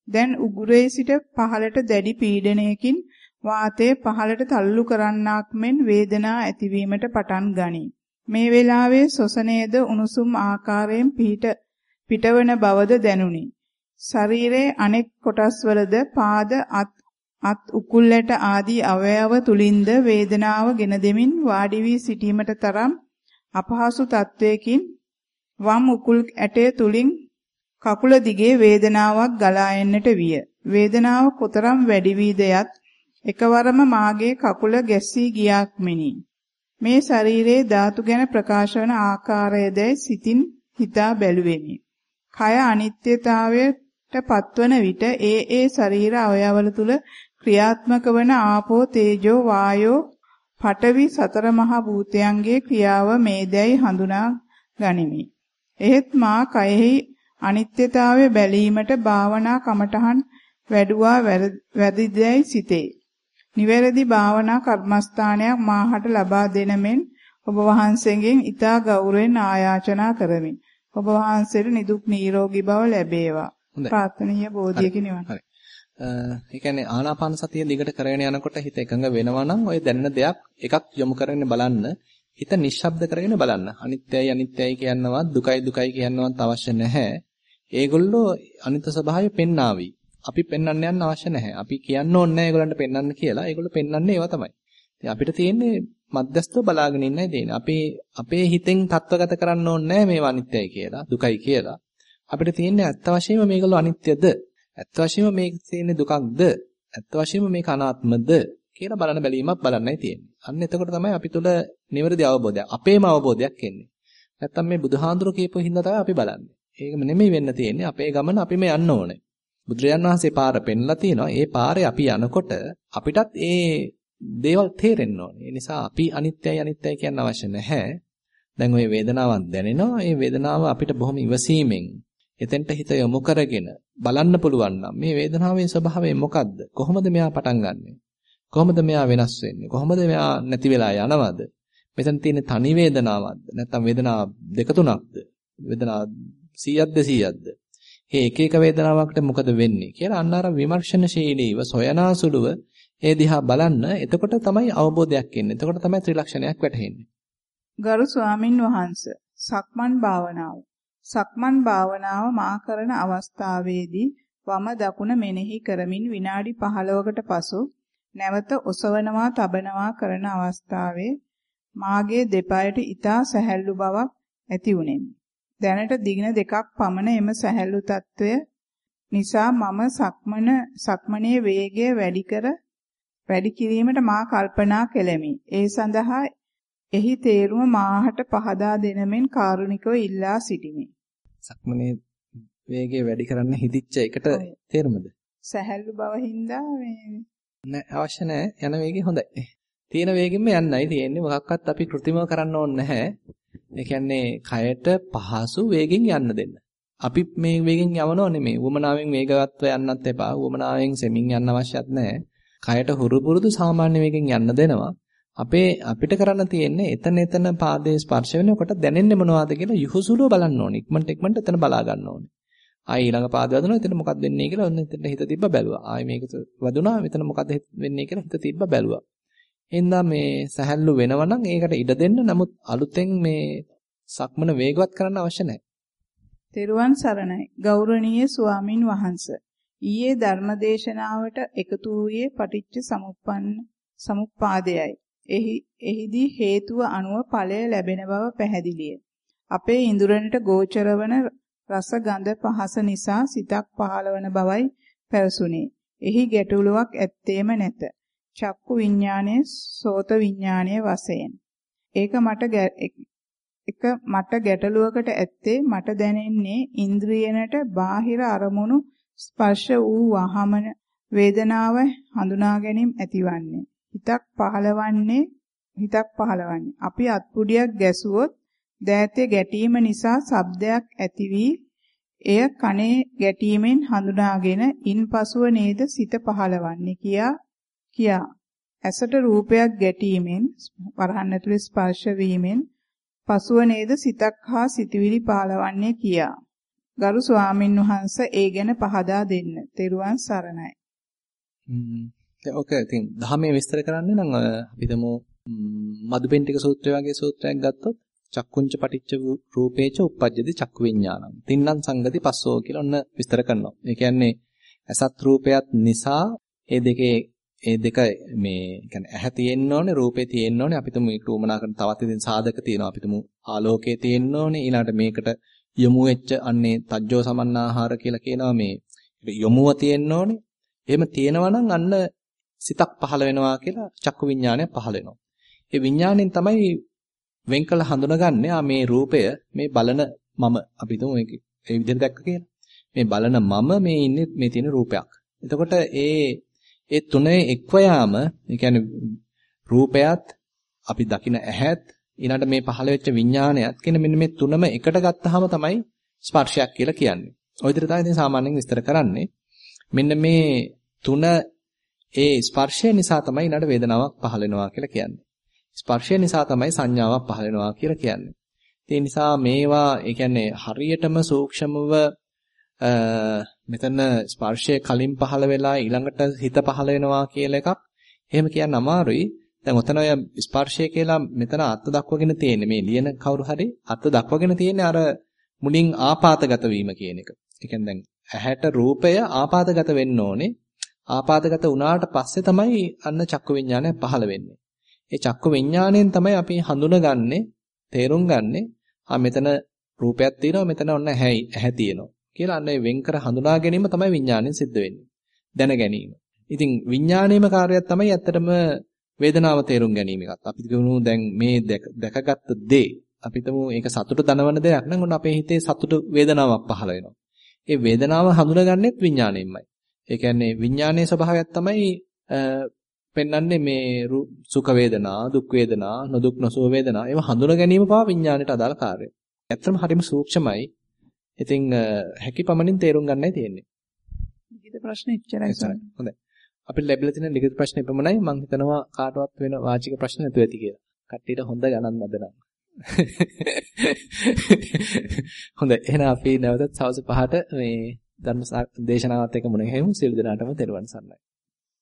දැන් උගුරේ සිට පහළට දැඩි පීඩනයකින් වාතය පහළට තල්ලු කරන්නාක් මෙන් වේදනා ඇතිවීමට පටන් ගනී. මේ වෙලාවේ සොසනේද උණුසුම් ආකාරයෙන් පිට පිටවන බවද දැනුනි. ශරීරයේ අනෙක් කොටස්වලද පාද අත් අත් උකුල්ලට ආදී අවයව තුලින්ද වේදනාව ගෙන දෙමින් වාඩි වී සිටීමට තරම් අපහසු තත්වයකින් වම් උකුල් ඇටය තුලින් කකුල දිගේ වේදනාවක් ගලා එන්නට විය. වේදනාව කොතරම් වැඩි වීද යත් එකවරම මාගේ කකුල ගැස්සී ගියාක් මෙනි. මේ ශරීරයේ ධාතු ගැන ප්‍රකාශ වන ආකාරයද සිතින් හිතා බැලුවෙමි. කය අනිත්‍යතාවයට පත්වන විට ඒ ඒ ශරීර අවයවල තුල ක්‍රියාත්මක වන ආපෝ තේජෝ වායෝ පඨවි සතර මහා භූතයන්ගේ ක්‍රියාව මේදැයි හඳුනා ගනිමි. එහෙත් මා කයෙහි අනිත්‍යතාවය බැලීමට භාවනා කමඨහන් වැඩුවා වැරදිදයි සිතේ. නිවැරදි භාවනා කර්මස්ථානයක් මාහට ලබා දෙන මෙන් ඔබ වහන්සේගෙන් ඊතා ගෞරවයෙන් ආයාචනා කරමි. ඔබ වහන්සේට නිදුක් නිරෝගී බව ලැබේවා. ප්‍රාර්ථනීය බෝධියක නිවන. හරි. ඒ කියන්නේ ආනාපාන සතිය දිගට කරගෙන යනකොට හිත එකඟ වෙනවා නම් ඔය දැනෙන දෙයක් එකක් යොමු කරගෙන බලන්න. හිත නිශ්ශබ්ද කරගෙන බලන්න. අනිත්‍යයි අනිත්‍යයි කියනවත් දුකයි දුකයි කියනවත් අවශ්‍ය නැහැ. ඒගොල්ලෝ අනිත්‍ය ස්වභාවය පෙන්නාවි. අපි පෙන්වන්න යන්න අවශ්‍ය නැහැ. අපි කියන්න ඕනේ නැහැ ඒගොල්ලන්ට පෙන්වන්න කියලා. ඒගොල්ලෝ පෙන්වන්නේ ඒවා තමයි. ඉතින් අපිට තියෙන්නේ මධ්‍යස්ථව බලාගෙන ඉන්නයි තියෙන්නේ. අපේ අපේ හිතෙන් තත්වගත කරන්න ඕනේ නැහැ මේවා අනිත්‍යයි කියලා, දුකයි කියලා. අපිට තියෙන්නේ ඇත්ත වශයෙන්ම මේගොල්ලෝ අනිත්‍යද? ඇත්ත වශයෙන්ම මේක තියෙන්නේ දුකක්ද? ඇත්ත වශයෙන්ම මේක අනාත්මද කියලා බලන බැලීමක් බලන්නයි තියෙන්නේ. අන්න එතකොට තමයි අපි තුල නිවැරදි අවබෝධයක්, අපේම අවබෝධයක් එන්නේ. නැත්තම් මේ බුදුහාඳුර කියපු හින්දා තමයි අපි බලන්නේ. ඒකම නෙමෙයි වෙන්න තියෙන්නේ. අපේ ගමන අපිම යන්න ඕනේ. බුදුරජාන් වහන්සේ පාර පෙන්ලා තියෙනවා. ඒ පාරේ අපි යනකොට අපිටත් ඒ දේවල් තේරෙන්න ඕනේ. ඒ නිසා අපි අනිත්‍යයි අනිත්‍යයි කියන්න අවශ්‍ය නැහැ. දැන් ওই වේදනාවක් දැනෙනවා. ඒ වේදනාව අපිට බොහොම ඉවසීමෙන් එතෙන්ට හිත යොමු කරගෙන බලන්න පුළුවන් නම් මේ වේදනාවේ ස්වභාවය මොකද්ද? කොහොමද මෙයා පටන් ගන්නෙ? කොහොමද මෙයා වෙනස් වෙන්නේ? කොහොමද මෙයා නැති වෙලා යනවද? මෙතන තියෙන තනි වේදනාවක්ද? නැත්නම් වේදනා දෙක තුනක්ද? වේදනා 100ක්ද 100ක්ද? මේ එක එක වේදනාවකට මොකද වෙන්නේ කියලා අන්න අර විමර්ශනශීලීව සොයනාසුලුව ඒ දිහා බලන්න එතකොට තමයි අවබෝධයක් එන්නේ. එතකොට තමයි ත්‍රිලක්ෂණයක් වැටහෙන්නේ. ගරු ස්වාමින් වහන්සේ සක්මන් භාවනාව. සක්මන් භාවනාව මා කරන අවස්ථාවේදී වම දකුණ මෙනෙහි කරමින් විනාඩි 15කට පසු නැවත ඔසවනවා තබනවා කරන අවස්ථාවේ මාගේ දෙපයට ඊතා සැහැල්ලු බවක් ඇති වුනේමි. දැනට දිගින දෙකක් පමණ එම සැහැල්ලු తত্ত্বය නිසා මම සක්මන සක්මනේ වේගය වැඩි කර වැඩි කිරීමට මා කල්පනා කෙලෙමි. ඒ සඳහා එහි තේරුම මාහට පහදා දෙනමෙන් කාරුණිකව ඉල්ලා සිටිමි. සක්මනේ වේගය වැඩි කරන්න හිදිච්ච එකට තේරුමද? සැහැල්ලු බව හින්දා මේ නෑ අවශ්‍ය නෑ යන වේගය හොඳයි. තියෙන වේගෙම යන්නයි තියෙන්නේ මොකක්වත් අපි કૃතිම කරන්න ඕනේ නැහැ. ඒ කියන්නේ කයට පහසු වේගෙන් යන්න දෙන්න. අපි මේ වේගෙන් යවනව නෙමෙයි. උවමනාවෙන් වේගවත්ව යන්නත් එපා. උවමනාවෙන් සෙමින් යන්න අවශ්‍යත් නැහැ. කයට හුරු පුරුදු සාමාන්‍ය වේගෙන් යන්න දෙනවා. අපේ අපිට කරන්න තියෙන්නේ එතන එතන පාදයේ ස්පර්ශ වෙනකොට දැනෙන්නේ මොනවද කියලා යහුසුලුව බලන්න ඕනේ. ඉක්මනට ඉක්මනට එතන බලා ගන්න ඕනේ. ආයි ඊළඟ පාද වදිනවා එතන මොකක්ද වෙන්නේ කියලා ඔන්න එතන හිත තිබ්බ බැලුවා. ආයි මේක වදුනා මෙතන මොකක්ද වෙන්නේ කියලා හිත තිබ්බ බැලුවා. එහෙනම් මේ සැහැල්ලු වෙනවනම් ඒකට ඉඩ දෙන්න. නමුත් අලුතෙන් මේ සක්මන වේගවත් කරන්න අවශ්‍ය නැහැ. තෙරුවන් සරණයි. ගෞරවනීය ස්වාමින් වහන්සේ. ඊයේ ධර්මදේශනාවට එකතු වූයේ පටිච්ච සමුප්පන්න සමුප්පාදයයි. එහි එහිදී හේතුව අනුව ඵලය ලැබෙන බව පැහැදිලිය. අපේ ඉඳුරනට ගෝචරවන රස ගඳ පහස නිසා සිතක් පහළවන බවයි පැවසුනේ. එහි ගැටලුවක් ඇත්තේම නැත. චක්කු විඥානයේ සෝත විඥානයේ වශයෙන්. ඒක මට එක මට ගැටලුවකට ඇත්තේ මට දැනෙන්නේ ඉන්ද්‍රියනට බාහිර අරමුණු ස්පර්ශ වූ වහම වේදනාව හඳුනා ගැනීම ඇතිවන්නේ. හිතක් පහළවන්නේ හිතක් පහළවන්නේ. අපි අත්පුඩියක් ගැසුවොත් දෑතේ ගැටීම නිසා ශබ්දයක් ඇති වී එය කනේ ගැටීමෙන් හඳුනාගෙන ඉන්පසුව නේද සිත පහළවන්නේ කියා කියා ඇසට රූපයක් ගැටීමෙන් වරහන් ඇතුලේ ස්පර්ශ වීමෙන් පසුව නේද සිතක් හා සිතවිලි පහළවන්නේ කියා. ගරු ස්වාමින් වහන්සේ ඒ ගැන පහදා දෙන්න. තෙරුවන් සරණයි. හ්ම්. ඔක ඉතින් ධර්මයේ විස්තර කරන්නේ නම් අපිටම මදුපෙන්ටික සූත්‍රය වගේ සූත්‍රයක් ගත්තොත් චක්කුංච පටිච්ච රූපේච uppajjati චක්කු විඥානං. තින්නම් සංගති පස්සෝ කියලා ඔන්න විස්තර කරනවා. ඒ කියන්නේ අසත් රූපයත් නිසා ඒ දෙකේ ඒ දෙක මේ කියන්නේ ඇහැ තියෙන්න ඕනේ රූපේ තියෙන්න ඕනේ. අපිටම මේක උමනා කරන තවත් ඉතින් සාධක තියෙනවා. අපිටම ආලෝකයේ තියෙන්න ඕනේ. ඊළඟට මේකට යොමු වෙච්ච අන්නේ තජ්ජෝ සමන්නාහාර කියලා කියනවා මේ. යොමුව තියෙන්න ඕනේ. එහෙම තියෙනවා නම් අන්න සිතක් පහළ වෙනවා කියලා චක්කු විඥානය පහළ වෙනවා. ඒ විඥාණයෙන් තමයි වෙන් කළ හඳුනගන්නේ ආ මේ රූපය මේ බලන මම. අපි හිතමු මේක ඒ විදිහට දැක්ක කියලා. මේ බලන මම මේ ඉන්නේ මේ තියෙන රූපයක්. එතකොට ඒ ඒ තුනේ එක්ව යාම, ඒ කියන්නේ රූපයත් අපි දකින ඇහත් ඊළඟට මේ පහළ වෙච්ච විඥානයත් කියන මෙන්න මේ තුනම එකට ගත්තාම තමයි ස්පර්ශයක් කියලා කියන්නේ. ওই විදිහට තමයි ඉතින් සාමාන්‍යයෙන් විස්තර කරන්නේ. මෙන්න මේ තුන ඒ ස්පර්ශය නිසා තමයි ඊළඟ වේදනාවක් පහළ වෙනවා කියලා කියන්නේ. ස්පර්ශය නිසා තමයි සංඥාවක් පහළ වෙනවා කියලා කියන්නේ. ඒ නිසා මේවා ඒ කියන්නේ හරියටම සූක්ෂමව මෙතන ස්පර්ශය කලින් පහළ වෙලා ඊළඟට හිත පහළ වෙනවා කියලා එකක් එහෙම කියන්න අමාරුයි. දැන් ඔතන ඔය ස්පර්ශය කියලා මෙතන අර්ථ දක්වගෙන තියෙන්නේ මේ ලියන කවුරු හරි අර්ථ දක්වගෙන තියෙන්නේ අර මුලින් ආපాతගත වීම කියන එක. ඒ කියන්නේ දැන් ඇහැට රූපය ආපాతගත වෙන්න ඕනේ. ආපాతගත වුණාට පස්සේ තමයි අන්න චක්කු විඥානය පහළ වෙන්නේ. ඒ චක්කු විඥාණයෙන් තමයි අපි හඳුනගන්නේ, තේරුම් ගන්නේ. ආ මෙතන රූපයක් තියෙනවා, මෙතන ඔන්න ඇහැයි, ඇහැ තියෙනවා. කියලා අන්න වෙන් කර හඳුනා ගැනීම තමයි විඥාණයෙන් සිද්ධ වෙන්නේ. දැන ගැනීම. ඉතින් විඥාණයම කාර්යයක් තමයි ඇත්තටම වේදනාව තේරුම් ගැනීම එකත්. අපි කියමු දැන් මේ දැකගත්ත දේ අපි හිතමු ඒක සතුට දනවන දෙයක් නම් ඔන්න අපේ හිතේ සතුට වේදනාවක් පහළ වෙනවා. ඒ වේදනාව හඳුනගන්නෙත් විඥාණයෙන්මයි. ඒ කියන්නේ විඥානයේ ස්වභාවයක් තමයි පෙන්වන්නේ මේ සුඛ වේදනා, දුක් වේදනා, නොදුක් නොසුව වේදනා. ඒවා හඳුනා ගැනීම පවා විඥාණයට අදාළ කාර්යය. ඇත්තටම හරිම සූක්ෂමයි. ඉතින් හැකි පමණින් තේරුම් ගන්නයි තියෙන්නේ. ලිඛිත ප්‍රශ්න ඉච්චරයි සර්. හොඳයි. අපිට ලැබිලා තියෙන ලිඛිත ප්‍රශ්න එපමණයි. මම හිතනවා කාටවත් වෙන වාචික ප්‍රශ්න නැතුව ඇති කියලා. කට්ටියට හොඳ ගණන් නදනවා. <laughs> හොඳයි. එහෙනම් අපි නැවතත් සවස් 5ට මේ ධර්ම දේශනාවත් එක්ක මුණ ගැහෙමු. සියලු දෙනාටම තෙරුවන් සරණයි.